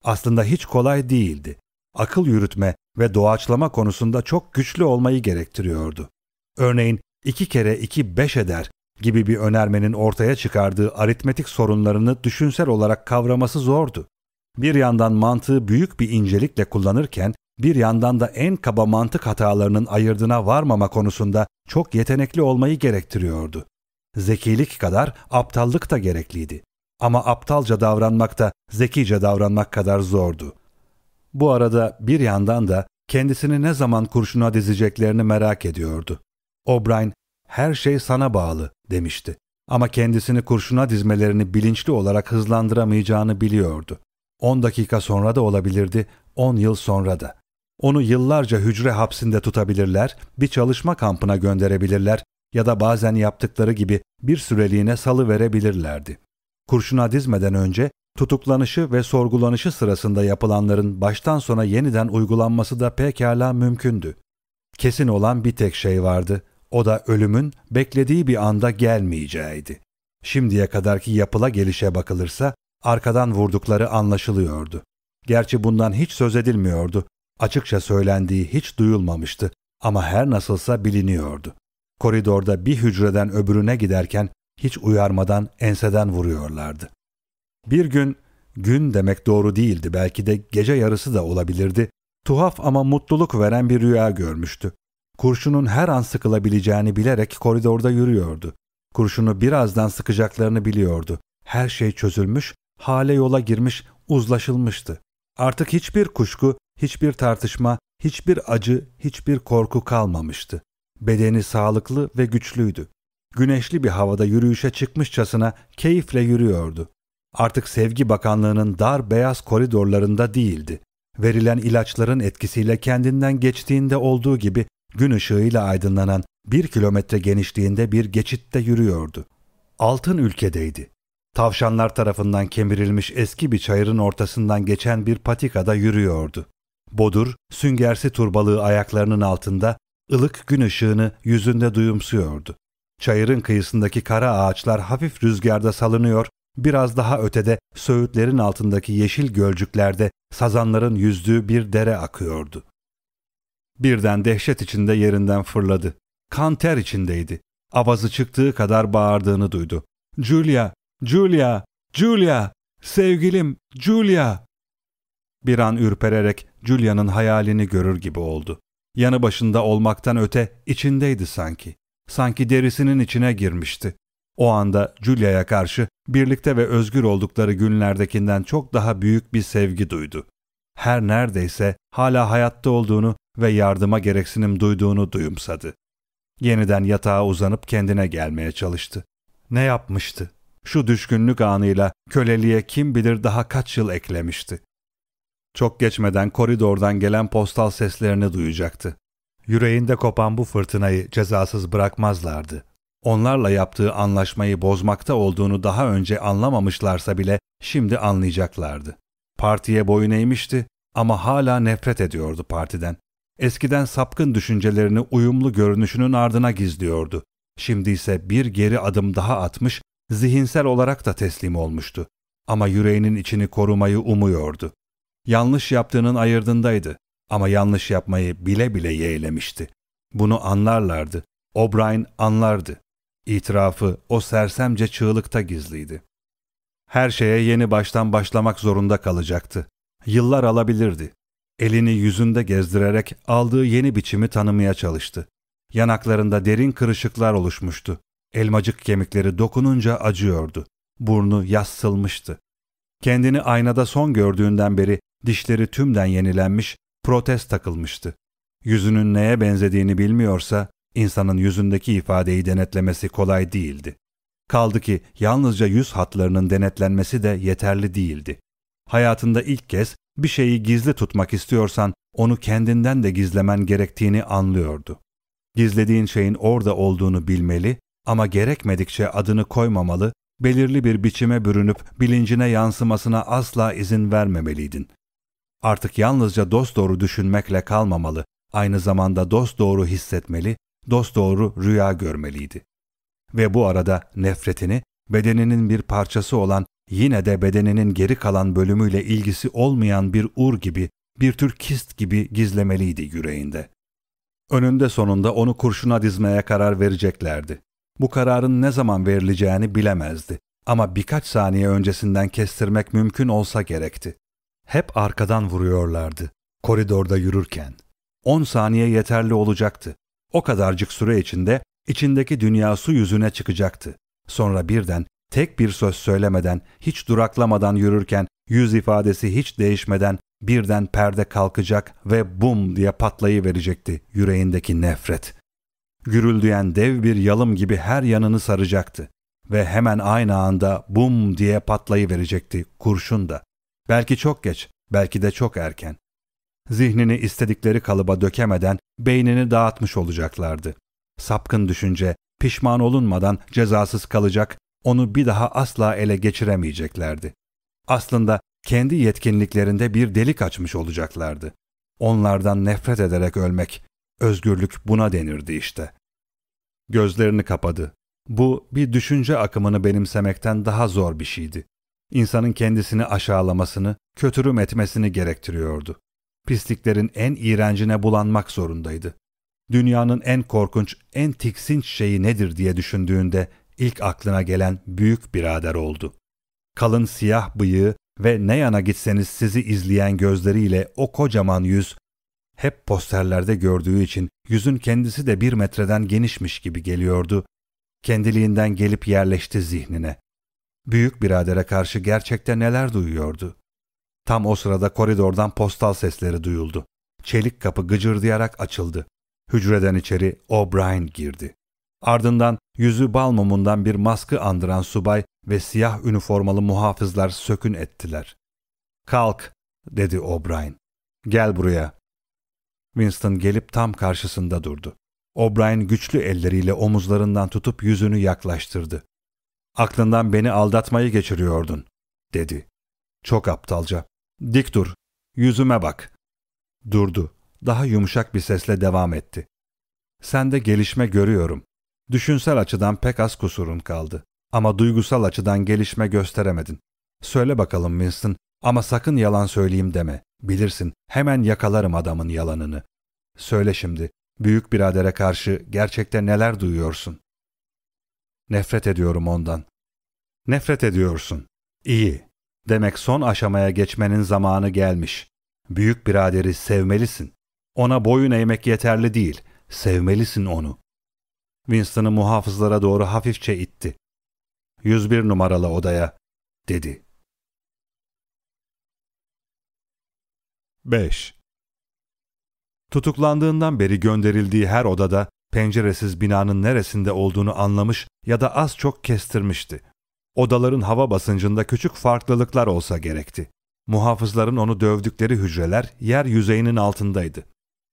A: Aslında hiç kolay değildi. Akıl yürütme ve doğaçlama konusunda çok güçlü olmayı gerektiriyordu. Örneğin iki kere iki beş eder gibi bir önermenin ortaya çıkardığı aritmetik sorunlarını düşünsel olarak kavraması zordu. Bir yandan mantığı büyük bir incelikle kullanırken bir yandan da en kaba mantık hatalarının ayırdına varmama konusunda çok yetenekli olmayı gerektiriyordu. Zekilik kadar aptallık da gerekliydi. Ama aptalca davranmak da zekice davranmak kadar zordu. Bu arada bir yandan da kendisini ne zaman kurşuna dizeceklerini merak ediyordu. O'Brien, her şey sana bağlı demişti. Ama kendisini kurşuna dizmelerini bilinçli olarak hızlandıramayacağını biliyordu. 10 dakika sonra da olabilirdi, 10 yıl sonra da. Onu yıllarca hücre hapsinde tutabilirler, bir çalışma kampına gönderebilirler ya da bazen yaptıkları gibi bir süreliğine salı verebilirlerdi. Kurşuna dizmeden önce tutuklanışı ve sorgulanışı sırasında yapılanların baştan sona yeniden uygulanması da pekala mümkündü. Kesin olan bir tek şey vardı. O da ölümün beklediği bir anda gelmeyeceğiydi. Şimdiye kadarki yapıla gelişe bakılırsa arkadan vurdukları anlaşılıyordu. Gerçi bundan hiç söz edilmiyordu Açıkça söylendiği hiç duyulmamıştı ama her nasılsa biliniyordu. Koridorda bir hücreden öbürüne giderken hiç uyarmadan enseden vuruyorlardı. Bir gün, gün demek doğru değildi belki de gece yarısı da olabilirdi, tuhaf ama mutluluk veren bir rüya görmüştü. Kurşunun her an sıkılabileceğini bilerek koridorda yürüyordu. Kurşunu birazdan sıkacaklarını biliyordu. Her şey çözülmüş, hale yola girmiş, uzlaşılmıştı. Artık hiçbir kuşku, hiçbir tartışma, hiçbir acı, hiçbir korku kalmamıştı. Bedeni sağlıklı ve güçlüydü. Güneşli bir havada yürüyüşe çıkmışçasına keyifle yürüyordu. Artık Sevgi Bakanlığı'nın dar beyaz koridorlarında değildi. Verilen ilaçların etkisiyle kendinden geçtiğinde olduğu gibi gün ışığıyla aydınlanan bir kilometre genişliğinde bir geçitte yürüyordu. Altın ülkedeydi. Tavşanlar tarafından kemirilmiş eski bir çayırın ortasından geçen bir patikada yürüyordu. Bodur, süngersi turbalığı ayaklarının altında ılık gün ışığını yüzünde duyumsuyordu. Çayırın kıyısındaki kara ağaçlar hafif rüzgarda salınıyor, biraz daha ötede söğütlerin altındaki yeşil gölcüklerde sazanların yüzdüğü bir dere akıyordu. Birden dehşet içinde yerinden fırladı. Kan ter içindeydi. Avazı çıktığı kadar bağırdığını duydu. Julia, Julia, Julia! Sevgilim, Julia! Bir an ürpererek Julia'nın hayalini görür gibi oldu. Yanı başında olmaktan öte içindeydi sanki. Sanki derisinin içine girmişti. O anda Julia'ya karşı birlikte ve özgür oldukları günlerdekinden çok daha büyük bir sevgi duydu. Her neredeyse hala hayatta olduğunu ve yardıma gereksinim duyduğunu duyumsadı. Yeniden yatağa uzanıp kendine gelmeye çalıştı. Ne yapmıştı? Şu düşkünlük anıyla köleliğe kim bilir daha kaç yıl eklemişti. Çok geçmeden koridordan gelen postal seslerini duyacaktı. Yüreğinde kopan bu fırtınayı cezasız bırakmazlardı. Onlarla yaptığı anlaşmayı bozmakta olduğunu daha önce anlamamışlarsa bile şimdi anlayacaklardı. Partiye boyun eğmişti ama hala nefret ediyordu partiden. Eskiden sapkın düşüncelerini uyumlu görünüşünün ardına gizliyordu. Şimdi ise bir geri adım daha atmış, zihinsel olarak da teslim olmuştu. Ama yüreğinin içini korumayı umuyordu. Yanlış yaptığının ayırdındaydı ama yanlış yapmayı bile bile yeğlemişti. Bunu anlarlardı. O'Brien anlardı. İtirafı o sersemce çığlıkta gizliydi. Her şeye yeni baştan başlamak zorunda kalacaktı. Yıllar alabilirdi. Elini yüzünde gezdirerek aldığı yeni biçimi tanımaya çalıştı. Yanaklarında derin kırışıklar oluşmuştu. Elmacık kemikleri dokununca acıyordu. Burnu yassılmıştı. Kendini aynada son gördüğünden beri dişleri tümden yenilenmiş, protez takılmıştı. Yüzünün neye benzediğini bilmiyorsa insanın yüzündeki ifadeyi denetlemesi kolay değildi. Kaldı ki yalnızca yüz hatlarının denetlenmesi de yeterli değildi. Hayatında ilk kez bir şeyi gizli tutmak istiyorsan onu kendinden de gizlemen gerektiğini anlıyordu. Gizlediğin şeyin orada olduğunu bilmeli ama gerekmedikçe adını koymamalı, belirli bir biçime bürünüp bilincine yansımasına asla izin vermemeliydin. Artık yalnızca dosdoğru düşünmekle kalmamalı, aynı zamanda dosdoğru hissetmeli, dosdoğru rüya görmeliydi. Ve bu arada nefretini bedeninin bir parçası olan yine de bedeninin geri kalan bölümüyle ilgisi olmayan bir ur gibi, bir tür kist gibi gizlemeliydi yüreğinde. Önünde sonunda onu kurşuna dizmeye karar vereceklerdi. Bu kararın ne zaman verileceğini bilemezdi ama birkaç saniye öncesinden kestirmek mümkün olsa gerekti. Hep arkadan vuruyorlardı, koridorda yürürken. On saniye yeterli olacaktı. O kadarcık süre içinde içindeki dünya su yüzüne çıkacaktı. Sonra birden tek bir söz söylemeden, hiç duraklamadan yürürken, yüz ifadesi hiç değişmeden birden perde kalkacak ve bum diye patlayıverecekti yüreğindeki nefret. Gürüldeyen dev bir yalım gibi her yanını saracaktı ve hemen aynı anda bum diye patlayıverecekti kurşun da. Belki çok geç, belki de çok erken. Zihnini istedikleri kalıba dökemeden beynini dağıtmış olacaklardı. Sapkın düşünce, pişman olunmadan cezasız kalacak, onu bir daha asla ele geçiremeyeceklerdi. Aslında kendi yetkinliklerinde bir delik açmış olacaklardı. Onlardan nefret ederek ölmek, özgürlük buna denirdi işte. Gözlerini kapadı. Bu bir düşünce akımını benimsemekten daha zor bir şeydi. İnsanın kendisini aşağılamasını, kötürüm etmesini gerektiriyordu. Pisliklerin en iğrencine bulanmak zorundaydı. Dünyanın en korkunç, en tiksinç şeyi nedir diye düşündüğünde ilk aklına gelen büyük birader oldu. Kalın siyah bıyığı ve ne yana gitseniz sizi izleyen gözleriyle o kocaman yüz, hep posterlerde gördüğü için yüzün kendisi de bir metreden genişmiş gibi geliyordu, kendiliğinden gelip yerleşti zihnine. Büyük biradere karşı gerçekte neler duyuyordu? Tam o sırada koridordan postal sesleri duyuldu. Çelik kapı gıcırdayarak açıldı. Hücreden içeri O'Brien girdi. Ardından yüzü bal mumundan bir maskı andıran subay ve siyah üniformalı muhafızlar sökün ettiler. Kalk, dedi O'Brien. Gel buraya. Winston gelip tam karşısında durdu. O'Brien güçlü elleriyle omuzlarından tutup yüzünü yaklaştırdı. Aklından beni aldatmayı geçiriyordun, dedi. Çok aptalca. Dik dur, yüzüme bak. Durdu. Daha yumuşak bir sesle devam etti. Sende gelişme görüyorum. Düşünsel açıdan pek az kusurun kaldı. Ama duygusal açıdan gelişme gösteremedin. Söyle bakalım Winston ama sakın yalan söyleyeyim deme. Bilirsin hemen yakalarım adamın yalanını. Söyle şimdi büyük biradere karşı gerçekten neler duyuyorsun? Nefret ediyorum ondan. Nefret ediyorsun. İyi. Demek son aşamaya geçmenin zamanı gelmiş. Büyük biraderi sevmelisin. Ona boyun eğmek yeterli değil. Sevmelisin onu. Winston'ı muhafızlara doğru hafifçe itti. 101 numaralı odaya, dedi. 5. Tutuklandığından beri gönderildiği her odada penceresiz binanın neresinde olduğunu anlamış ya da az çok kestirmişti. Odaların hava basıncında küçük farklılıklar olsa gerekti. Muhafızların onu dövdükleri hücreler yer yüzeyinin altındaydı.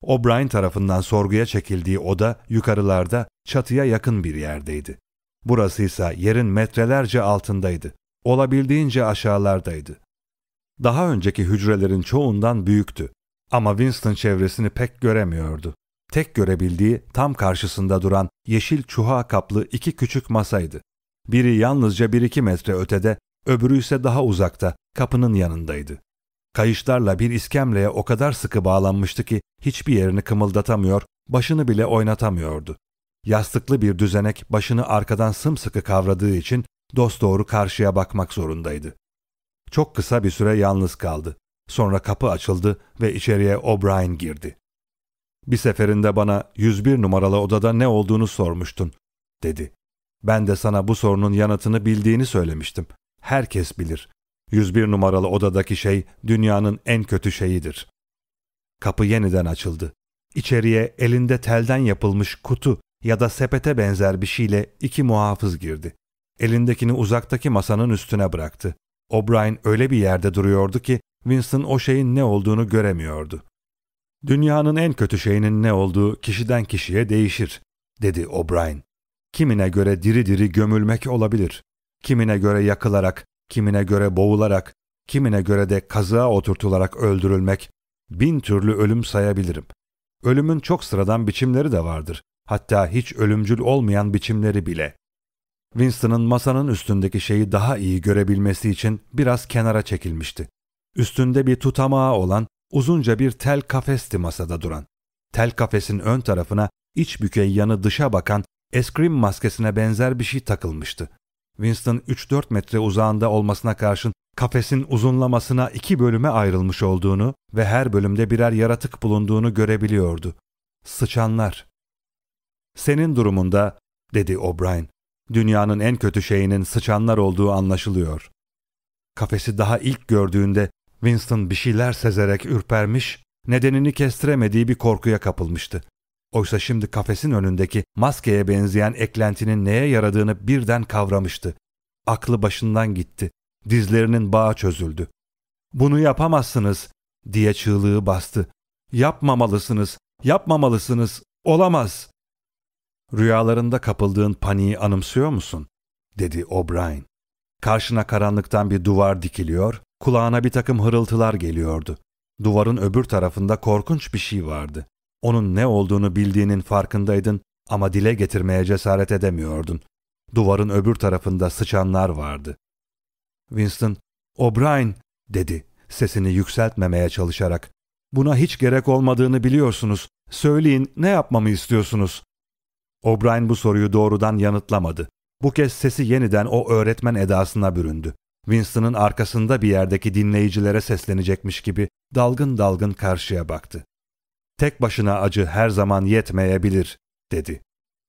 A: O'Brien tarafından sorguya çekildiği oda yukarılarda çatıya yakın bir yerdeydi. Burası ise yerin metrelerce altındaydı. Olabildiğince aşağılardaydı. Daha önceki hücrelerin çoğundan büyüktü. Ama Winston çevresini pek göremiyordu. Tek görebildiği tam karşısında duran yeşil çuha kaplı iki küçük masaydı. Biri yalnızca bir iki metre ötede, öbürü ise daha uzakta, kapının yanındaydı. Kayışlarla bir iskemleye o kadar sıkı bağlanmıştı ki hiçbir yerini kımıldatamıyor, başını bile oynatamıyordu. Yastıklı bir düzenek başını arkadan sımsıkı kavradığı için dosdoğru karşıya bakmak zorundaydı. Çok kısa bir süre yalnız kaldı. Sonra kapı açıldı ve içeriye O'Brien girdi. Bir seferinde bana 101 numaralı odada ne olduğunu sormuştun, dedi. Ben de sana bu sorunun yanıtını bildiğini söylemiştim. Herkes bilir. 101 numaralı odadaki şey dünyanın en kötü şeyidir. Kapı yeniden açıldı. İçeriye elinde telden yapılmış kutu ya da sepete benzer bir şeyle iki muhafız girdi. Elindekini uzaktaki masanın üstüne bıraktı. O'Brien öyle bir yerde duruyordu ki Winston o şeyin ne olduğunu göremiyordu. Dünyanın en kötü şeyinin ne olduğu kişiden kişiye değişir, dedi O'Brien. Kimine göre diri diri gömülmek olabilir. Kimine göre yakılarak, kimine göre boğularak, kimine göre de kazığa oturtularak öldürülmek, bin türlü ölüm sayabilirim. Ölümün çok sıradan biçimleri de vardır. Hatta hiç ölümcül olmayan biçimleri bile. Winston'ın masanın üstündeki şeyi daha iyi görebilmesi için biraz kenara çekilmişti. Üstünde bir tutamağı olan uzunca bir tel kafesti masada duran. Tel kafesin ön tarafına iç bükey yanı dışa bakan eskrim maskesine benzer bir şey takılmıştı. Winston 3-4 metre uzağında olmasına karşın kafesin uzunlamasına iki bölüme ayrılmış olduğunu ve her bölümde birer yaratık bulunduğunu görebiliyordu. Sıçanlar. Senin durumunda, dedi O'Brien, dünyanın en kötü şeyinin sıçanlar olduğu anlaşılıyor. Kafesi daha ilk gördüğünde Winston bir şeyler sezerek ürpermiş, nedenini kestiremediği bir korkuya kapılmıştı. Oysa şimdi kafesin önündeki maskeye benzeyen eklentinin neye yaradığını birden kavramıştı. Aklı başından gitti. Dizlerinin bağı çözüldü. Bunu yapamazsınız diye çığlığı bastı. Yapmamalısınız, yapmamalısınız, olamaz. Rüyalarında kapıldığın paniği anımsıyor musun? dedi O'Brien. Karşına karanlıktan bir duvar dikiliyor, kulağına bir takım hırıltılar geliyordu. Duvarın öbür tarafında korkunç bir şey vardı. Onun ne olduğunu bildiğinin farkındaydın ama dile getirmeye cesaret edemiyordun. Duvarın öbür tarafında sıçanlar vardı. Winston, O'Brien dedi sesini yükseltmemeye çalışarak. Buna hiç gerek olmadığını biliyorsunuz. Söyleyin ne yapmamı istiyorsunuz? O'Brien bu soruyu doğrudan yanıtlamadı. Bu kez sesi yeniden o öğretmen edasına büründü. Winston'ın arkasında bir yerdeki dinleyicilere seslenecekmiş gibi dalgın dalgın karşıya baktı. Tek başına acı her zaman yetmeyebilir, dedi.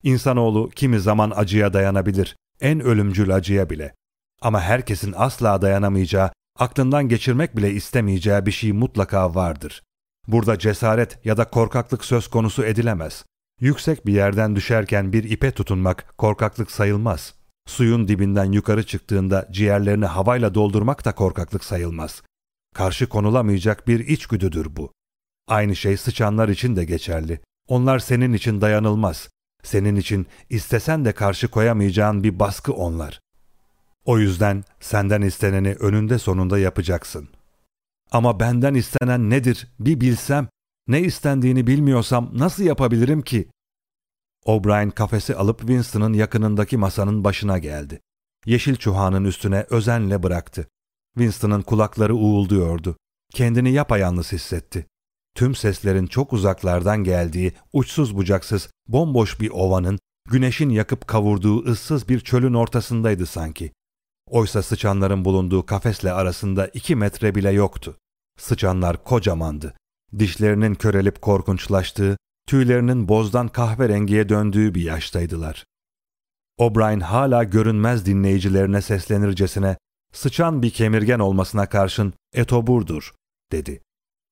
A: İnsanoğlu kimi zaman acıya dayanabilir, en ölümcül acıya bile. Ama herkesin asla dayanamayacağı, aklından geçirmek bile istemeyeceği bir şey mutlaka vardır. Burada cesaret ya da korkaklık söz konusu edilemez. Yüksek bir yerden düşerken bir ipe tutunmak korkaklık sayılmaz. Suyun dibinden yukarı çıktığında ciğerlerini havayla doldurmak da korkaklık sayılmaz. Karşı konulamayacak bir içgüdüdür bu. Aynı şey sıçanlar için de geçerli. Onlar senin için dayanılmaz. Senin için istesen de karşı koyamayacağın bir baskı onlar. O yüzden senden isteneni önünde sonunda yapacaksın. Ama benden istenen nedir bir bilsem, ne istendiğini bilmiyorsam nasıl yapabilirim ki? O'Brien kafesi alıp Winston'ın yakınındaki masanın başına geldi. Yeşil çuhanın üstüne özenle bıraktı. Winston'ın kulakları uğulduyordu. Kendini yapayalnız hissetti. Tüm seslerin çok uzaklardan geldiği uçsuz bucaksız bomboş bir ovanın güneşin yakıp kavurduğu ıssız bir çölün ortasındaydı sanki. Oysa sıçanların bulunduğu kafesle arasında iki metre bile yoktu. Sıçanlar kocamandı. Dişlerinin körelip korkunçlaştığı, tüylerinin bozdan kahverengiye döndüğü bir yaştaydılar. O'Brien hala görünmez dinleyicilerine seslenircesine sıçan bir kemirgen olmasına karşın etoburdur, dedi.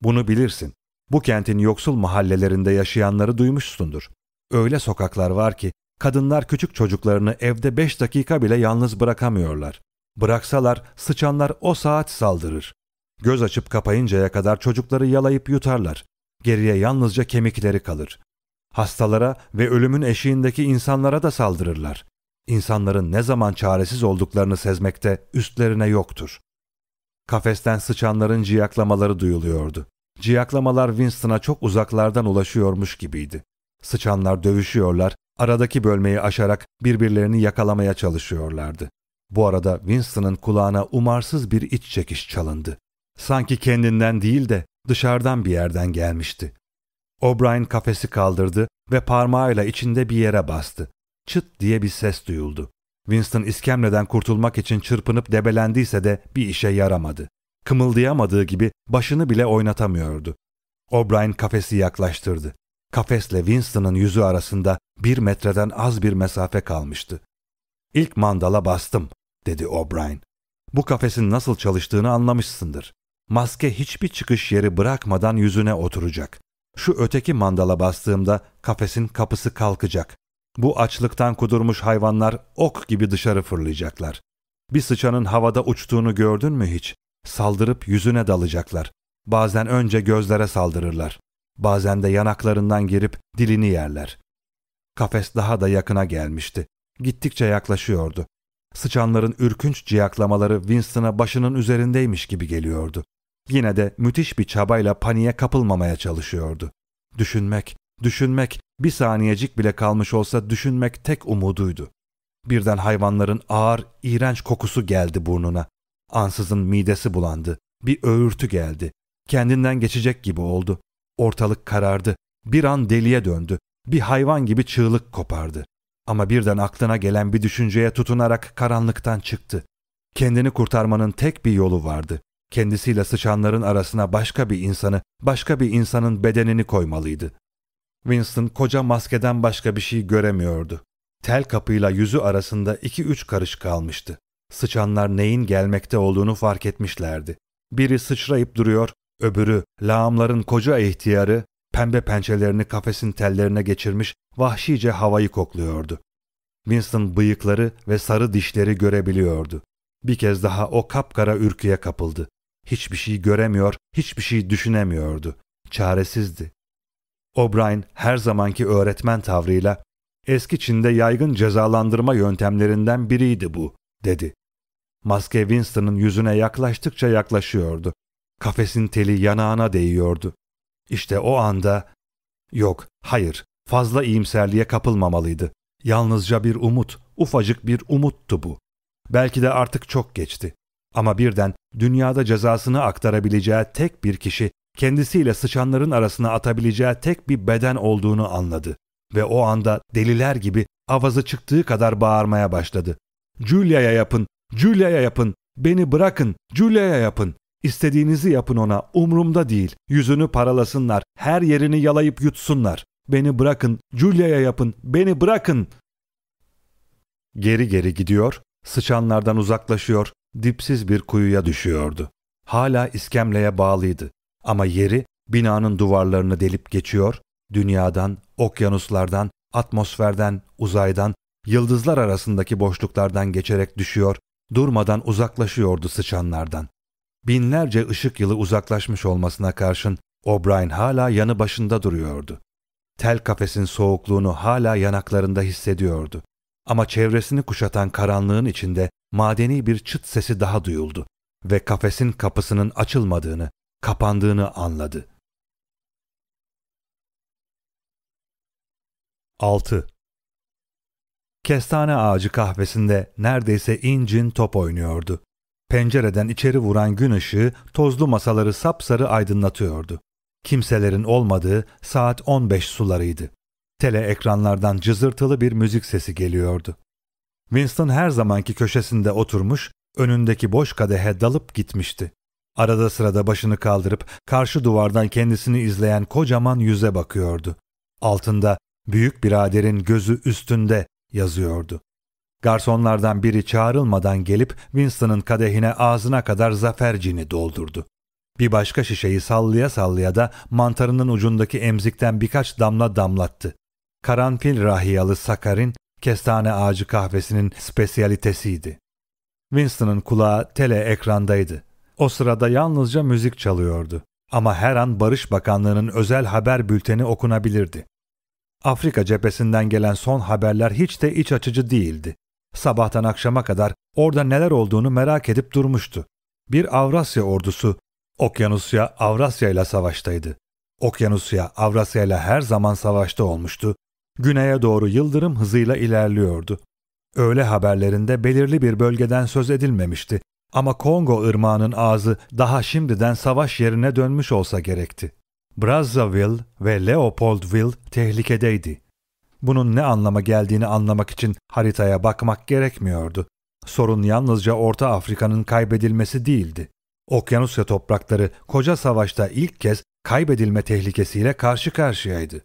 A: Bunu bilirsin. Bu kentin yoksul mahallelerinde yaşayanları duymuşsundur. Öyle sokaklar var ki kadınlar küçük çocuklarını evde beş dakika bile yalnız bırakamıyorlar. Bıraksalar sıçanlar o saat saldırır. Göz açıp kapayıncaya kadar çocukları yalayıp yutarlar. Geriye yalnızca kemikleri kalır. Hastalara ve ölümün eşiğindeki insanlara da saldırırlar. İnsanların ne zaman çaresiz olduklarını sezmekte üstlerine yoktur. Kafesten sıçanların ciyaklamaları duyuluyordu. Ciyaklamalar Winston'a çok uzaklardan ulaşıyormuş gibiydi. Sıçanlar dövüşüyorlar, aradaki bölmeyi aşarak birbirlerini yakalamaya çalışıyorlardı. Bu arada Winston'ın kulağına umarsız bir iç çekiş çalındı. Sanki kendinden değil de dışarıdan bir yerden gelmişti. O'Brien kafesi kaldırdı ve parmağıyla içinde bir yere bastı. Çıt diye bir ses duyuldu. Winston iskemleden kurtulmak için çırpınıp debelendiyse de bir işe yaramadı. Kımıldayamadığı gibi başını bile oynatamıyordu. O'Brien kafesi yaklaştırdı. Kafesle Winston'ın yüzü arasında bir metreden az bir mesafe kalmıştı. İlk mandala bastım, dedi O'Brien. Bu kafesin nasıl çalıştığını anlamışsındır. Maske hiçbir çıkış yeri bırakmadan yüzüne oturacak. Şu öteki mandala bastığımda kafesin kapısı kalkacak. Bu açlıktan kudurmuş hayvanlar ok gibi dışarı fırlayacaklar. Bir sıçanın havada uçtuğunu gördün mü hiç? Saldırıp yüzüne dalacaklar. Bazen önce gözlere saldırırlar. Bazen de yanaklarından girip dilini yerler. Kafes daha da yakına gelmişti. Gittikçe yaklaşıyordu. Sıçanların ürkünç ciyaklamaları Winston'a başının üzerindeymiş gibi geliyordu. Yine de müthiş bir çabayla paniğe kapılmamaya çalışıyordu. Düşünmek, düşünmek, bir saniyecik bile kalmış olsa düşünmek tek umuduydu. Birden hayvanların ağır, iğrenç kokusu geldi burnuna. Ansızın midesi bulandı. Bir öğürtü geldi. Kendinden geçecek gibi oldu. Ortalık karardı. Bir an deliye döndü. Bir hayvan gibi çığlık kopardı. Ama birden aklına gelen bir düşünceye tutunarak karanlıktan çıktı. Kendini kurtarmanın tek bir yolu vardı. Kendisiyle sıçanların arasına başka bir insanı, başka bir insanın bedenini koymalıydı. Winston koca maskeden başka bir şey göremiyordu. Tel kapıyla yüzü arasında iki üç karış kalmıştı. Sıçanlar neyin gelmekte olduğunu fark etmişlerdi. Biri sıçrayıp duruyor, öbürü lağımların koca ihtiyarı pembe pençelerini kafesin tellerine geçirmiş vahşice havayı kokluyordu. Winston bıyıkları ve sarı dişleri görebiliyordu. Bir kez daha o kapkara ürküye kapıldı. Hiçbir şey göremiyor, hiçbir şey düşünemiyordu. Çaresizdi. O'Brien her zamanki öğretmen tavrıyla eski Çin'de yaygın cezalandırma yöntemlerinden biriydi bu, dedi. Maske Winston'ın yüzüne yaklaştıkça yaklaşıyordu. Kafesin teli yanağına değiyordu. İşte o anda... Yok, hayır, fazla iyimserliğe kapılmamalıydı. Yalnızca bir umut, ufacık bir umuttu bu. Belki de artık çok geçti. Ama birden dünyada cezasını aktarabileceği tek bir kişi, kendisiyle sıçanların arasına atabileceği tek bir beden olduğunu anladı. Ve o anda deliler gibi avazı çıktığı kadar bağırmaya başladı. Julia'ya yapın, Julia'ya yapın, beni bırakın, Julia'ya yapın. İstediğinizi yapın ona, umrumda değil. Yüzünü paralasınlar, her yerini yalayıp yutsunlar. Beni bırakın, Julia'ya yapın, beni bırakın. Geri geri gidiyor, sıçanlardan uzaklaşıyor, dipsiz bir kuyuya düşüyordu. Hala iskemleye bağlıydı ama yeri binanın duvarlarını delip geçiyor, dünyadan, okyanuslardan, atmosferden, uzaydan, yıldızlar arasındaki boşluklardan geçerek düşüyor, durmadan uzaklaşıyordu sıçanlardan. Binlerce ışık yılı uzaklaşmış olmasına karşın O'Brien hala yanı başında duruyordu. Tel kafesin soğukluğunu hala yanaklarında hissediyordu. Ama çevresini kuşatan karanlığın içinde madeni bir çıt sesi daha duyuldu ve kafesin kapısının açılmadığını, kapandığını anladı. 6. Kestane ağacı kahvesinde neredeyse incin top oynuyordu. Pencereden içeri vuran gün ışığı tozlu masaları sapsarı aydınlatıyordu. Kimselerin olmadığı saat 15 sularıydı. Tele ekranlardan cızırtılı bir müzik sesi geliyordu. Winston her zamanki köşesinde oturmuş, Önündeki boş kadehe dalıp gitmişti. Arada sırada başını kaldırıp karşı duvardan kendisini izleyen kocaman yüze bakıyordu. Altında büyük biraderin gözü üstünde yazıyordu. Garsonlardan biri çağrılmadan gelip Winston'ın kadehine ağzına kadar zafer cini doldurdu. Bir başka şişeyi sallaya sallaya da mantarının ucundaki emzikten birkaç damla damlattı. Karanfil rahiyalı sakarin, kestane ağacı kahvesinin spesiyalitesiydi. Winston'ın kulağı tele ekrandaydı. O sırada yalnızca müzik çalıyordu. Ama her an Barış Bakanlığı'nın özel haber bülteni okunabilirdi. Afrika cephesinden gelen son haberler hiç de iç açıcı değildi. Sabahtan akşama kadar orada neler olduğunu merak edip durmuştu. Bir Avrasya ordusu Okyanusya Avrasya ile savaştaydı. Okyanusya Avrasya ile her zaman savaşta olmuştu. Güneye doğru yıldırım hızıyla ilerliyordu. Öğle haberlerinde belirli bir bölgeden söz edilmemişti ama Kongo ırmağının ağzı daha şimdiden savaş yerine dönmüş olsa gerekti. Brazzaville ve Leopoldville tehlikedeydi. Bunun ne anlama geldiğini anlamak için haritaya bakmak gerekmiyordu. Sorun yalnızca Orta Afrika'nın kaybedilmesi değildi. Okyanusya toprakları koca savaşta ilk kez kaybedilme tehlikesiyle karşı karşıyaydı.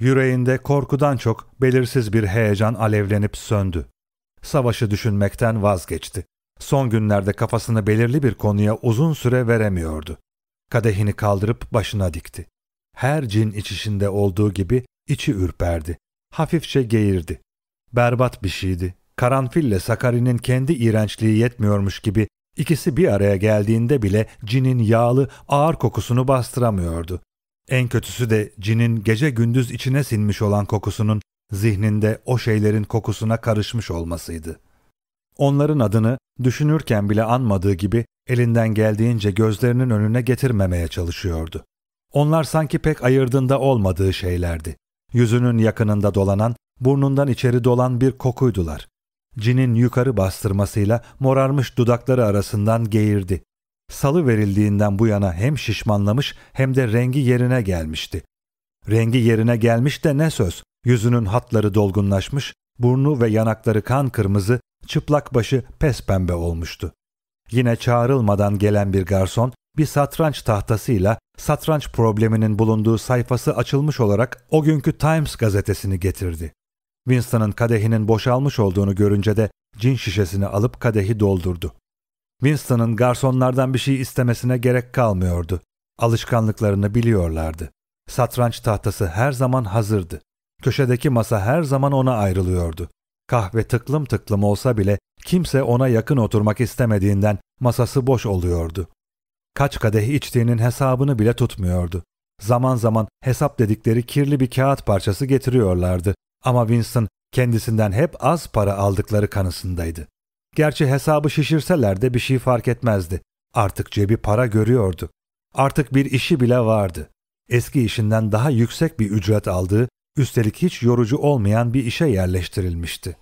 A: Yüreğinde korkudan çok belirsiz bir heyecan alevlenip söndü. Savaşı düşünmekten vazgeçti. Son günlerde kafasını belirli bir konuya uzun süre veremiyordu. Kadehini kaldırıp başına dikti. Her cin içişinde olduğu gibi içi ürperdi. Hafifçe geğirdi. Berbat bir şeydi. Karanfille Sakari'nin kendi iğrençliği yetmiyormuş gibi ikisi bir araya geldiğinde bile cinin yağlı, ağır kokusunu bastıramıyordu. En kötüsü de cinin gece gündüz içine sinmiş olan kokusunun zihninde o şeylerin kokusuna karışmış olmasıydı. Onların adını düşünürken bile anmadığı gibi elinden geldiğince gözlerinin önüne getirmemeye çalışıyordu. Onlar sanki pek ayırdığında olmadığı şeylerdi. Yüzünün yakınında dolanan, burnundan içeri dolan bir kokuydular. Cinin yukarı bastırmasıyla morarmış dudakları arasından geğirdi. Salı verildiğinden bu yana hem şişmanlamış hem de rengi yerine gelmişti. Rengi yerine gelmiş de ne söz, yüzünün hatları dolgunlaşmış, burnu ve yanakları kan kırmızı, çıplak başı pes pembe olmuştu. Yine çağrılmadan gelen bir garson bir satranç tahtasıyla satranç probleminin bulunduğu sayfası açılmış olarak o günkü Times gazetesini getirdi. Winston'ın kadehinin boşalmış olduğunu görünce de cin şişesini alıp kadehi doldurdu. Winston'ın garsonlardan bir şey istemesine gerek kalmıyordu. Alışkanlıklarını biliyorlardı. Satranç tahtası her zaman hazırdı. Köşedeki masa her zaman ona ayrılıyordu. Kahve tıklım tıklım olsa bile kimse ona yakın oturmak istemediğinden masası boş oluyordu. Kaç kadeh içtiğinin hesabını bile tutmuyordu. Zaman zaman hesap dedikleri kirli bir kağıt parçası getiriyorlardı ama Winston kendisinden hep az para aldıkları kanısındaydı. Gerçi hesabı şişirseler de bir şey fark etmezdi. Artık cebi para görüyordu. Artık bir işi bile vardı. Eski işinden daha yüksek bir ücret aldığı, üstelik hiç yorucu olmayan bir işe yerleştirilmişti.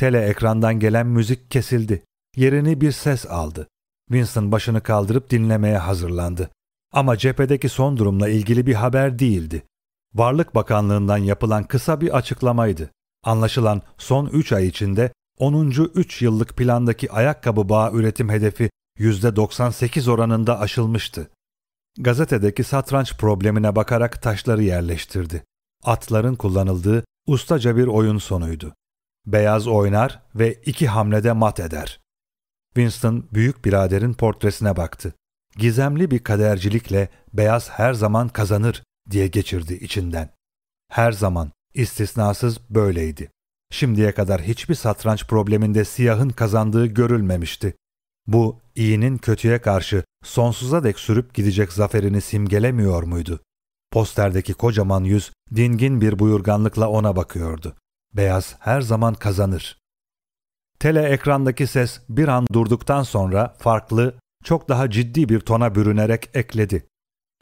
A: Tele ekrandan gelen müzik kesildi. Yerini bir ses aldı. Winston başını kaldırıp dinlemeye hazırlandı. Ama cephedeki son durumla ilgili bir haber değildi. Varlık Bakanlığı'ndan yapılan kısa bir açıklamaydı. Anlaşılan son 3 ay içinde 10. 3 yıllık plandaki ayakkabı bağı üretim hedefi %98 oranında aşılmıştı. Gazetedeki satranç problemine bakarak taşları yerleştirdi. Atların kullanıldığı ustaca bir oyun sonuydu. Beyaz oynar ve iki hamlede mat eder. Winston büyük biraderin portresine baktı. Gizemli bir kadercilikle beyaz her zaman kazanır diye geçirdi içinden. Her zaman, istisnasız böyleydi. Şimdiye kadar hiçbir satranç probleminde siyahın kazandığı görülmemişti. Bu iyinin kötüye karşı sonsuza dek sürüp gidecek zaferini simgelemiyor muydu? Posterdeki kocaman yüz dingin bir buyurganlıkla ona bakıyordu. Beyaz her zaman kazanır. Tele ekrandaki ses bir an durduktan sonra farklı, çok daha ciddi bir tona bürünerek ekledi.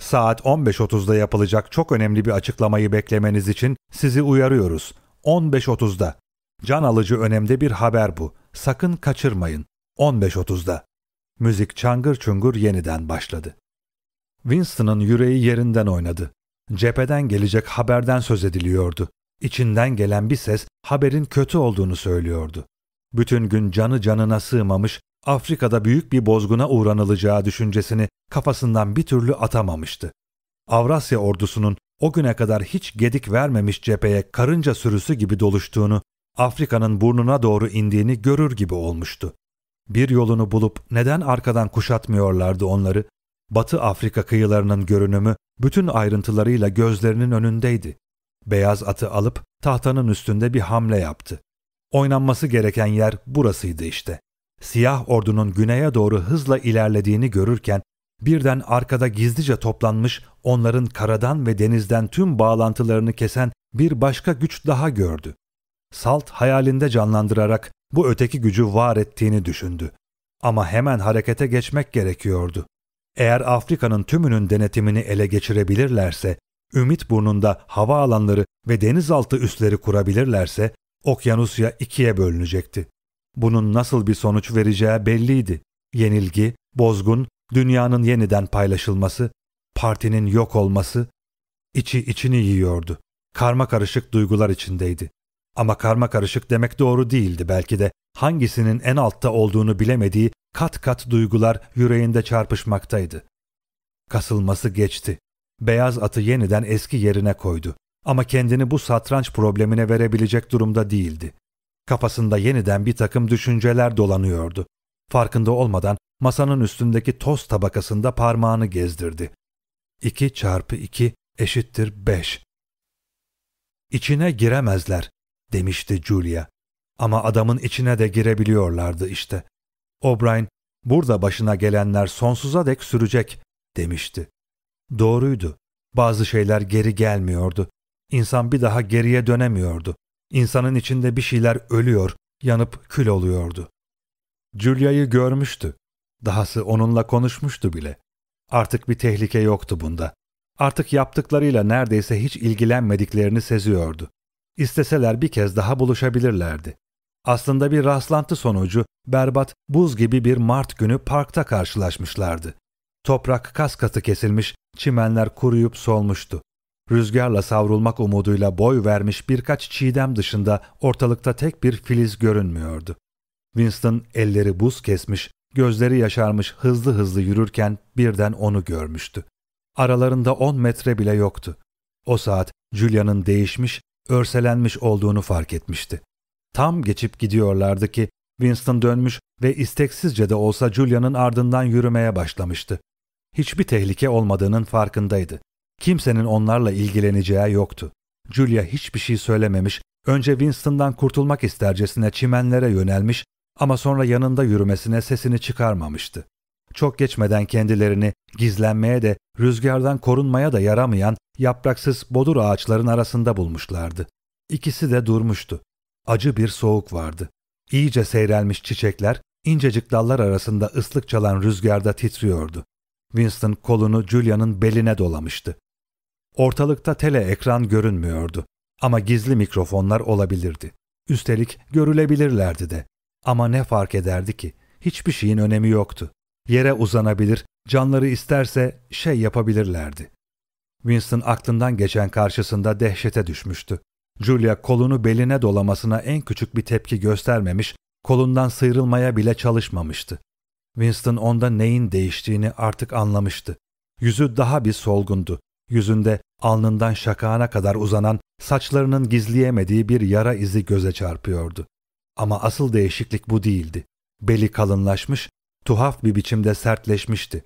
A: Saat 15.30'da yapılacak çok önemli bir açıklamayı beklemeniz için sizi uyarıyoruz. 15.30'da. Can alıcı önemde bir haber bu. Sakın kaçırmayın. 15.30'da. Müzik çangır çungur yeniden başladı. Winston'ın yüreği yerinden oynadı. Cepheden gelecek haberden söz ediliyordu. İçinden gelen bir ses haberin kötü olduğunu söylüyordu. Bütün gün canı canına sığmamış, Afrika'da büyük bir bozguna uğranılacağı düşüncesini kafasından bir türlü atamamıştı. Avrasya ordusunun o güne kadar hiç gedik vermemiş cepheye karınca sürüsü gibi doluştuğunu, Afrika'nın burnuna doğru indiğini görür gibi olmuştu. Bir yolunu bulup neden arkadan kuşatmıyorlardı onları? Batı Afrika kıyılarının görünümü bütün ayrıntılarıyla gözlerinin önündeydi. Beyaz atı alıp tahtanın üstünde bir hamle yaptı. Oynanması gereken yer burasıydı işte. Siyah ordunun güneye doğru hızla ilerlediğini görürken birden arkada gizlice toplanmış onların karadan ve denizden tüm bağlantılarını kesen bir başka güç daha gördü. Salt hayalinde canlandırarak bu öteki gücü var ettiğini düşündü. Ama hemen harekete geçmek gerekiyordu. Eğer Afrika'nın tümünün denetimini ele geçirebilirlerse, Ümit burnunda hava alanları ve denizaltı üsleri kurabilirlerse, Okyanusya ikiye bölünecekti. Bunun nasıl bir sonuç vereceği belliydi. Yenilgi, bozgun, dünyanın yeniden paylaşılması, partinin yok olması, içi içini yiyordu. Karma karışık duygular içindeydi. Ama karma karışık demek doğru değildi belki de. Hangisinin en altta olduğunu bilemediği kat kat duygular yüreğinde çarpışmaktaydı. Kasılması geçti. Beyaz atı yeniden eski yerine koydu. Ama kendini bu satranç problemine verebilecek durumda değildi. Kafasında yeniden bir takım düşünceler dolanıyordu. Farkında olmadan masanın üstündeki toz tabakasında parmağını gezdirdi. 2 çarpı 2 eşittir 5. İçine giremezler, demişti Julia. Ama adamın içine de girebiliyorlardı işte. O'Brien, burada başına gelenler sonsuza dek sürecek, demişti. Doğruydu. Bazı şeyler geri gelmiyordu. İnsan bir daha geriye dönemiyordu. İnsanın içinde bir şeyler ölüyor, yanıp kül oluyordu. Julia'yı görmüştü. Dahası onunla konuşmuştu bile. Artık bir tehlike yoktu bunda. Artık yaptıklarıyla neredeyse hiç ilgilenmediklerini seziyordu. İsteseler bir kez daha buluşabilirlerdi. Aslında bir rastlantı sonucu berbat, buz gibi bir Mart günü parkta karşılaşmışlardı. Toprak kas katı kesilmiş, çimenler kuruyup solmuştu. Rüzgarla savrulmak umuduyla boy vermiş birkaç çiğdem dışında ortalıkta tek bir filiz görünmüyordu. Winston elleri buz kesmiş, gözleri yaşarmış hızlı hızlı yürürken birden onu görmüştü. Aralarında on metre bile yoktu. O saat Julia'nın değişmiş, örselenmiş olduğunu fark etmişti. Tam geçip gidiyorlardı ki Winston dönmüş ve isteksizce de olsa Julia'nın ardından yürümeye başlamıştı. Hiçbir tehlike olmadığının farkındaydı. Kimsenin onlarla ilgileneceği yoktu. Julia hiçbir şey söylememiş, önce Winston'dan kurtulmak istercesine çimenlere yönelmiş ama sonra yanında yürümesine sesini çıkarmamıştı. Çok geçmeden kendilerini gizlenmeye de rüzgardan korunmaya da yaramayan yapraksız bodur ağaçların arasında bulmuşlardı. İkisi de durmuştu. Acı bir soğuk vardı. İyice seyrelmiş çiçekler incecik dallar arasında ıslık çalan rüzgarda titriyordu. Winston kolunu Julia'nın beline dolamıştı. Ortalıkta tele ekran görünmüyordu ama gizli mikrofonlar olabilirdi. Üstelik görülebilirlerdi de. Ama ne fark ederdi ki? Hiçbir şeyin önemi yoktu. Yere uzanabilir, canları isterse şey yapabilirlerdi. Winston aklından geçen karşısında dehşete düşmüştü. Julia kolunu beline dolamasına en küçük bir tepki göstermemiş, kolundan sıyrılmaya bile çalışmamıştı. Winston onda neyin değiştiğini artık anlamıştı. Yüzü daha bir solgundu. Yüzünde alnından şakağına kadar uzanan saçlarının gizleyemediği bir yara izi göze çarpıyordu. Ama asıl değişiklik bu değildi. Beli kalınlaşmış, tuhaf bir biçimde sertleşmişti.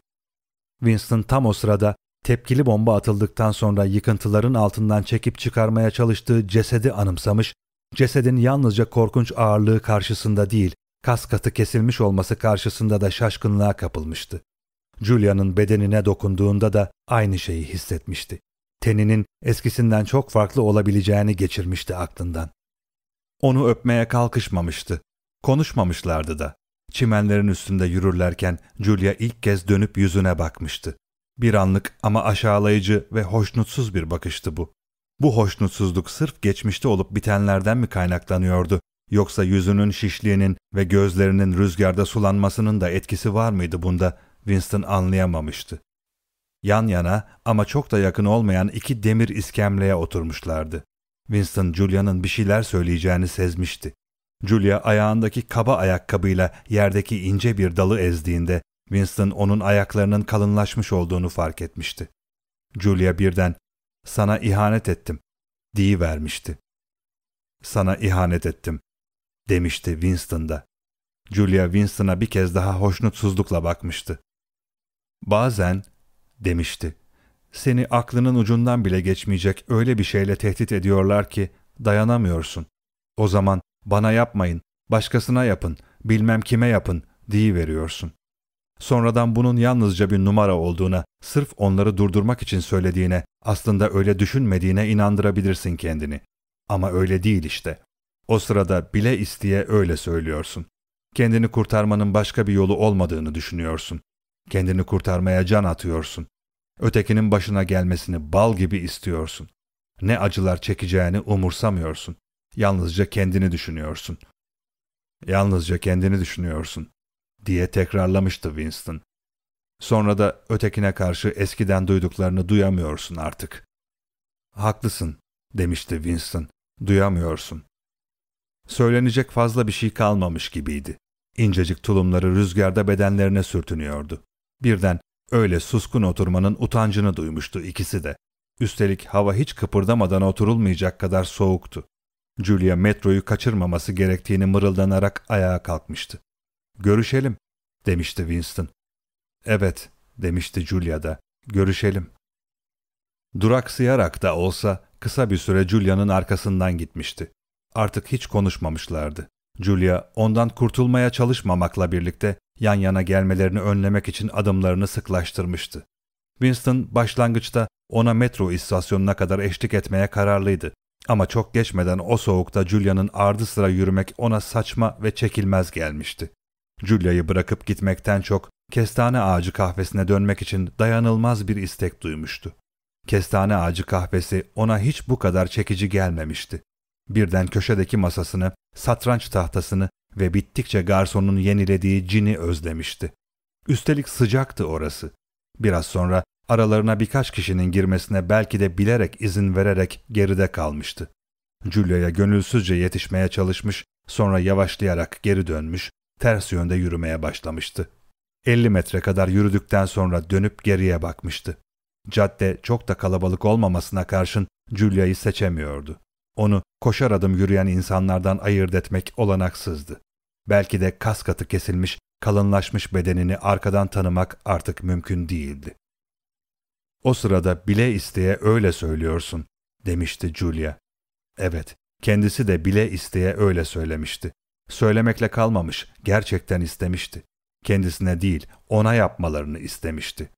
A: Winston tam o sırada tepkili bomba atıldıktan sonra yıkıntıların altından çekip çıkarmaya çalıştığı cesedi anımsamış, cesedin yalnızca korkunç ağırlığı karşısında değil, kas katı kesilmiş olması karşısında da şaşkınlığa kapılmıştı. Julia'nın bedenine dokunduğunda da aynı şeyi hissetmişti. Teninin eskisinden çok farklı olabileceğini geçirmişti aklından. Onu öpmeye kalkışmamıştı. Konuşmamışlardı da. Çimenlerin üstünde yürürlerken Julia ilk kez dönüp yüzüne bakmıştı. Bir anlık ama aşağılayıcı ve hoşnutsuz bir bakıştı bu. Bu hoşnutsuzluk sırf geçmişte olup bitenlerden mi kaynaklanıyordu Yoksa yüzünün şişliğinin ve gözlerinin rüzgarda sulanmasının da etkisi var mıydı bunda Winston anlayamamıştı. Yan yana ama çok da yakın olmayan iki demir iskemleye oturmuşlardı. Winston Julia'nın bir şeyler söyleyeceğini sezmişti. Julia ayağındaki kaba ayakkabıyla yerdeki ince bir dalı ezdiğinde Winston onun ayaklarının kalınlaşmış olduğunu fark etmişti. Julia birden sana ihanet ettim vermişti. Sana ihanet ettim demişti Winston da. Julia Winston'a bir kez daha hoşnutsuzlukla bakmıştı. Bazen demişti. Seni aklının ucundan bile geçmeyecek öyle bir şeyle tehdit ediyorlar ki dayanamıyorsun. O zaman bana yapmayın, başkasına yapın, bilmem kime yapın veriyorsun. Sonradan bunun yalnızca bir numara olduğuna, sırf onları durdurmak için söylediğine, aslında öyle düşünmediğine inandırabilirsin kendini. Ama öyle değil işte. O sırada bile isteye öyle söylüyorsun. Kendini kurtarmanın başka bir yolu olmadığını düşünüyorsun. Kendini kurtarmaya can atıyorsun. Ötekinin başına gelmesini bal gibi istiyorsun. Ne acılar çekeceğini umursamıyorsun. Yalnızca kendini düşünüyorsun. Yalnızca kendini düşünüyorsun diye tekrarlamıştı Winston. Sonra da ötekine karşı eskiden duyduklarını duyamıyorsun artık. Haklısın demişti Winston. Duyamıyorsun. Söylenecek fazla bir şey kalmamış gibiydi. İncecik tulumları rüzgarda bedenlerine sürtünüyordu. Birden öyle suskun oturmanın utancını duymuştu ikisi de. Üstelik hava hiç kıpırdamadan oturulmayacak kadar soğuktu. Julia metroyu kaçırmaması gerektiğini mırıldanarak ayağa kalkmıştı. Görüşelim, demişti Winston. Evet, demişti Julia da. Görüşelim. Duraksayarak da olsa kısa bir süre Julia'nın arkasından gitmişti. Artık hiç konuşmamışlardı. Julia ondan kurtulmaya çalışmamakla birlikte yan yana gelmelerini önlemek için adımlarını sıklaştırmıştı. Winston başlangıçta ona metro istasyonuna kadar eşlik etmeye kararlıydı. Ama çok geçmeden o soğukta Julia'nın ardı sıra yürümek ona saçma ve çekilmez gelmişti. Julia'yı bırakıp gitmekten çok kestane ağacı kahvesine dönmek için dayanılmaz bir istek duymuştu. Kestane ağacı kahvesi ona hiç bu kadar çekici gelmemişti. Birden köşedeki masasını, satranç tahtasını ve bittikçe garsonun yenilediği cini özlemişti. Üstelik sıcaktı orası. Biraz sonra aralarına birkaç kişinin girmesine belki de bilerek izin vererek geride kalmıştı. Julia'ya gönülsüzce yetişmeye çalışmış, sonra yavaşlayarak geri dönmüş, ters yönde yürümeye başlamıştı. 50 metre kadar yürüdükten sonra dönüp geriye bakmıştı. Cadde çok da kalabalık olmamasına karşın Julia'yı seçemiyordu. Onu koşar adım yürüyen insanlardan ayırt etmek olanaksızdı. Belki de kas katı kesilmiş, kalınlaşmış bedenini arkadan tanımak artık mümkün değildi. O sırada bile isteye öyle söylüyorsun, demişti Julia. Evet, kendisi de bile isteye öyle söylemişti. Söylemekle kalmamış, gerçekten istemişti. Kendisine değil, ona yapmalarını istemişti.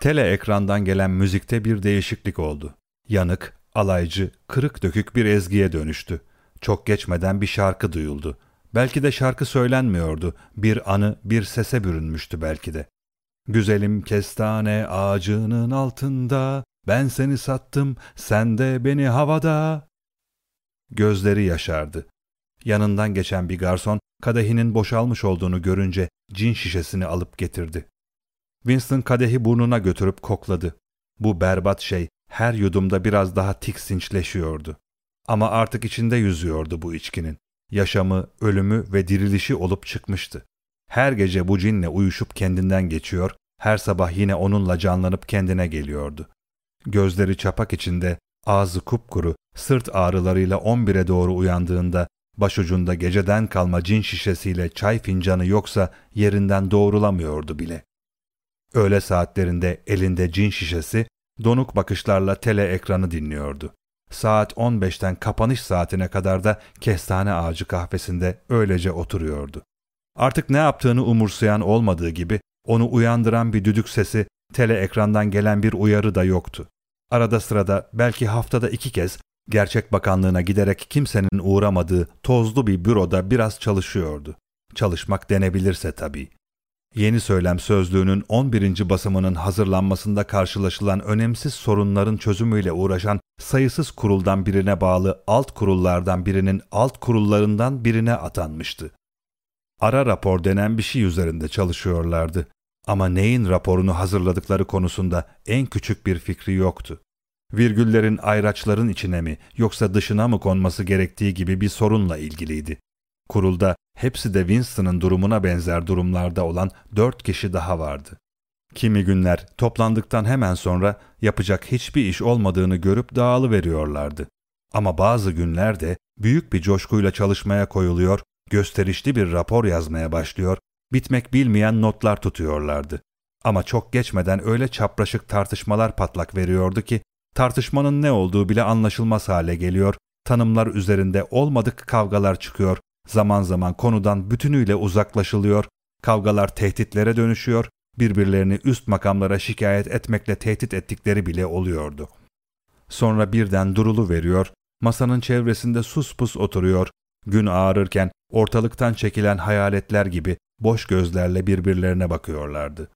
A: Tele ekrandan gelen müzikte bir değişiklik oldu. Yanık, alaycı, kırık dökük bir ezgiye dönüştü. Çok geçmeden bir şarkı duyuldu. Belki de şarkı söylenmiyordu. Bir anı bir sese bürünmüştü belki de. Güzelim kestane ağacının altında, ben seni sattım, sen de beni havada. Gözleri yaşardı. Yanından geçen bir garson kadehinin boşalmış olduğunu görünce cin şişesini alıp getirdi. Winston kadehi burnuna götürüp kokladı. Bu berbat şey her yudumda biraz daha tiksinçleşiyordu. Ama artık içinde yüzüyordu bu içkinin. Yaşamı, ölümü ve dirilişi olup çıkmıştı. Her gece bu cinle uyuşup kendinden geçiyor, her sabah yine onunla canlanıp kendine geliyordu. Gözleri çapak içinde, ağzı kupkuru, sırt ağrılarıyla on bire doğru uyandığında Başucunda geceden kalma cin şişesiyle çay fincanı yoksa yerinden doğrulamıyordu bile. Öğle saatlerinde elinde cin şişesi, donuk bakışlarla tele ekranı dinliyordu. Saat 15'ten kapanış saatine kadar da kestane ağacı kahvesinde öylece oturuyordu. Artık ne yaptığını umursayan olmadığı gibi onu uyandıran bir düdük sesi, tele ekrandan gelen bir uyarı da yoktu. Arada sırada belki haftada iki kez Gerçek Bakanlığına giderek kimsenin uğramadığı tozlu bir büroda biraz çalışıyordu. Çalışmak denebilirse tabii. Yeni Söylem Sözlüğü'nün 11. basımının hazırlanmasında karşılaşılan önemsiz sorunların çözümüyle uğraşan sayısız kuruldan birine bağlı alt kurullardan birinin alt kurullarından birine atanmıştı. Ara rapor denen bir şey üzerinde çalışıyorlardı. Ama neyin raporunu hazırladıkları konusunda en küçük bir fikri yoktu virgüllerin ayraçların içine mi yoksa dışına mı konması gerektiği gibi bir sorunla ilgiliydi. Kurulda hepsi de Winston'ın durumuna benzer durumlarda olan dört kişi daha vardı. Kimi günler toplandıktan hemen sonra yapacak hiçbir iş olmadığını görüp dağılıveriyorlardı. Ama bazı günlerde büyük bir coşkuyla çalışmaya koyuluyor, gösterişli bir rapor yazmaya başlıyor, bitmek bilmeyen notlar tutuyorlardı. Ama çok geçmeden öyle çapraşık tartışmalar patlak veriyordu ki tartışmanın ne olduğu bile anlaşılmaz hale geliyor, tanımlar üzerinde olmadık kavgalar çıkıyor, zaman zaman konudan bütünüyle uzaklaşılıyor, kavgalar tehditlere dönüşüyor, birbirlerini üst makamlara şikayet etmekle tehdit ettikleri bile oluyordu. Sonra birden durulu veriyor, masanın çevresinde sus pus oturuyor, gün ağarırken ortalıktan çekilen hayaletler gibi boş gözlerle birbirlerine bakıyorlardı.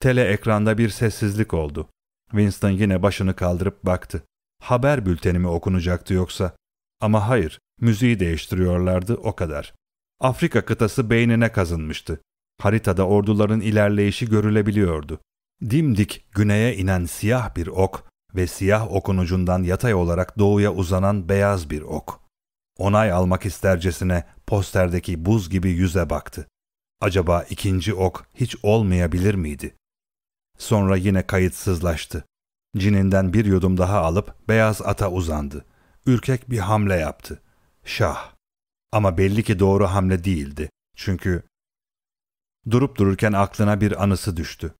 A: Tele ekranda bir sessizlik oldu. Winston yine başını kaldırıp baktı. Haber bülteni mi okunacaktı yoksa? Ama hayır, müziği değiştiriyorlardı o kadar. Afrika kıtası beynine kazınmıştı. Haritada orduların ilerleyişi görülebiliyordu. Dimdik güneye inen siyah bir ok ve siyah okun ucundan yatay olarak doğuya uzanan beyaz bir ok. Onay almak istercesine posterdeki buz gibi yüze baktı. Acaba ikinci ok hiç olmayabilir miydi? Sonra yine kayıtsızlaştı. Cininden bir yudum daha alıp beyaz ata uzandı. Ürkek bir hamle yaptı. Şah. Ama belli ki doğru hamle değildi. Çünkü durup dururken aklına bir anısı düştü.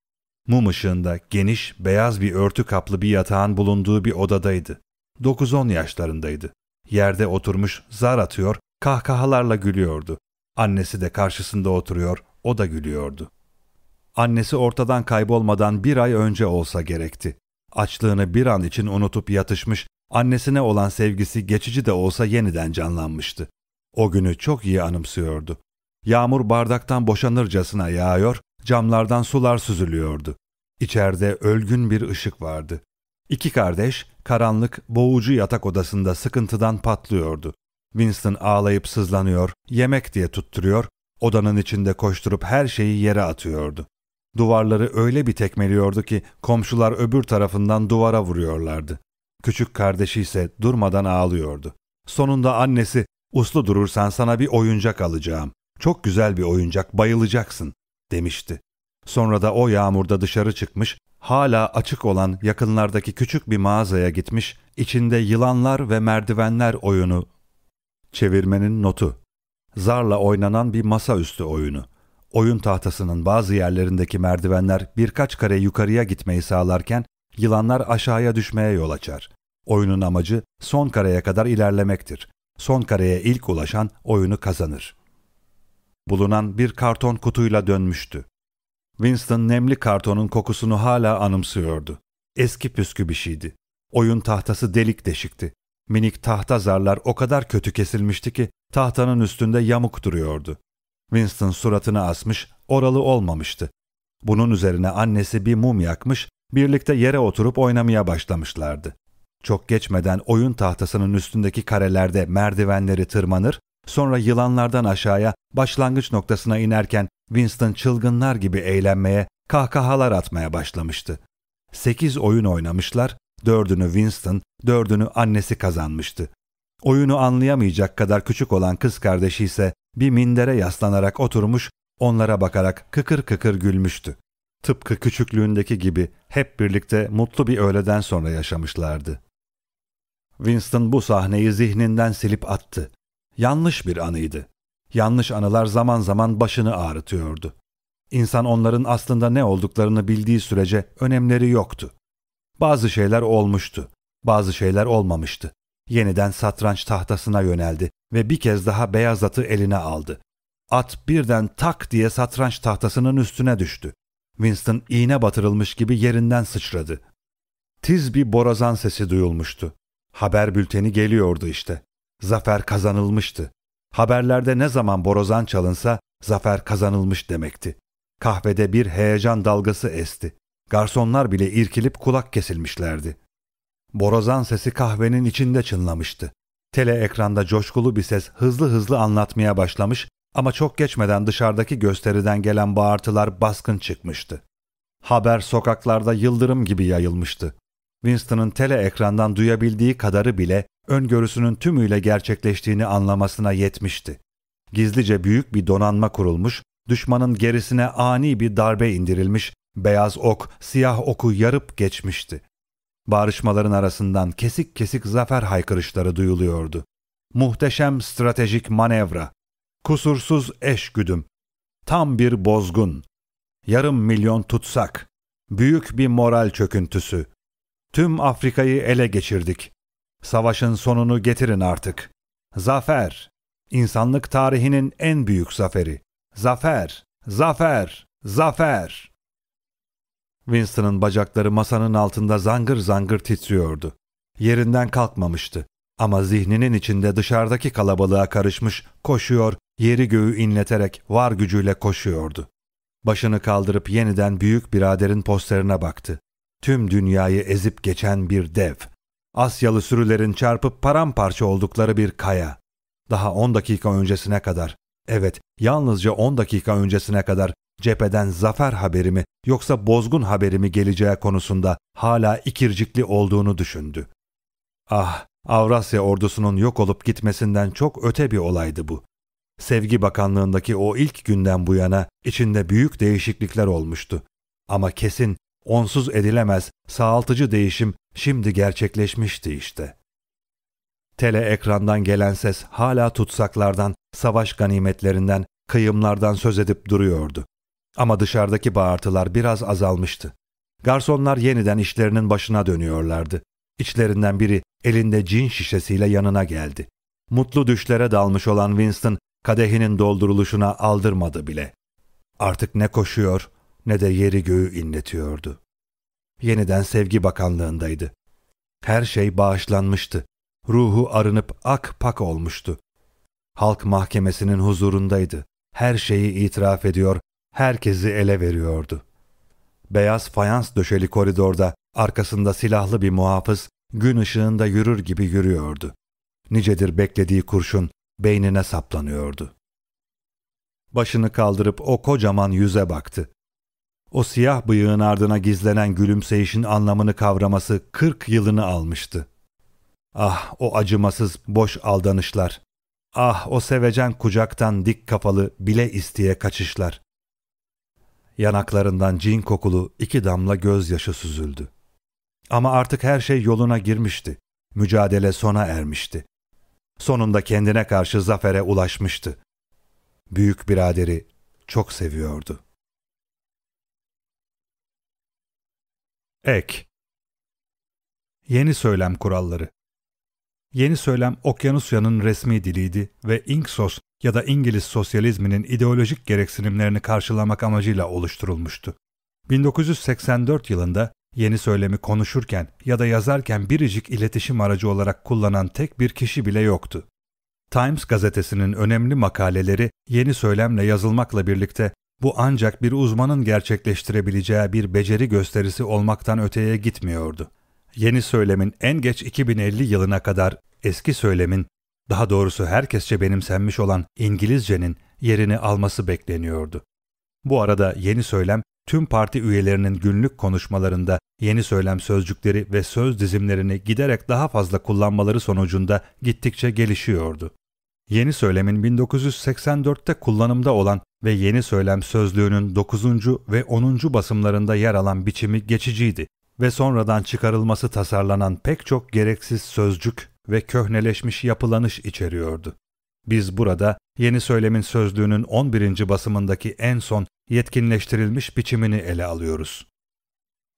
A: Mum ışığında geniş, beyaz bir örtü kaplı bir yatağın bulunduğu bir odadaydı. 9-10 yaşlarındaydı. Yerde oturmuş, zar atıyor, kahkahalarla gülüyordu. Annesi de karşısında oturuyor, o da gülüyordu. Annesi ortadan kaybolmadan bir ay önce olsa gerekti. Açlığını bir an için unutup yatışmış, annesine olan sevgisi geçici de olsa yeniden canlanmıştı. O günü çok iyi anımsıyordu. Yağmur bardaktan boşanırcasına yağıyor, camlardan sular süzülüyordu. İçeride ölgün bir ışık vardı. İki kardeş, karanlık, boğucu yatak odasında sıkıntıdan patlıyordu. Winston ağlayıp sızlanıyor, yemek diye tutturuyor, odanın içinde koşturup her şeyi yere atıyordu. Duvarları öyle bir tekmeliyordu ki komşular öbür tarafından duvara vuruyorlardı. Küçük kardeşi ise durmadan ağlıyordu. Sonunda annesi, uslu durursan sana bir oyuncak alacağım. Çok güzel bir oyuncak, bayılacaksın, demişti. Sonra da o yağmurda dışarı çıkmış, hala açık olan yakınlardaki küçük bir mağazaya gitmiş, içinde yılanlar ve merdivenler oyunu. Çevirmenin notu. Zarla oynanan bir masaüstü oyunu. Oyun tahtasının bazı yerlerindeki merdivenler birkaç kare yukarıya gitmeyi sağlarken yılanlar aşağıya düşmeye yol açar. Oyunun amacı son kareye kadar ilerlemektir. Son kareye ilk ulaşan oyunu kazanır. Bulunan bir karton kutuyla dönmüştü. Winston nemli kartonun kokusunu hala anımsıyordu. Eski püskü bir şeydi. Oyun tahtası delik deşikti. Minik tahta zarlar o kadar kötü kesilmişti ki tahtanın üstünde yamuk duruyordu. Winston suratını asmış, oralı olmamıştı. Bunun üzerine annesi bir mum yakmış, birlikte yere oturup oynamaya başlamışlardı. Çok geçmeden oyun tahtasının üstündeki karelerde merdivenleri tırmanır, sonra yılanlardan aşağıya başlangıç noktasına inerken Winston çılgınlar gibi eğlenmeye, kahkahalar atmaya başlamıştı. Sekiz oyun oynamışlar, dördünü Winston, dördünü annesi kazanmıştı. Oyunu anlayamayacak kadar küçük olan kız kardeşi ise bir mindere yaslanarak oturmuş, onlara bakarak kıkır kıkır gülmüştü. Tıpkı küçüklüğündeki gibi hep birlikte mutlu bir öğleden sonra yaşamışlardı. Winston bu sahneyi zihninden silip attı. Yanlış bir anıydı. Yanlış anılar zaman zaman başını ağrıtıyordu. İnsan onların aslında ne olduklarını bildiği sürece önemleri yoktu. Bazı şeyler olmuştu, bazı şeyler olmamıştı. Yeniden satranç tahtasına yöneldi ve bir kez daha beyaz atı eline aldı. At birden tak diye satranç tahtasının üstüne düştü. Winston iğne batırılmış gibi yerinden sıçradı. Tiz bir borazan sesi duyulmuştu. Haber bülteni geliyordu işte. Zafer kazanılmıştı. Haberlerde ne zaman borazan çalınsa zafer kazanılmış demekti. Kahvede bir heyecan dalgası esti. Garsonlar bile irkilip kulak kesilmişlerdi. Borazan sesi kahvenin içinde çınlamıştı. Tele ekranda coşkulu bir ses hızlı hızlı anlatmaya başlamış ama çok geçmeden dışarıdaki gösteriden gelen bağırtılar baskın çıkmıştı. Haber sokaklarda yıldırım gibi yayılmıştı. Winston'ın tele ekrandan duyabildiği kadarı bile öngörüsünün tümüyle gerçekleştiğini anlamasına yetmişti. Gizlice büyük bir donanma kurulmuş, düşmanın gerisine ani bir darbe indirilmiş, beyaz ok siyah oku yarıp geçmişti. Bağrışmaların arasından kesik kesik zafer haykırışları duyuluyordu. Muhteşem stratejik manevra, kusursuz eş güdüm, tam bir bozgun, yarım milyon tutsak, büyük bir moral çöküntüsü. Tüm Afrika'yı ele geçirdik. Savaşın sonunu getirin artık. Zafer, insanlık tarihinin en büyük zaferi. Zafer, zafer, zafer. Winston'ın bacakları masanın altında zangır zangır titriyordu. Yerinden kalkmamıştı. Ama zihninin içinde dışarıdaki kalabalığa karışmış, koşuyor, yeri göğü inleterek var gücüyle koşuyordu. Başını kaldırıp yeniden büyük biraderin posterine baktı. Tüm dünyayı ezip geçen bir dev. Asyalı sürülerin çarpıp paramparça oldukları bir kaya. Daha on dakika öncesine kadar, evet yalnızca on dakika öncesine kadar cepheden zafer haberi mi yoksa bozgun haberi mi geleceği konusunda hala ikircikli olduğunu düşündü. Ah, Avrasya ordusunun yok olup gitmesinden çok öte bir olaydı bu. Sevgi Bakanlığındaki o ilk günden bu yana içinde büyük değişiklikler olmuştu. Ama kesin, onsuz edilemez, sağaltıcı değişim şimdi gerçekleşmişti işte. Tele ekrandan gelen ses hala tutsaklardan, savaş ganimetlerinden, kıyımlardan söz edip duruyordu. Ama dışarıdaki bağırtılar biraz azalmıştı. Garsonlar yeniden işlerinin başına dönüyorlardı. İçlerinden biri elinde cin şişesiyle yanına geldi. Mutlu düşlere dalmış olan Winston kadehinin dolduruluşuna aldırmadı bile. Artık ne koşuyor ne de yeri göğü inletiyordu. Yeniden Sevgi Bakanlığındaydı. Her şey bağışlanmıştı. Ruhu arınıp ak pak olmuştu. Halk mahkemesinin huzurundaydı. Her şeyi itiraf ediyor, herkesi ele veriyordu. Beyaz fayans döşeli koridorda arkasında silahlı bir muhafız gün ışığında yürür gibi yürüyordu. Nicedir beklediği kurşun beynine saplanıyordu. Başını kaldırıp o kocaman yüze baktı. O siyah bıyığın ardına gizlenen gülümseyişin anlamını kavraması kırk yılını almıştı. Ah o acımasız boş aldanışlar. Ah o sevecen kucaktan dik kafalı bile isteye kaçışlar. Yanaklarından cin kokulu iki damla gözyaşı süzüldü. Ama artık her şey yoluna girmişti. Mücadele sona ermişti. Sonunda kendine karşı zafere ulaşmıştı. Büyük biraderi çok seviyordu. Ek Yeni Söylem Kuralları Yeni söylem Okyanusya'nın resmi diliydi ve Inksos ya da İngiliz sosyalizminin ideolojik gereksinimlerini karşılamak amacıyla oluşturulmuştu. 1984 yılında yeni söylemi konuşurken ya da yazarken biricik iletişim aracı olarak kullanan tek bir kişi bile yoktu. Times gazetesinin önemli makaleleri yeni söylemle yazılmakla birlikte bu ancak bir uzmanın gerçekleştirebileceği bir beceri gösterisi olmaktan öteye gitmiyordu. Yeni söylemin en geç 2050 yılına kadar eski söylemin, daha doğrusu herkesçe benimsenmiş olan İngilizcenin yerini alması bekleniyordu. Bu arada yeni söylem tüm parti üyelerinin günlük konuşmalarında yeni söylem sözcükleri ve söz dizimlerini giderek daha fazla kullanmaları sonucunda gittikçe gelişiyordu. Yeni söylemin 1984'te kullanımda olan ve yeni söylem sözlüğünün 9. ve 10. basımlarında yer alan biçimi geçiciydi ve sonradan çıkarılması tasarlanan pek çok gereksiz sözcük ve köhneleşmiş yapılanış içeriyordu. Biz burada yeni söylemin sözlüğünün 11. basımındaki en son yetkinleştirilmiş biçimini ele alıyoruz.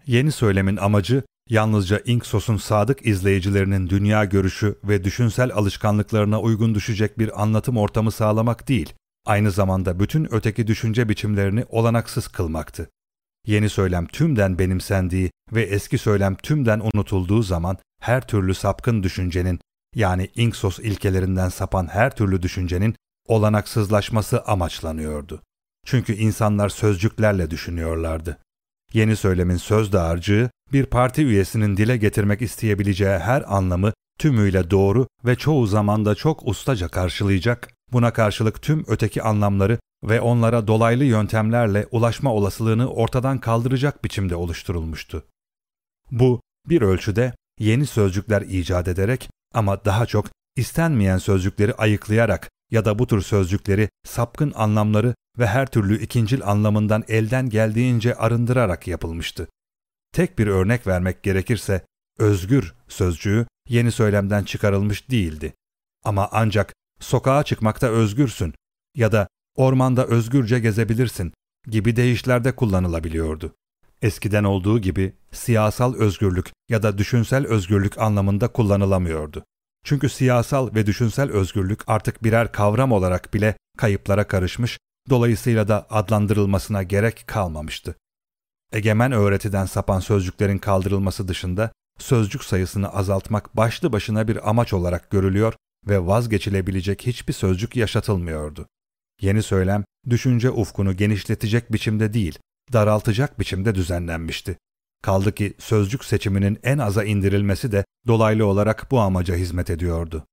A: Yeni söylemin amacı yalnızca Inksos'un sadık izleyicilerinin dünya görüşü ve düşünsel alışkanlıklarına uygun düşecek bir anlatım ortamı sağlamak değil, aynı zamanda bütün öteki düşünce biçimlerini olanaksız kılmaktı. Yeni söylem tümden benimsendiği ve eski söylem tümden unutulduğu zaman her türlü sapkın düşüncenin yani Inksos ilkelerinden sapan her türlü düşüncenin olanaksızlaşması amaçlanıyordu. Çünkü insanlar sözcüklerle düşünüyorlardı. Yeni söylemin söz dağarcığı, bir parti üyesinin dile getirmek isteyebileceği her anlamı tümüyle doğru ve çoğu zaman da çok ustaca karşılayacak, buna karşılık tüm öteki anlamları ve onlara dolaylı yöntemlerle ulaşma olasılığını ortadan kaldıracak biçimde oluşturulmuştu. Bu, bir ölçüde yeni sözcükler icat ederek ama daha çok istenmeyen sözcükleri ayıklayarak ya da bu tür sözcükleri sapkın anlamları ve her türlü ikincil anlamından elden geldiğince arındırarak yapılmıştı. Tek bir örnek vermek gerekirse, özgür sözcüğü yeni söylemden çıkarılmış değildi. Ama ancak sokağa çıkmakta özgürsün ya da ormanda özgürce gezebilirsin gibi deyişlerde kullanılabiliyordu. Eskiden olduğu gibi siyasal özgürlük ya da düşünsel özgürlük anlamında kullanılamıyordu. Çünkü siyasal ve düşünsel özgürlük artık birer kavram olarak bile kayıplara karışmış, dolayısıyla da adlandırılmasına gerek kalmamıştı. Egemen öğretiden sapan sözcüklerin kaldırılması dışında sözcük sayısını azaltmak başlı başına bir amaç olarak görülüyor ve vazgeçilebilecek hiçbir sözcük yaşatılmıyordu. Yeni söylem, düşünce ufkunu genişletecek biçimde değil, daraltacak biçimde düzenlenmişti. Kaldı ki sözcük seçiminin en aza indirilmesi de dolaylı olarak bu amaca hizmet ediyordu.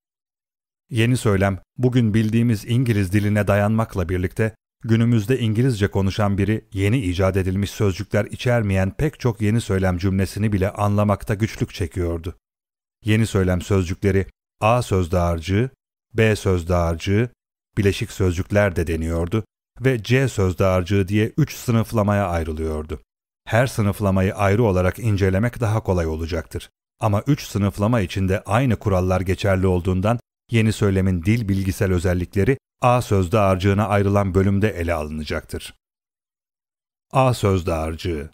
A: Yeni söylem, bugün bildiğimiz İngiliz diline dayanmakla birlikte günümüzde İngilizce konuşan biri yeni icat edilmiş sözcükler içermeyen pek çok yeni söylem cümlesini bile anlamakta güçlük çekiyordu. Yeni söylem sözcükleri A söz dağarcığı, B söz dağarcığı, bileşik sözcükler de deniyordu ve C söz dağarcığı diye üç sınıflamaya ayrılıyordu. Her sınıflamayı ayrı olarak incelemek daha kolay olacaktır. Ama üç sınıflama içinde aynı kurallar geçerli olduğundan yeni söylemin dil bilgisel özellikleri A söz dağarcığına ayrılan bölümde ele alınacaktır. A söz dağarcığı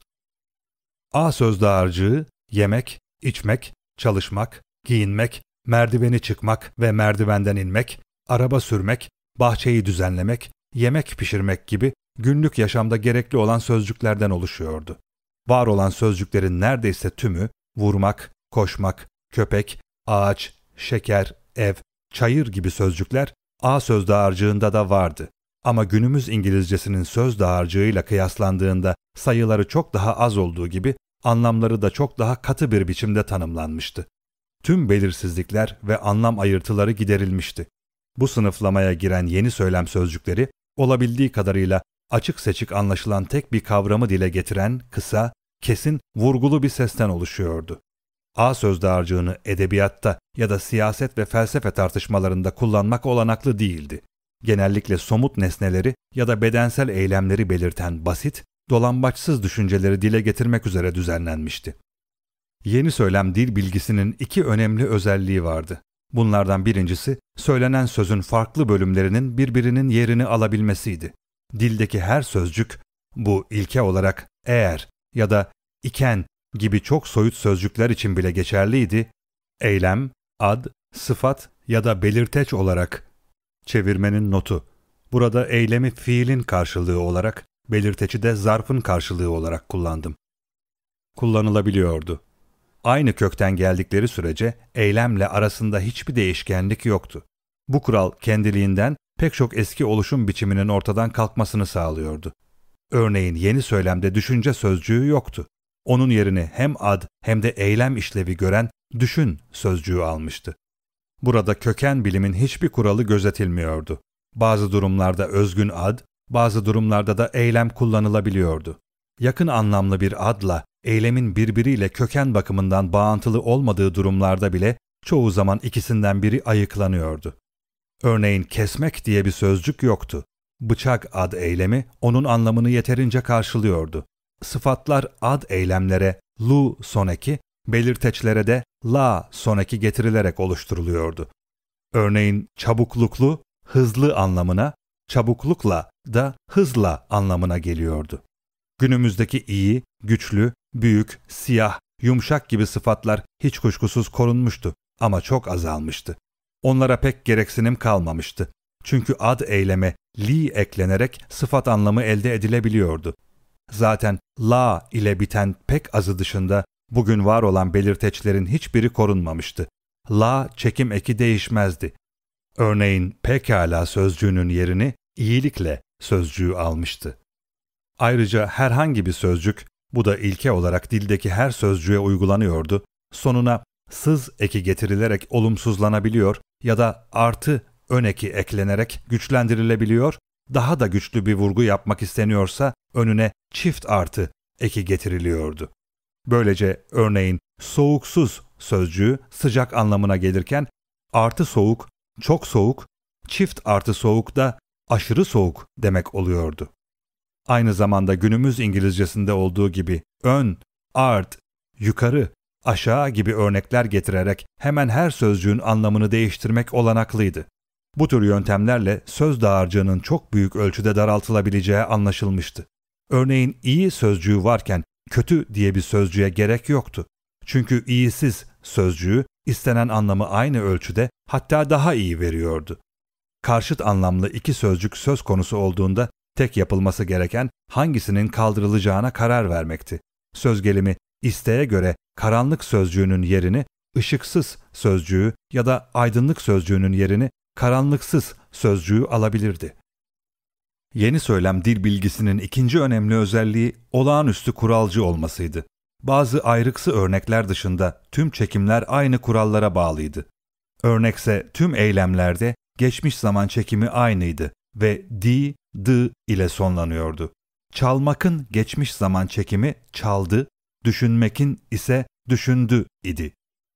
A: A söz dağarcığı, yemek, içmek, çalışmak, giyinmek, merdiveni çıkmak ve merdivenden inmek, araba sürmek, bahçeyi düzenlemek, yemek pişirmek gibi günlük yaşamda gerekli olan sözcüklerden oluşuyordu. Var olan sözcüklerin neredeyse tümü vurmak, koşmak, köpek, ağaç, şeker, ev, çayır gibi sözcükler A söz dağarcığında da vardı. Ama günümüz İngilizcesinin söz dağarcığıyla kıyaslandığında sayıları çok daha az olduğu gibi anlamları da çok daha katı bir biçimde tanımlanmıştı. Tüm belirsizlikler ve anlam ayırtıları giderilmişti. Bu sınıflamaya giren yeni söylem sözcükleri olabildiği kadarıyla açık seçik anlaşılan tek bir kavramı dile getiren kısa, kesin, vurgulu bir sesten oluşuyordu. A söz edebiyatta ya da siyaset ve felsefe tartışmalarında kullanmak olanaklı değildi. Genellikle somut nesneleri ya da bedensel eylemleri belirten basit, dolambaçsız düşünceleri dile getirmek üzere düzenlenmişti. Yeni söylem dil bilgisinin iki önemli özelliği vardı. Bunlardan birincisi söylenen sözün farklı bölümlerinin birbirinin yerini alabilmesiydi. Dildeki her sözcük bu ilke olarak eğer ya da iken gibi çok soyut sözcükler için bile geçerliydi. Eylem, ad, sıfat ya da belirteç olarak çevirmenin notu. Burada eylemi fiilin karşılığı olarak, belirteci de zarfın karşılığı olarak kullandım. Kullanılabiliyordu. Aynı kökten geldikleri sürece eylemle arasında hiçbir değişkenlik yoktu. Bu kural kendiliğinden pek çok eski oluşum biçiminin ortadan kalkmasını sağlıyordu. Örneğin yeni söylemde düşünce sözcüğü yoktu. Onun yerini hem ad hem de eylem işlevi gören düşün sözcüğü almıştı. Burada köken bilimin hiçbir kuralı gözetilmiyordu. Bazı durumlarda özgün ad, bazı durumlarda da eylem kullanılabiliyordu. Yakın anlamlı bir adla eylemin birbiriyle köken bakımından bağıntılı olmadığı durumlarda bile çoğu zaman ikisinden biri ayıklanıyordu. Örneğin kesmek diye bir sözcük yoktu. Bıçak ad eylemi onun anlamını yeterince karşılıyordu. Sıfatlar ad eylemlere lu soneki, belirteçlere de la soneki getirilerek oluşturuluyordu. Örneğin çabukluklu, hızlı anlamına, çabuklukla da hızla anlamına geliyordu. Günümüzdeki iyi, güçlü, büyük, siyah, yumuşak gibi sıfatlar hiç kuşkusuz korunmuştu ama çok azalmıştı. Onlara pek gereksinim kalmamıştı. Çünkü ad eyleme li eklenerek sıfat anlamı elde edilebiliyordu. Zaten la ile biten pek azı dışında bugün var olan belirteçlerin hiçbiri korunmamıştı. La çekim eki değişmezdi. Örneğin pekala sözcüğünün yerini iyilikle sözcüğü almıştı. Ayrıca herhangi bir sözcük, bu da ilke olarak dildeki her sözcüğe uygulanıyordu, sonuna sız eki getirilerek olumsuzlanabiliyor ya da artı ön eki eklenerek güçlendirilebiliyor, daha da güçlü bir vurgu yapmak isteniyorsa önüne çift artı eki getiriliyordu. Böylece örneğin soğuksuz sözcüğü sıcak anlamına gelirken artı soğuk, çok soğuk, çift artı soğuk da aşırı soğuk demek oluyordu. Aynı zamanda günümüz İngilizcesinde olduğu gibi ön, art, yukarı, aşağı gibi örnekler getirerek hemen her sözcüğün anlamını değiştirmek olanaklıydı. Bu tür yöntemlerle söz dağarcığının çok büyük ölçüde daraltılabileceği anlaşılmıştı. Örneğin iyi sözcüğü varken kötü diye bir sözcüğe gerek yoktu. Çünkü iyisiz sözcüğü istenen anlamı aynı ölçüde hatta daha iyi veriyordu. Karşıt anlamlı iki sözcük söz konusu olduğunda tek yapılması gereken hangisinin kaldırılacağına karar vermekti. Söz gelimi isteğe göre karanlık sözcüğünün yerini ışıksız sözcüğü ya da aydınlık sözcüğünün yerini karanlıksız sözcüğü alabilirdi. Yeni söylem dil bilgisinin ikinci önemli özelliği olağanüstü kuralcı olmasıydı. Bazı ayrıksı örnekler dışında tüm çekimler aynı kurallara bağlıydı. Örnekse tüm eylemlerde geçmiş zaman çekimi aynıydı ve di, d ile sonlanıyordu. Çalmakın geçmiş zaman çekimi çaldı, düşünmekin ise düşündü idi.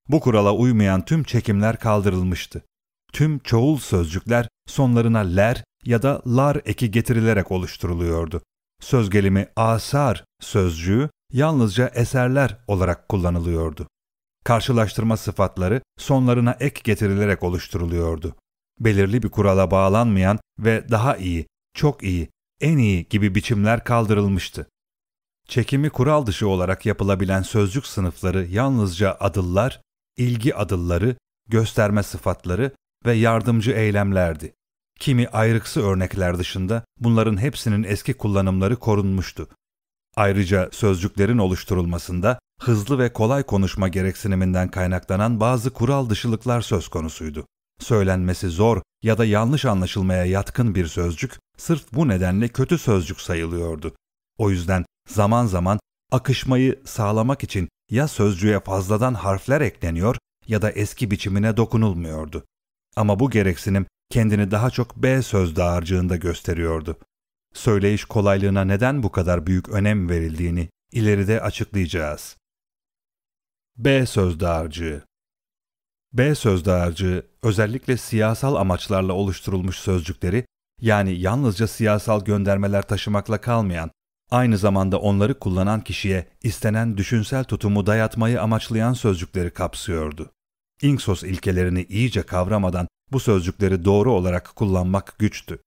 A: Bu kurala uymayan tüm çekimler kaldırılmıştı. Tüm çoğul sözcükler sonlarına ler ya da lar eki getirilerek oluşturuluyordu. Söz gelimi asar sözcüğü yalnızca eserler olarak kullanılıyordu. Karşılaştırma sıfatları sonlarına ek getirilerek oluşturuluyordu. Belirli bir kurala bağlanmayan ve daha iyi, çok iyi, en iyi gibi biçimler kaldırılmıştı. Çekimi kural dışı olarak yapılabilen sözcük sınıfları yalnızca adıllar, ilgi adılları, gösterme sıfatları ve yardımcı eylemlerdi. Kimi ayrıksı örnekler dışında bunların hepsinin eski kullanımları korunmuştu. Ayrıca sözcüklerin oluşturulmasında hızlı ve kolay konuşma gereksiniminden kaynaklanan bazı kural dışılıklar söz konusuydu. Söylenmesi zor ya da yanlış anlaşılmaya yatkın bir sözcük sırf bu nedenle kötü sözcük sayılıyordu. O yüzden zaman zaman akışmayı sağlamak için ya sözcüğe fazladan harfler ekleniyor ya da eski biçimine dokunulmuyordu. Ama bu gereksinim kendini daha çok B söz dağarcığında gösteriyordu. Söyleyiş kolaylığına neden bu kadar büyük önem verildiğini ileride açıklayacağız. B söz dağarcığı B söz dağarcığı özellikle siyasal amaçlarla oluşturulmuş sözcükleri yani yalnızca siyasal göndermeler taşımakla kalmayan, aynı zamanda onları kullanan kişiye istenen düşünsel tutumu dayatmayı amaçlayan sözcükleri kapsıyordu. Inksos ilkelerini iyice kavramadan bu sözcükleri doğru olarak kullanmak güçtü.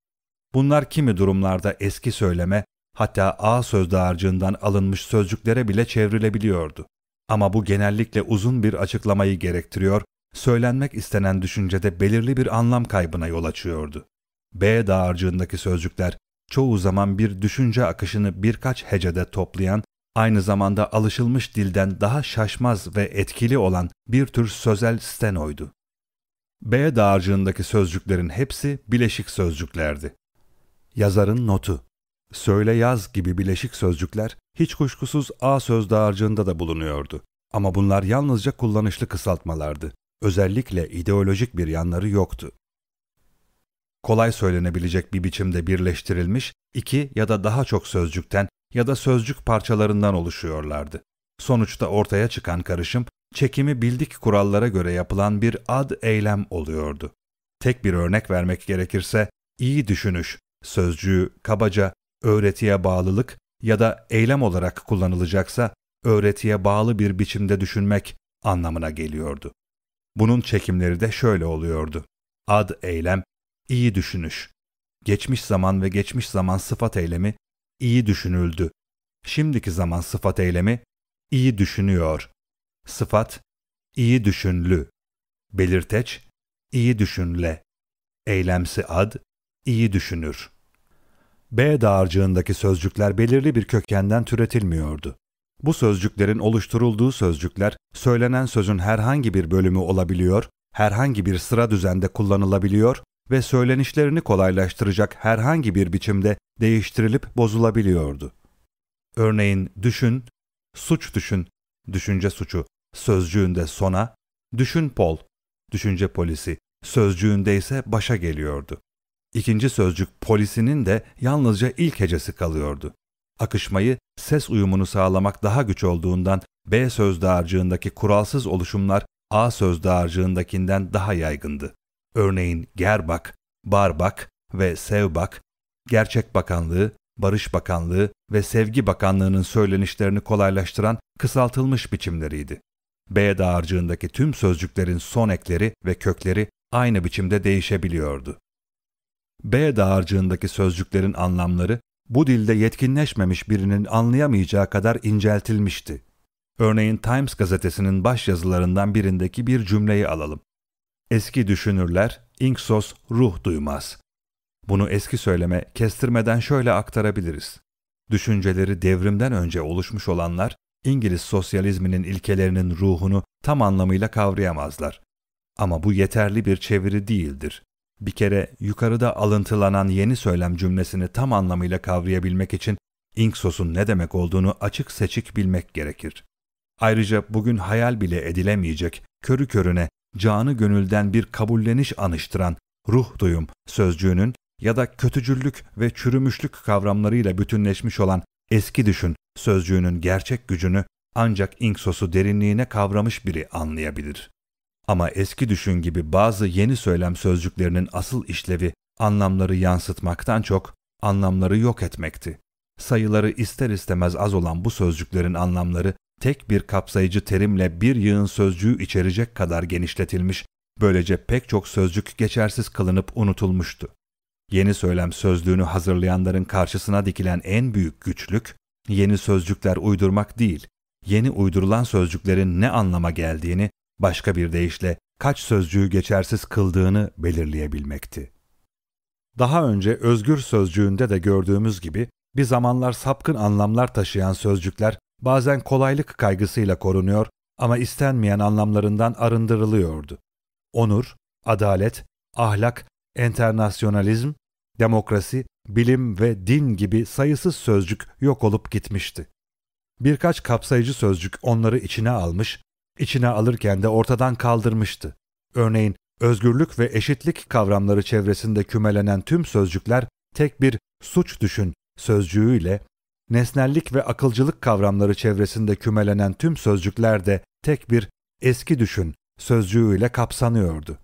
A: Bunlar kimi durumlarda eski söyleme, hatta A söz dağarcığından alınmış sözcüklere bile çevrilebiliyordu. Ama bu genellikle uzun bir açıklamayı gerektiriyor, söylenmek istenen düşüncede belirli bir anlam kaybına yol açıyordu. B dağarcığındaki sözcükler çoğu zaman bir düşünce akışını birkaç hecede toplayan, aynı zamanda alışılmış dilden daha şaşmaz ve etkili olan bir tür sözel stenoydu. B dağarcığındaki sözcüklerin hepsi bileşik sözcüklerdi. Yazarın notu Söyle yaz gibi bileşik sözcükler hiç kuşkusuz A söz dağarcığında da bulunuyordu. Ama bunlar yalnızca kullanışlı kısaltmalardı. Özellikle ideolojik bir yanları yoktu. Kolay söylenebilecek bir biçimde birleştirilmiş iki ya da daha çok sözcükten ya da sözcük parçalarından oluşuyorlardı. Sonuçta ortaya çıkan karışım çekimi bildik kurallara göre yapılan bir ad eylem oluyordu. Tek bir örnek vermek gerekirse iyi düşünüş sözcüğü kabaca öğretiye bağlılık ya da eylem olarak kullanılacaksa öğretiye bağlı bir biçimde düşünmek anlamına geliyordu. Bunun çekimleri de şöyle oluyordu. Ad eylem, iyi düşünüş. Geçmiş zaman ve geçmiş zaman sıfat eylemi iyi düşünüldü. Şimdiki zaman sıfat eylemi iyi düşünüyor. Sıfat iyi düşünlü. Belirteç iyi düşünle. Eylemsi ad iyi düşünür. B dağarcığındaki sözcükler belirli bir kökenden türetilmiyordu. Bu sözcüklerin oluşturulduğu sözcükler söylenen sözün herhangi bir bölümü olabiliyor, herhangi bir sıra düzende kullanılabiliyor ve söylenişlerini kolaylaştıracak herhangi bir biçimde değiştirilip bozulabiliyordu. Örneğin düşün, suç düşün, düşünce suçu sözcüğünde sona, düşün pol, düşünce polisi sözcüğünde ise başa geliyordu. İkinci sözcük polisinin de yalnızca ilk hecesi kalıyordu. Akışmayı, ses uyumunu sağlamak daha güç olduğundan B söz dağarcığındaki kuralsız oluşumlar A söz dağarcığındakinden daha yaygındı. Örneğin gerbak, Barbak ve Sevbak, Gerçek Bakanlığı, Barış Bakanlığı ve Sevgi Bakanlığı'nın söylenişlerini kolaylaştıran kısaltılmış biçimleriydi. B dağarcığındaki tüm sözcüklerin son ekleri ve kökleri aynı biçimde değişebiliyordu. B dağarcığındaki sözcüklerin anlamları bu dilde yetkinleşmemiş birinin anlayamayacağı kadar inceltilmişti. Örneğin Times gazetesinin baş yazılarından birindeki bir cümleyi alalım. Eski düşünürler, inksos ruh duymaz. Bunu eski söyleme, kestirmeden şöyle aktarabiliriz. Düşünceleri devrimden önce oluşmuş olanlar, İngiliz sosyalizminin ilkelerinin ruhunu tam anlamıyla kavrayamazlar. Ama bu yeterli bir çeviri değildir. Bir kere yukarıda alıntılanan yeni söylem cümlesini tam anlamıyla kavrayabilmek için Inksos'un ne demek olduğunu açık seçik bilmek gerekir. Ayrıca bugün hayal bile edilemeyecek, körü körüne, canı gönülden bir kabulleniş anıştıran ruh duyum sözcüğünün ya da kötücüllük ve çürümüşlük kavramlarıyla bütünleşmiş olan eski düşün sözcüğünün gerçek gücünü ancak Inksos'u derinliğine kavramış biri anlayabilir. Ama eski düşün gibi bazı yeni söylem sözcüklerinin asıl işlevi anlamları yansıtmaktan çok anlamları yok etmekti. Sayıları ister istemez az olan bu sözcüklerin anlamları tek bir kapsayıcı terimle bir yığın sözcüğü içerecek kadar genişletilmiş, böylece pek çok sözcük geçersiz kılınıp unutulmuştu. Yeni söylem sözlüğünü hazırlayanların karşısına dikilen en büyük güçlük, yeni sözcükler uydurmak değil, yeni uydurulan sözcüklerin ne anlama geldiğini, başka bir deyişle kaç sözcüğü geçersiz kıldığını belirleyebilmekti. Daha önce özgür sözcüğünde de gördüğümüz gibi bir zamanlar sapkın anlamlar taşıyan sözcükler bazen kolaylık kaygısıyla korunuyor ama istenmeyen anlamlarından arındırılıyordu. Onur, adalet, ahlak, enternasyonalizm, demokrasi, bilim ve din gibi sayısız sözcük yok olup gitmişti. Birkaç kapsayıcı sözcük onları içine almış, içine alırken de ortadan kaldırmıştı. Örneğin özgürlük ve eşitlik kavramları çevresinde kümelenen tüm sözcükler tek bir suç düşün sözcüğüyle, nesnellik ve akılcılık kavramları çevresinde kümelenen tüm sözcükler de tek bir eski düşün sözcüğüyle kapsanıyordu.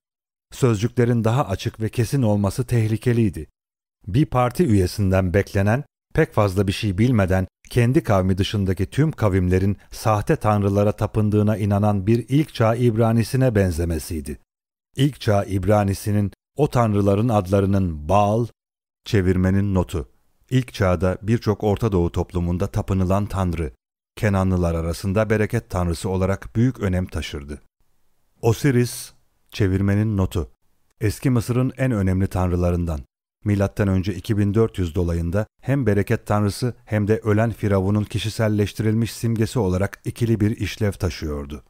A: Sözcüklerin daha açık ve kesin olması tehlikeliydi. Bir parti üyesinden beklenen, pek fazla bir şey bilmeden kendi kavmi dışındaki tüm kavimlerin sahte tanrılara tapındığına inanan bir ilk çağ İbranisine benzemesiydi. İlk çağ İbranisinin o tanrıların adlarının Baal, çevirmenin notu. İlk çağda birçok Orta Doğu toplumunda tapınılan tanrı, Kenanlılar arasında bereket tanrısı olarak büyük önem taşırdı. Osiris, çevirmenin notu. Eski Mısır'ın en önemli tanrılarından. Milattan önce 2400 dolayında hem bereket tanrısı hem de ölen firavunun kişiselleştirilmiş simgesi olarak ikili bir işlev taşıyordu.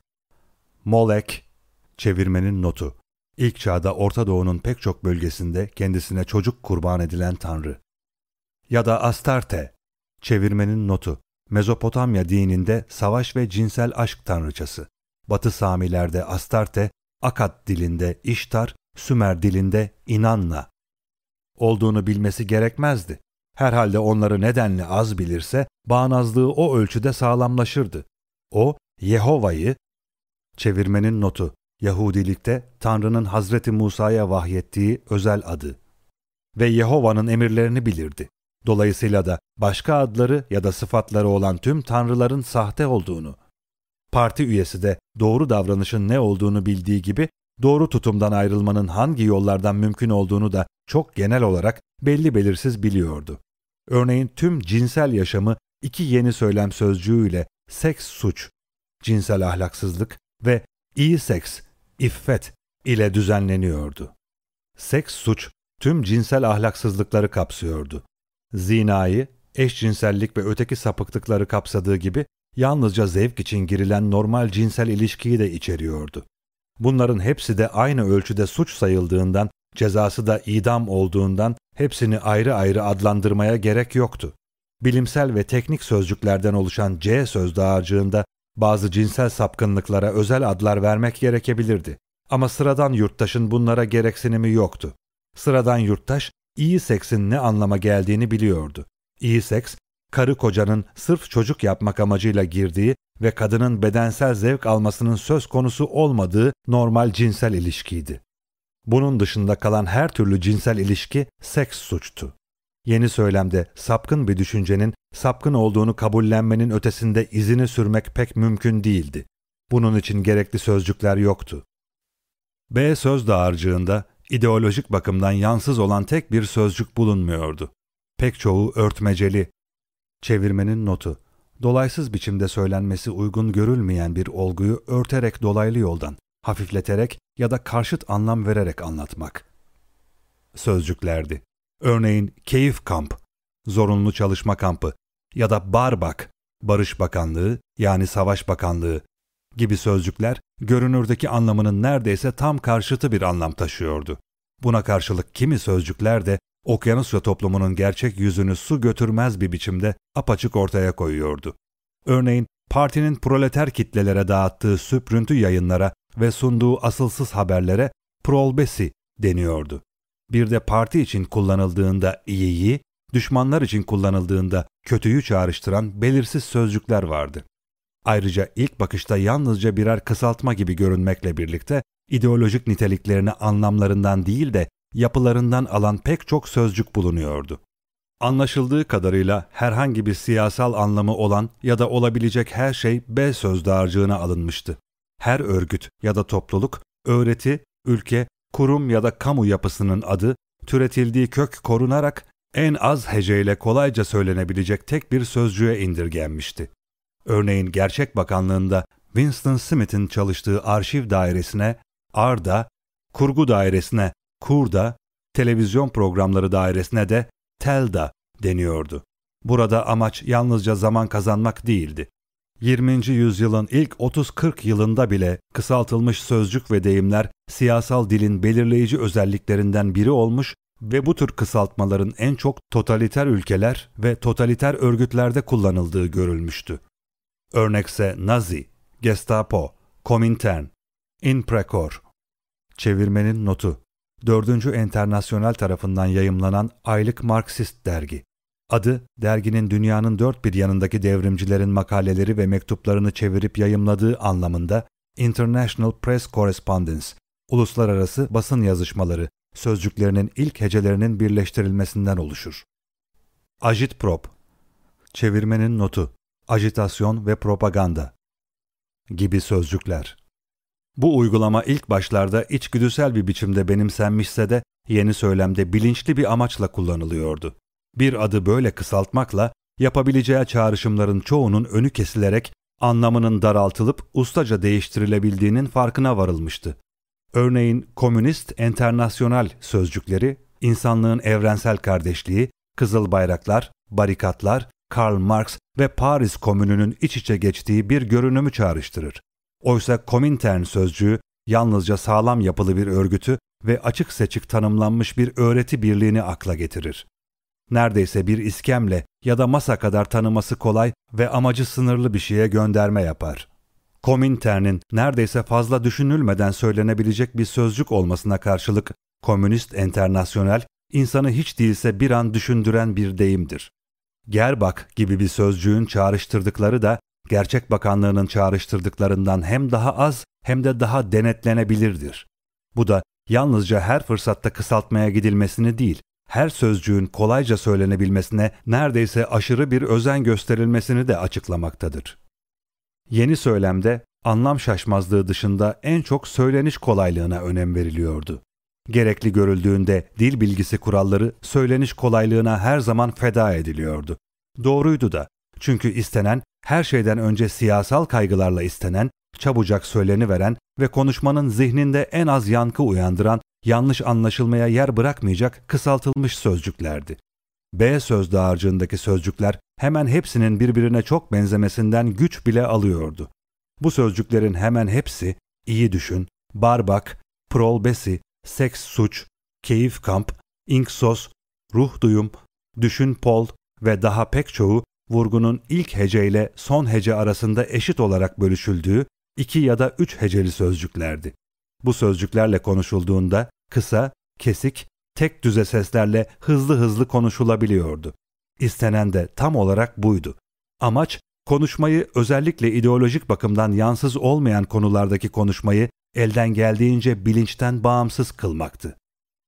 A: Molek, çevirmenin notu. İlk çağda Orta Doğu'nun pek çok bölgesinde kendisine çocuk kurban edilen tanrı. Ya da Astarte, çevirmenin notu. Mezopotamya dininde savaş ve cinsel aşk tanrıçası. Batı Samilerde Astarte, Akad dilinde İştar, Sümer dilinde İnanna olduğunu bilmesi gerekmezdi. Herhalde onları nedenle az bilirse bağnazlığı o ölçüde sağlamlaşırdı. O, Yehova'yı, çevirmenin notu, Yahudilikte Tanrı'nın Hazreti Musa'ya vahyettiği özel adı ve Yehova'nın emirlerini bilirdi. Dolayısıyla da başka adları ya da sıfatları olan tüm tanrıların sahte olduğunu, parti üyesi de doğru davranışın ne olduğunu bildiği gibi doğru tutumdan ayrılmanın hangi yollardan mümkün olduğunu da çok genel olarak belli belirsiz biliyordu. Örneğin tüm cinsel yaşamı iki yeni söylem sözcüğüyle seks suç, cinsel ahlaksızlık ve iyi seks, iffet ile düzenleniyordu. Seks suç tüm cinsel ahlaksızlıkları kapsıyordu. Zinayı, eşcinsellik ve öteki sapıklıkları kapsadığı gibi yalnızca zevk için girilen normal cinsel ilişkiyi de içeriyordu. Bunların hepsi de aynı ölçüde suç sayıldığından, cezası da idam olduğundan hepsini ayrı ayrı adlandırmaya gerek yoktu. Bilimsel ve teknik sözcüklerden oluşan C söz dağarcığında bazı cinsel sapkınlıklara özel adlar vermek gerekebilirdi. Ama sıradan yurttaşın bunlara gereksinimi yoktu. Sıradan yurttaş seksin ne anlama geldiğini biliyordu. Seks, karı kocanın sırf çocuk yapmak amacıyla girdiği ve kadının bedensel zevk almasının söz konusu olmadığı normal cinsel ilişkiydi. Bunun dışında kalan her türlü cinsel ilişki seks suçtu. Yeni söylemde sapkın bir düşüncenin sapkın olduğunu kabullenmenin ötesinde izini sürmek pek mümkün değildi. Bunun için gerekli sözcükler yoktu. B söz dağarcığında ideolojik bakımdan yansız olan tek bir sözcük bulunmuyordu. Pek çoğu örtmeceli. Çevirmenin notu. Dolaysız biçimde söylenmesi uygun görülmeyen bir olguyu örterek dolaylı yoldan, hafifleterek ya da karşıt anlam vererek anlatmak. Sözcüklerdi. Örneğin keyif kamp, zorunlu çalışma kampı ya da barbak, Barış Bakanlığı yani Savaş Bakanlığı gibi sözcükler görünürdeki anlamının neredeyse tam karşıtı bir anlam taşıyordu. Buna karşılık kimi sözcükler de Okyanusya toplumunun gerçek yüzünü su götürmez bir biçimde apaçık ortaya koyuyordu. Örneğin partinin proleter kitlelere dağıttığı süprüntü yayınlara ve sunduğu asılsız haberlere prolbesi deniyordu. Bir de parti için kullanıldığında iyiyi, düşmanlar için kullanıldığında kötüyü çağrıştıran belirsiz sözcükler vardı. Ayrıca ilk bakışta yalnızca birer kısaltma gibi görünmekle birlikte ideolojik niteliklerini anlamlarından değil de yapılarından alan pek çok sözcük bulunuyordu. Anlaşıldığı kadarıyla herhangi bir siyasal anlamı olan ya da olabilecek her şey B söz dağarcığına alınmıştı. Her örgüt ya da topluluk, öğreti, ülke, kurum ya da kamu yapısının adı, türetildiği kök korunarak en az heceyle kolayca söylenebilecek tek bir sözcüğe indirgenmişti. Örneğin Gerçek Bakanlığında Winston Smith'in çalıştığı arşiv dairesine ARDA, kurgu dairesine KURDA, televizyon programları dairesine de TELDA deniyordu. Burada amaç yalnızca zaman kazanmak değildi. 20. yüzyılın ilk 30-40 yılında bile kısaltılmış sözcük ve deyimler siyasal dilin belirleyici özelliklerinden biri olmuş ve bu tür kısaltmaların en çok totaliter ülkeler ve totaliter örgütlerde kullanıldığı görülmüştü. Örnekse Nazi, Gestapo, Komintern, Inprecor. Çevirmenin notu 4. Enternasyonel tarafından yayımlanan aylık Marksist dergi. Adı, derginin dünyanın dört bir yanındaki devrimcilerin makaleleri ve mektuplarını çevirip yayımladığı anlamında International Press Correspondence, uluslararası basın yazışmaları, sözcüklerinin ilk hecelerinin birleştirilmesinden oluşur. Agitprop, çevirmenin notu, ajitasyon ve propaganda gibi sözcükler. Bu uygulama ilk başlarda içgüdüsel bir biçimde benimsenmişse de yeni söylemde bilinçli bir amaçla kullanılıyordu. Bir adı böyle kısaltmakla yapabileceği çağrışımların çoğunun önü kesilerek anlamının daraltılıp ustaca değiştirilebildiğinin farkına varılmıştı. Örneğin komünist enternasyonal sözcükleri insanlığın evrensel kardeşliği, kızıl bayraklar, barikatlar, Karl Marx ve Paris Komünü'nün iç içe geçtiği bir görünümü çağrıştırır. Oysa Komintern sözcüğü yalnızca sağlam yapılı bir örgütü ve açık seçik tanımlanmış bir öğreti birliğini akla getirir. Neredeyse bir iskemle ya da masa kadar tanıması kolay ve amacı sınırlı bir şeye gönderme yapar. Komintern'in neredeyse fazla düşünülmeden söylenebilecek bir sözcük olmasına karşılık Komünist Enternasyonel, insanı hiç değilse bir an düşündüren bir deyimdir. Gerbak gibi bir sözcüğün çağrıştırdıkları da Gerçek Bakanlığı'nın çağrıştırdıklarından hem daha az hem de daha denetlenebilirdir. Bu da yalnızca her fırsatta kısaltmaya gidilmesini değil, her sözcüğün kolayca söylenebilmesine neredeyse aşırı bir özen gösterilmesini de açıklamaktadır. Yeni söylemde anlam şaşmazlığı dışında en çok söyleniş kolaylığına önem veriliyordu. Gerekli görüldüğünde dil bilgisi kuralları söyleniş kolaylığına her zaman feda ediliyordu. Doğruydu da. Çünkü istenen her şeyden önce siyasal kaygılarla istenen, çabucak söyleni veren ve konuşmanın zihninde en az yankı uyandıran, yanlış anlaşılmaya yer bırakmayacak kısaltılmış sözcüklerdi. B söz dağarcığındaki sözcükler hemen hepsinin birbirine çok benzemesinden güç bile alıyordu. Bu sözcüklerin hemen hepsi iyi düşün, barbak, prolbesi, seks suç, keyif kamp, inksos, ruh duyum, düşün pol ve daha pek çoğu vurgunun ilk hece ile son hece arasında eşit olarak bölüşüldüğü iki ya da üç heceli sözcüklerdi. Bu sözcüklerle konuşulduğunda kısa, kesik, tek düze seslerle hızlı hızlı konuşulabiliyordu. İstenen de tam olarak buydu. Amaç, konuşmayı özellikle ideolojik bakımdan yansız olmayan konulardaki konuşmayı elden geldiğince bilinçten bağımsız kılmaktı.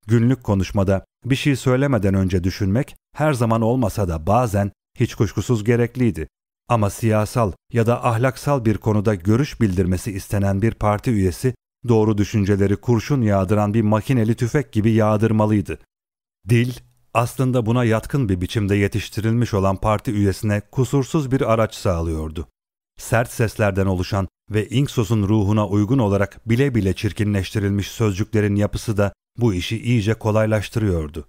A: Günlük konuşmada bir şey söylemeden önce düşünmek her zaman olmasa da bazen hiç kuşkusuz gerekliydi. Ama siyasal ya da ahlaksal bir konuda görüş bildirmesi istenen bir parti üyesi doğru düşünceleri kurşun yağdıran bir makineli tüfek gibi yağdırmalıydı. Dil, aslında buna yatkın bir biçimde yetiştirilmiş olan parti üyesine kusursuz bir araç sağlıyordu. Sert seslerden oluşan ve Inksos'un ruhuna uygun olarak bile bile çirkinleştirilmiş sözcüklerin yapısı da bu işi iyice kolaylaştırıyordu.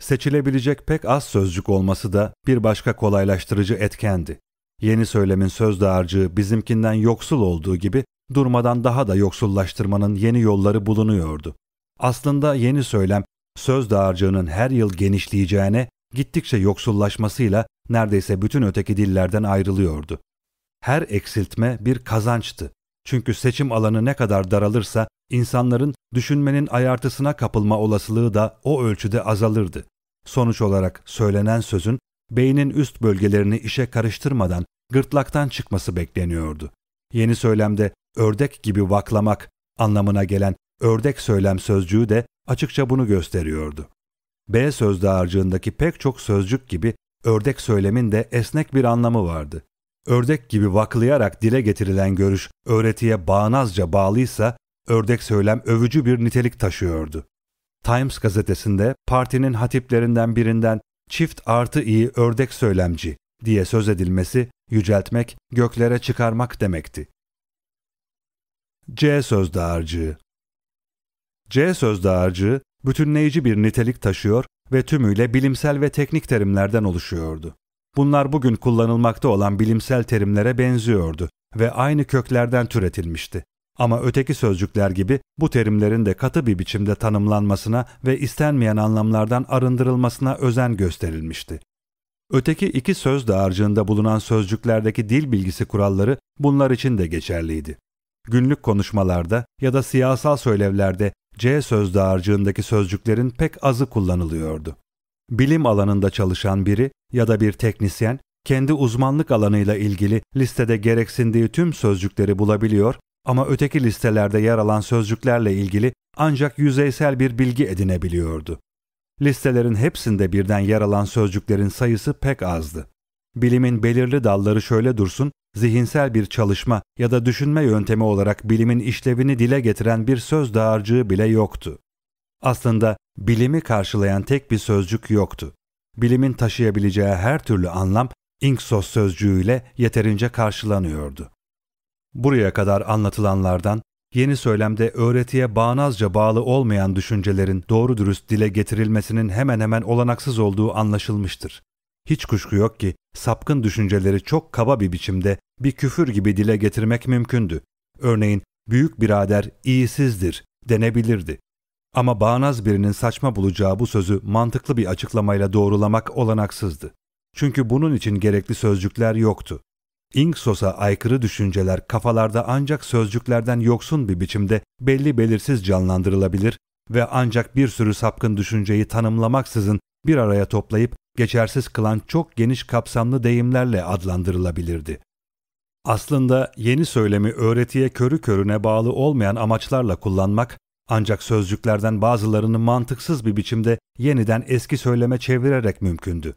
A: Seçilebilecek pek az sözcük olması da bir başka kolaylaştırıcı etkendi. Yeni söylemin söz dağarcığı bizimkinden yoksul olduğu gibi durmadan daha da yoksullaştırmanın yeni yolları bulunuyordu. Aslında yeni söylem söz dağarcığının her yıl genişleyeceğine gittikçe yoksullaşmasıyla neredeyse bütün öteki dillerden ayrılıyordu. Her eksiltme bir kazançtı. Çünkü seçim alanı ne kadar daralırsa insanların düşünmenin ayartısına kapılma olasılığı da o ölçüde azalırdı. Sonuç olarak söylenen sözün beynin üst bölgelerini işe karıştırmadan gırtlaktan çıkması bekleniyordu. Yeni söylemde ördek gibi vaklamak anlamına gelen ördek söylem sözcüğü de açıkça bunu gösteriyordu. B söz dağarcığındaki pek çok sözcük gibi ördek söylemin de esnek bir anlamı vardı. Ördek gibi vaklayarak dile getirilen görüş öğretiye bağnazca bağlıysa ördek söylem övücü bir nitelik taşıyordu. Times gazetesinde partinin hatiplerinden birinden çift artı iyi ördek söylemci diye söz edilmesi yüceltmek, göklere çıkarmak demekti. C söz dağarcığı C söz dağarcığı bütünleyici bir nitelik taşıyor ve tümüyle bilimsel ve teknik terimlerden oluşuyordu. Bunlar bugün kullanılmakta olan bilimsel terimlere benziyordu ve aynı köklerden türetilmişti. Ama öteki sözcükler gibi bu terimlerin de katı bir biçimde tanımlanmasına ve istenmeyen anlamlardan arındırılmasına özen gösterilmişti. Öteki iki söz dağarcığında bulunan sözcüklerdeki dil bilgisi kuralları bunlar için de geçerliydi. Günlük konuşmalarda ya da siyasal söylevlerde C söz dağarcığındaki sözcüklerin pek azı kullanılıyordu. Bilim alanında çalışan biri ya da bir teknisyen kendi uzmanlık alanıyla ilgili listede gereksindiği tüm sözcükleri bulabiliyor ama öteki listelerde yer alan sözcüklerle ilgili ancak yüzeysel bir bilgi edinebiliyordu. Listelerin hepsinde birden yer alan sözcüklerin sayısı pek azdı. Bilimin belirli dalları şöyle dursun, zihinsel bir çalışma ya da düşünme yöntemi olarak bilimin işlevini dile getiren bir söz dağarcığı bile yoktu. Aslında bilimi karşılayan tek bir sözcük yoktu. Bilimin taşıyabileceği her türlü anlam inksos sözcüğüyle yeterince karşılanıyordu. Buraya kadar anlatılanlardan yeni söylemde öğretiye bağnazca bağlı olmayan düşüncelerin doğru dürüst dile getirilmesinin hemen hemen olanaksız olduğu anlaşılmıştır. Hiç kuşku yok ki sapkın düşünceleri çok kaba bir biçimde bir küfür gibi dile getirmek mümkündü. Örneğin büyük birader iyisizdir denebilirdi. Ama bağnaz birinin saçma bulacağı bu sözü mantıklı bir açıklamayla doğrulamak olanaksızdı. Çünkü bunun için gerekli sözcükler yoktu. Inksos'a aykırı düşünceler kafalarda ancak sözcüklerden yoksun bir biçimde belli belirsiz canlandırılabilir ve ancak bir sürü sapkın düşünceyi tanımlamaksızın bir araya toplayıp geçersiz kılan çok geniş kapsamlı deyimlerle adlandırılabilirdi. Aslında yeni söylemi öğretiye körü körüne bağlı olmayan amaçlarla kullanmak ancak sözcüklerden bazılarını mantıksız bir biçimde yeniden eski söyleme çevirerek mümkündü.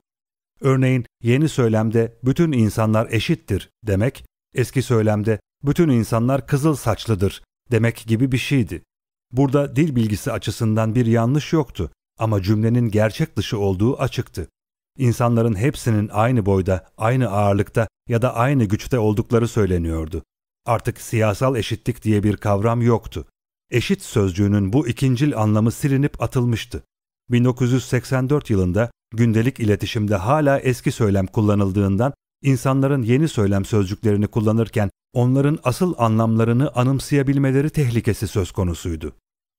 A: Örneğin yeni söylemde bütün insanlar eşittir demek, eski söylemde bütün insanlar kızıl saçlıdır demek gibi bir şeydi. Burada dil bilgisi açısından bir yanlış yoktu ama cümlenin gerçek dışı olduğu açıktı. İnsanların hepsinin aynı boyda, aynı ağırlıkta ya da aynı güçte oldukları söyleniyordu. Artık siyasal eşitlik diye bir kavram yoktu. Eşit sözcüğünün bu ikincil anlamı silinip atılmıştı. 1984 yılında gündelik iletişimde hala eski söylem kullanıldığından insanların yeni söylem sözcüklerini kullanırken onların asıl anlamlarını anımsayabilmeleri tehlikesi söz konusuydu.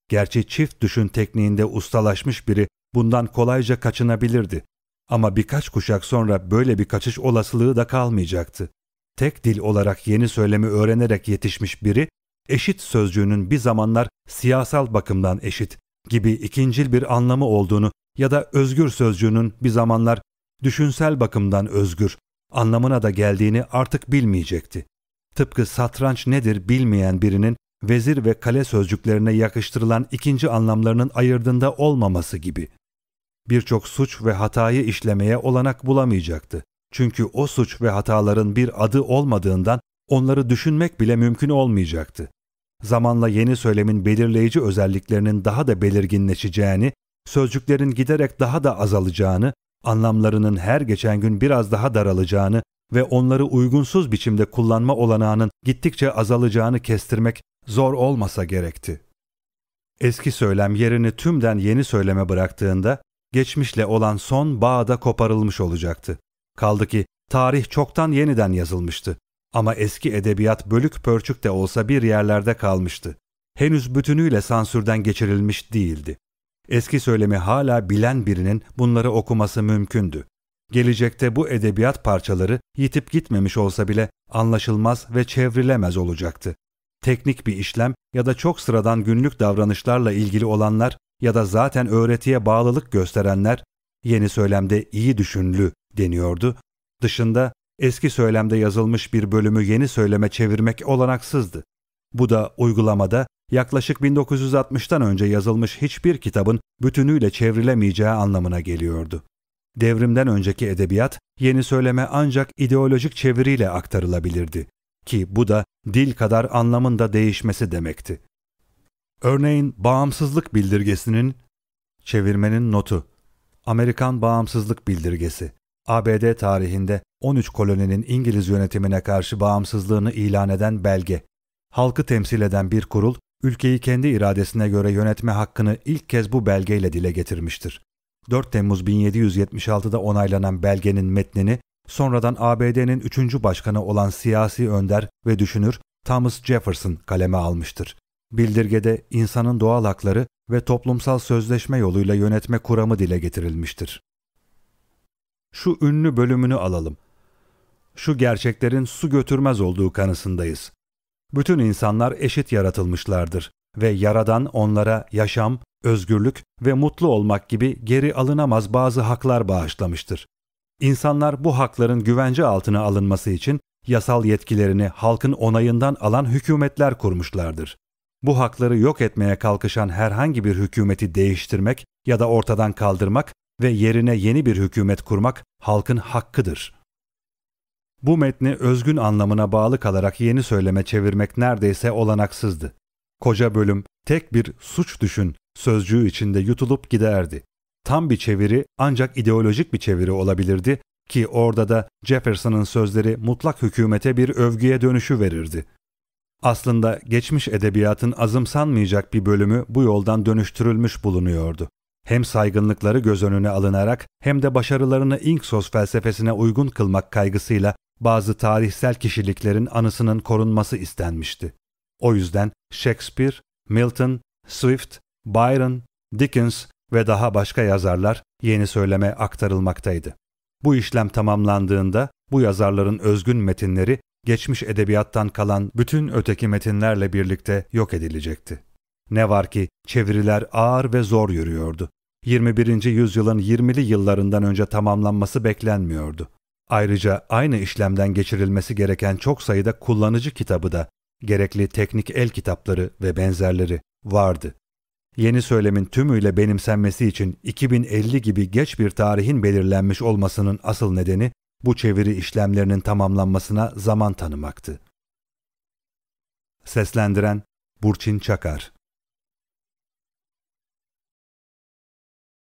A: Gerçi çift düşün tekniğinde ustalaşmış biri bundan kolayca kaçınabilirdi. Ama birkaç kuşak sonra böyle bir kaçış olasılığı da kalmayacaktı. Tek dil olarak yeni söylemi öğrenerek yetişmiş biri, eşit sözcüğünün bir zamanlar siyasal bakımdan eşit gibi ikincil bir anlamı olduğunu ya da özgür sözcüğünün bir zamanlar düşünsel bakımdan özgür anlamına da geldiğini artık bilmeyecekti. Tıpkı satranç nedir bilmeyen birinin vezir ve kale sözcüklerine yakıştırılan ikinci anlamlarının ayırdığında olmaması gibi. Birçok suç ve hatayı işlemeye olanak bulamayacaktı. Çünkü o suç ve hataların bir adı olmadığından onları düşünmek bile mümkün olmayacaktı. Zamanla yeni söylemin belirleyici özelliklerinin daha da belirginleşeceğini, sözcüklerin giderek daha da azalacağını, anlamlarının her geçen gün biraz daha daralacağını ve onları uygunsuz biçimde kullanma olanağının gittikçe azalacağını kestirmek zor olmasa gerekti. Eski söylem yerini tümden yeni söyleme bıraktığında geçmişle olan son bağ da koparılmış olacaktı. Kaldı ki tarih çoktan yeniden yazılmıştı. Ama eski edebiyat bölük pörçük de olsa bir yerlerde kalmıştı. Henüz bütünüyle sansürden geçirilmiş değildi. Eski söylemi hala bilen birinin bunları okuması mümkündü. Gelecekte bu edebiyat parçaları yitip gitmemiş olsa bile anlaşılmaz ve çevrilemez olacaktı. Teknik bir işlem ya da çok sıradan günlük davranışlarla ilgili olanlar ya da zaten öğretiye bağlılık gösterenler yeni söylemde iyi düşünlü deniyordu. Dışında eski söylemde yazılmış bir bölümü yeni söyleme çevirmek olanaksızdı. Bu da uygulamada yaklaşık 1960'tan önce yazılmış hiçbir kitabın bütünüyle çevrilemeyeceği anlamına geliyordu. Devrimden önceki edebiyat yeni söyleme ancak ideolojik çeviriyle aktarılabilirdi ki bu da dil kadar anlamında değişmesi demekti. Örneğin bağımsızlık bildirgesinin çevirmenin notu Amerikan Bağımsızlık Bildirgesi ABD tarihinde 13 koloninin İngiliz yönetimine karşı bağımsızlığını ilan eden belge. Halkı temsil eden bir kurul, ülkeyi kendi iradesine göre yönetme hakkını ilk kez bu belgeyle dile getirmiştir. 4 Temmuz 1776'da onaylanan belgenin metnini sonradan ABD'nin 3. başkanı olan siyasi önder ve düşünür Thomas Jefferson kaleme almıştır. Bildirgede insanın doğal hakları ve toplumsal sözleşme yoluyla yönetme kuramı dile getirilmiştir. Şu ünlü bölümünü alalım. Şu gerçeklerin su götürmez olduğu kanısındayız. Bütün insanlar eşit yaratılmışlardır ve Yaradan onlara yaşam, özgürlük ve mutlu olmak gibi geri alınamaz bazı haklar bağışlamıştır. İnsanlar bu hakların güvence altına alınması için yasal yetkilerini halkın onayından alan hükümetler kurmuşlardır. Bu hakları yok etmeye kalkışan herhangi bir hükümeti değiştirmek ya da ortadan kaldırmak ve yerine yeni bir hükümet kurmak halkın hakkıdır. Bu metni özgün anlamına bağlı kalarak yeni söyleme çevirmek neredeyse olanaksızdı. Koca bölüm tek bir suç düşün sözcüğü içinde yutulup giderdi. Tam bir çeviri ancak ideolojik bir çeviri olabilirdi ki orada da Jefferson'ın sözleri mutlak hükümete bir övgüye dönüşü verirdi. Aslında geçmiş edebiyatın azımsanmayacak bir bölümü bu yoldan dönüştürülmüş bulunuyordu. Hem saygınlıkları göz önüne alınarak hem de başarılarını Inksos felsefesine uygun kılmak kaygısıyla bazı tarihsel kişiliklerin anısının korunması istenmişti. O yüzden Shakespeare, Milton, Swift, Byron, Dickens ve daha başka yazarlar yeni söyleme aktarılmaktaydı. Bu işlem tamamlandığında bu yazarların özgün metinleri geçmiş edebiyattan kalan bütün öteki metinlerle birlikte yok edilecekti. Ne var ki çeviriler ağır ve zor yürüyordu. 21. yüzyılın 20'li yıllarından önce tamamlanması beklenmiyordu. Ayrıca aynı işlemden geçirilmesi gereken çok sayıda kullanıcı kitabı da, gerekli teknik el kitapları ve benzerleri vardı. Yeni söylemin tümüyle benimsenmesi için 2050 gibi geç bir tarihin belirlenmiş olmasının asıl nedeni bu çeviri işlemlerinin tamamlanmasına zaman tanımaktı. Seslendiren Burçin Çakar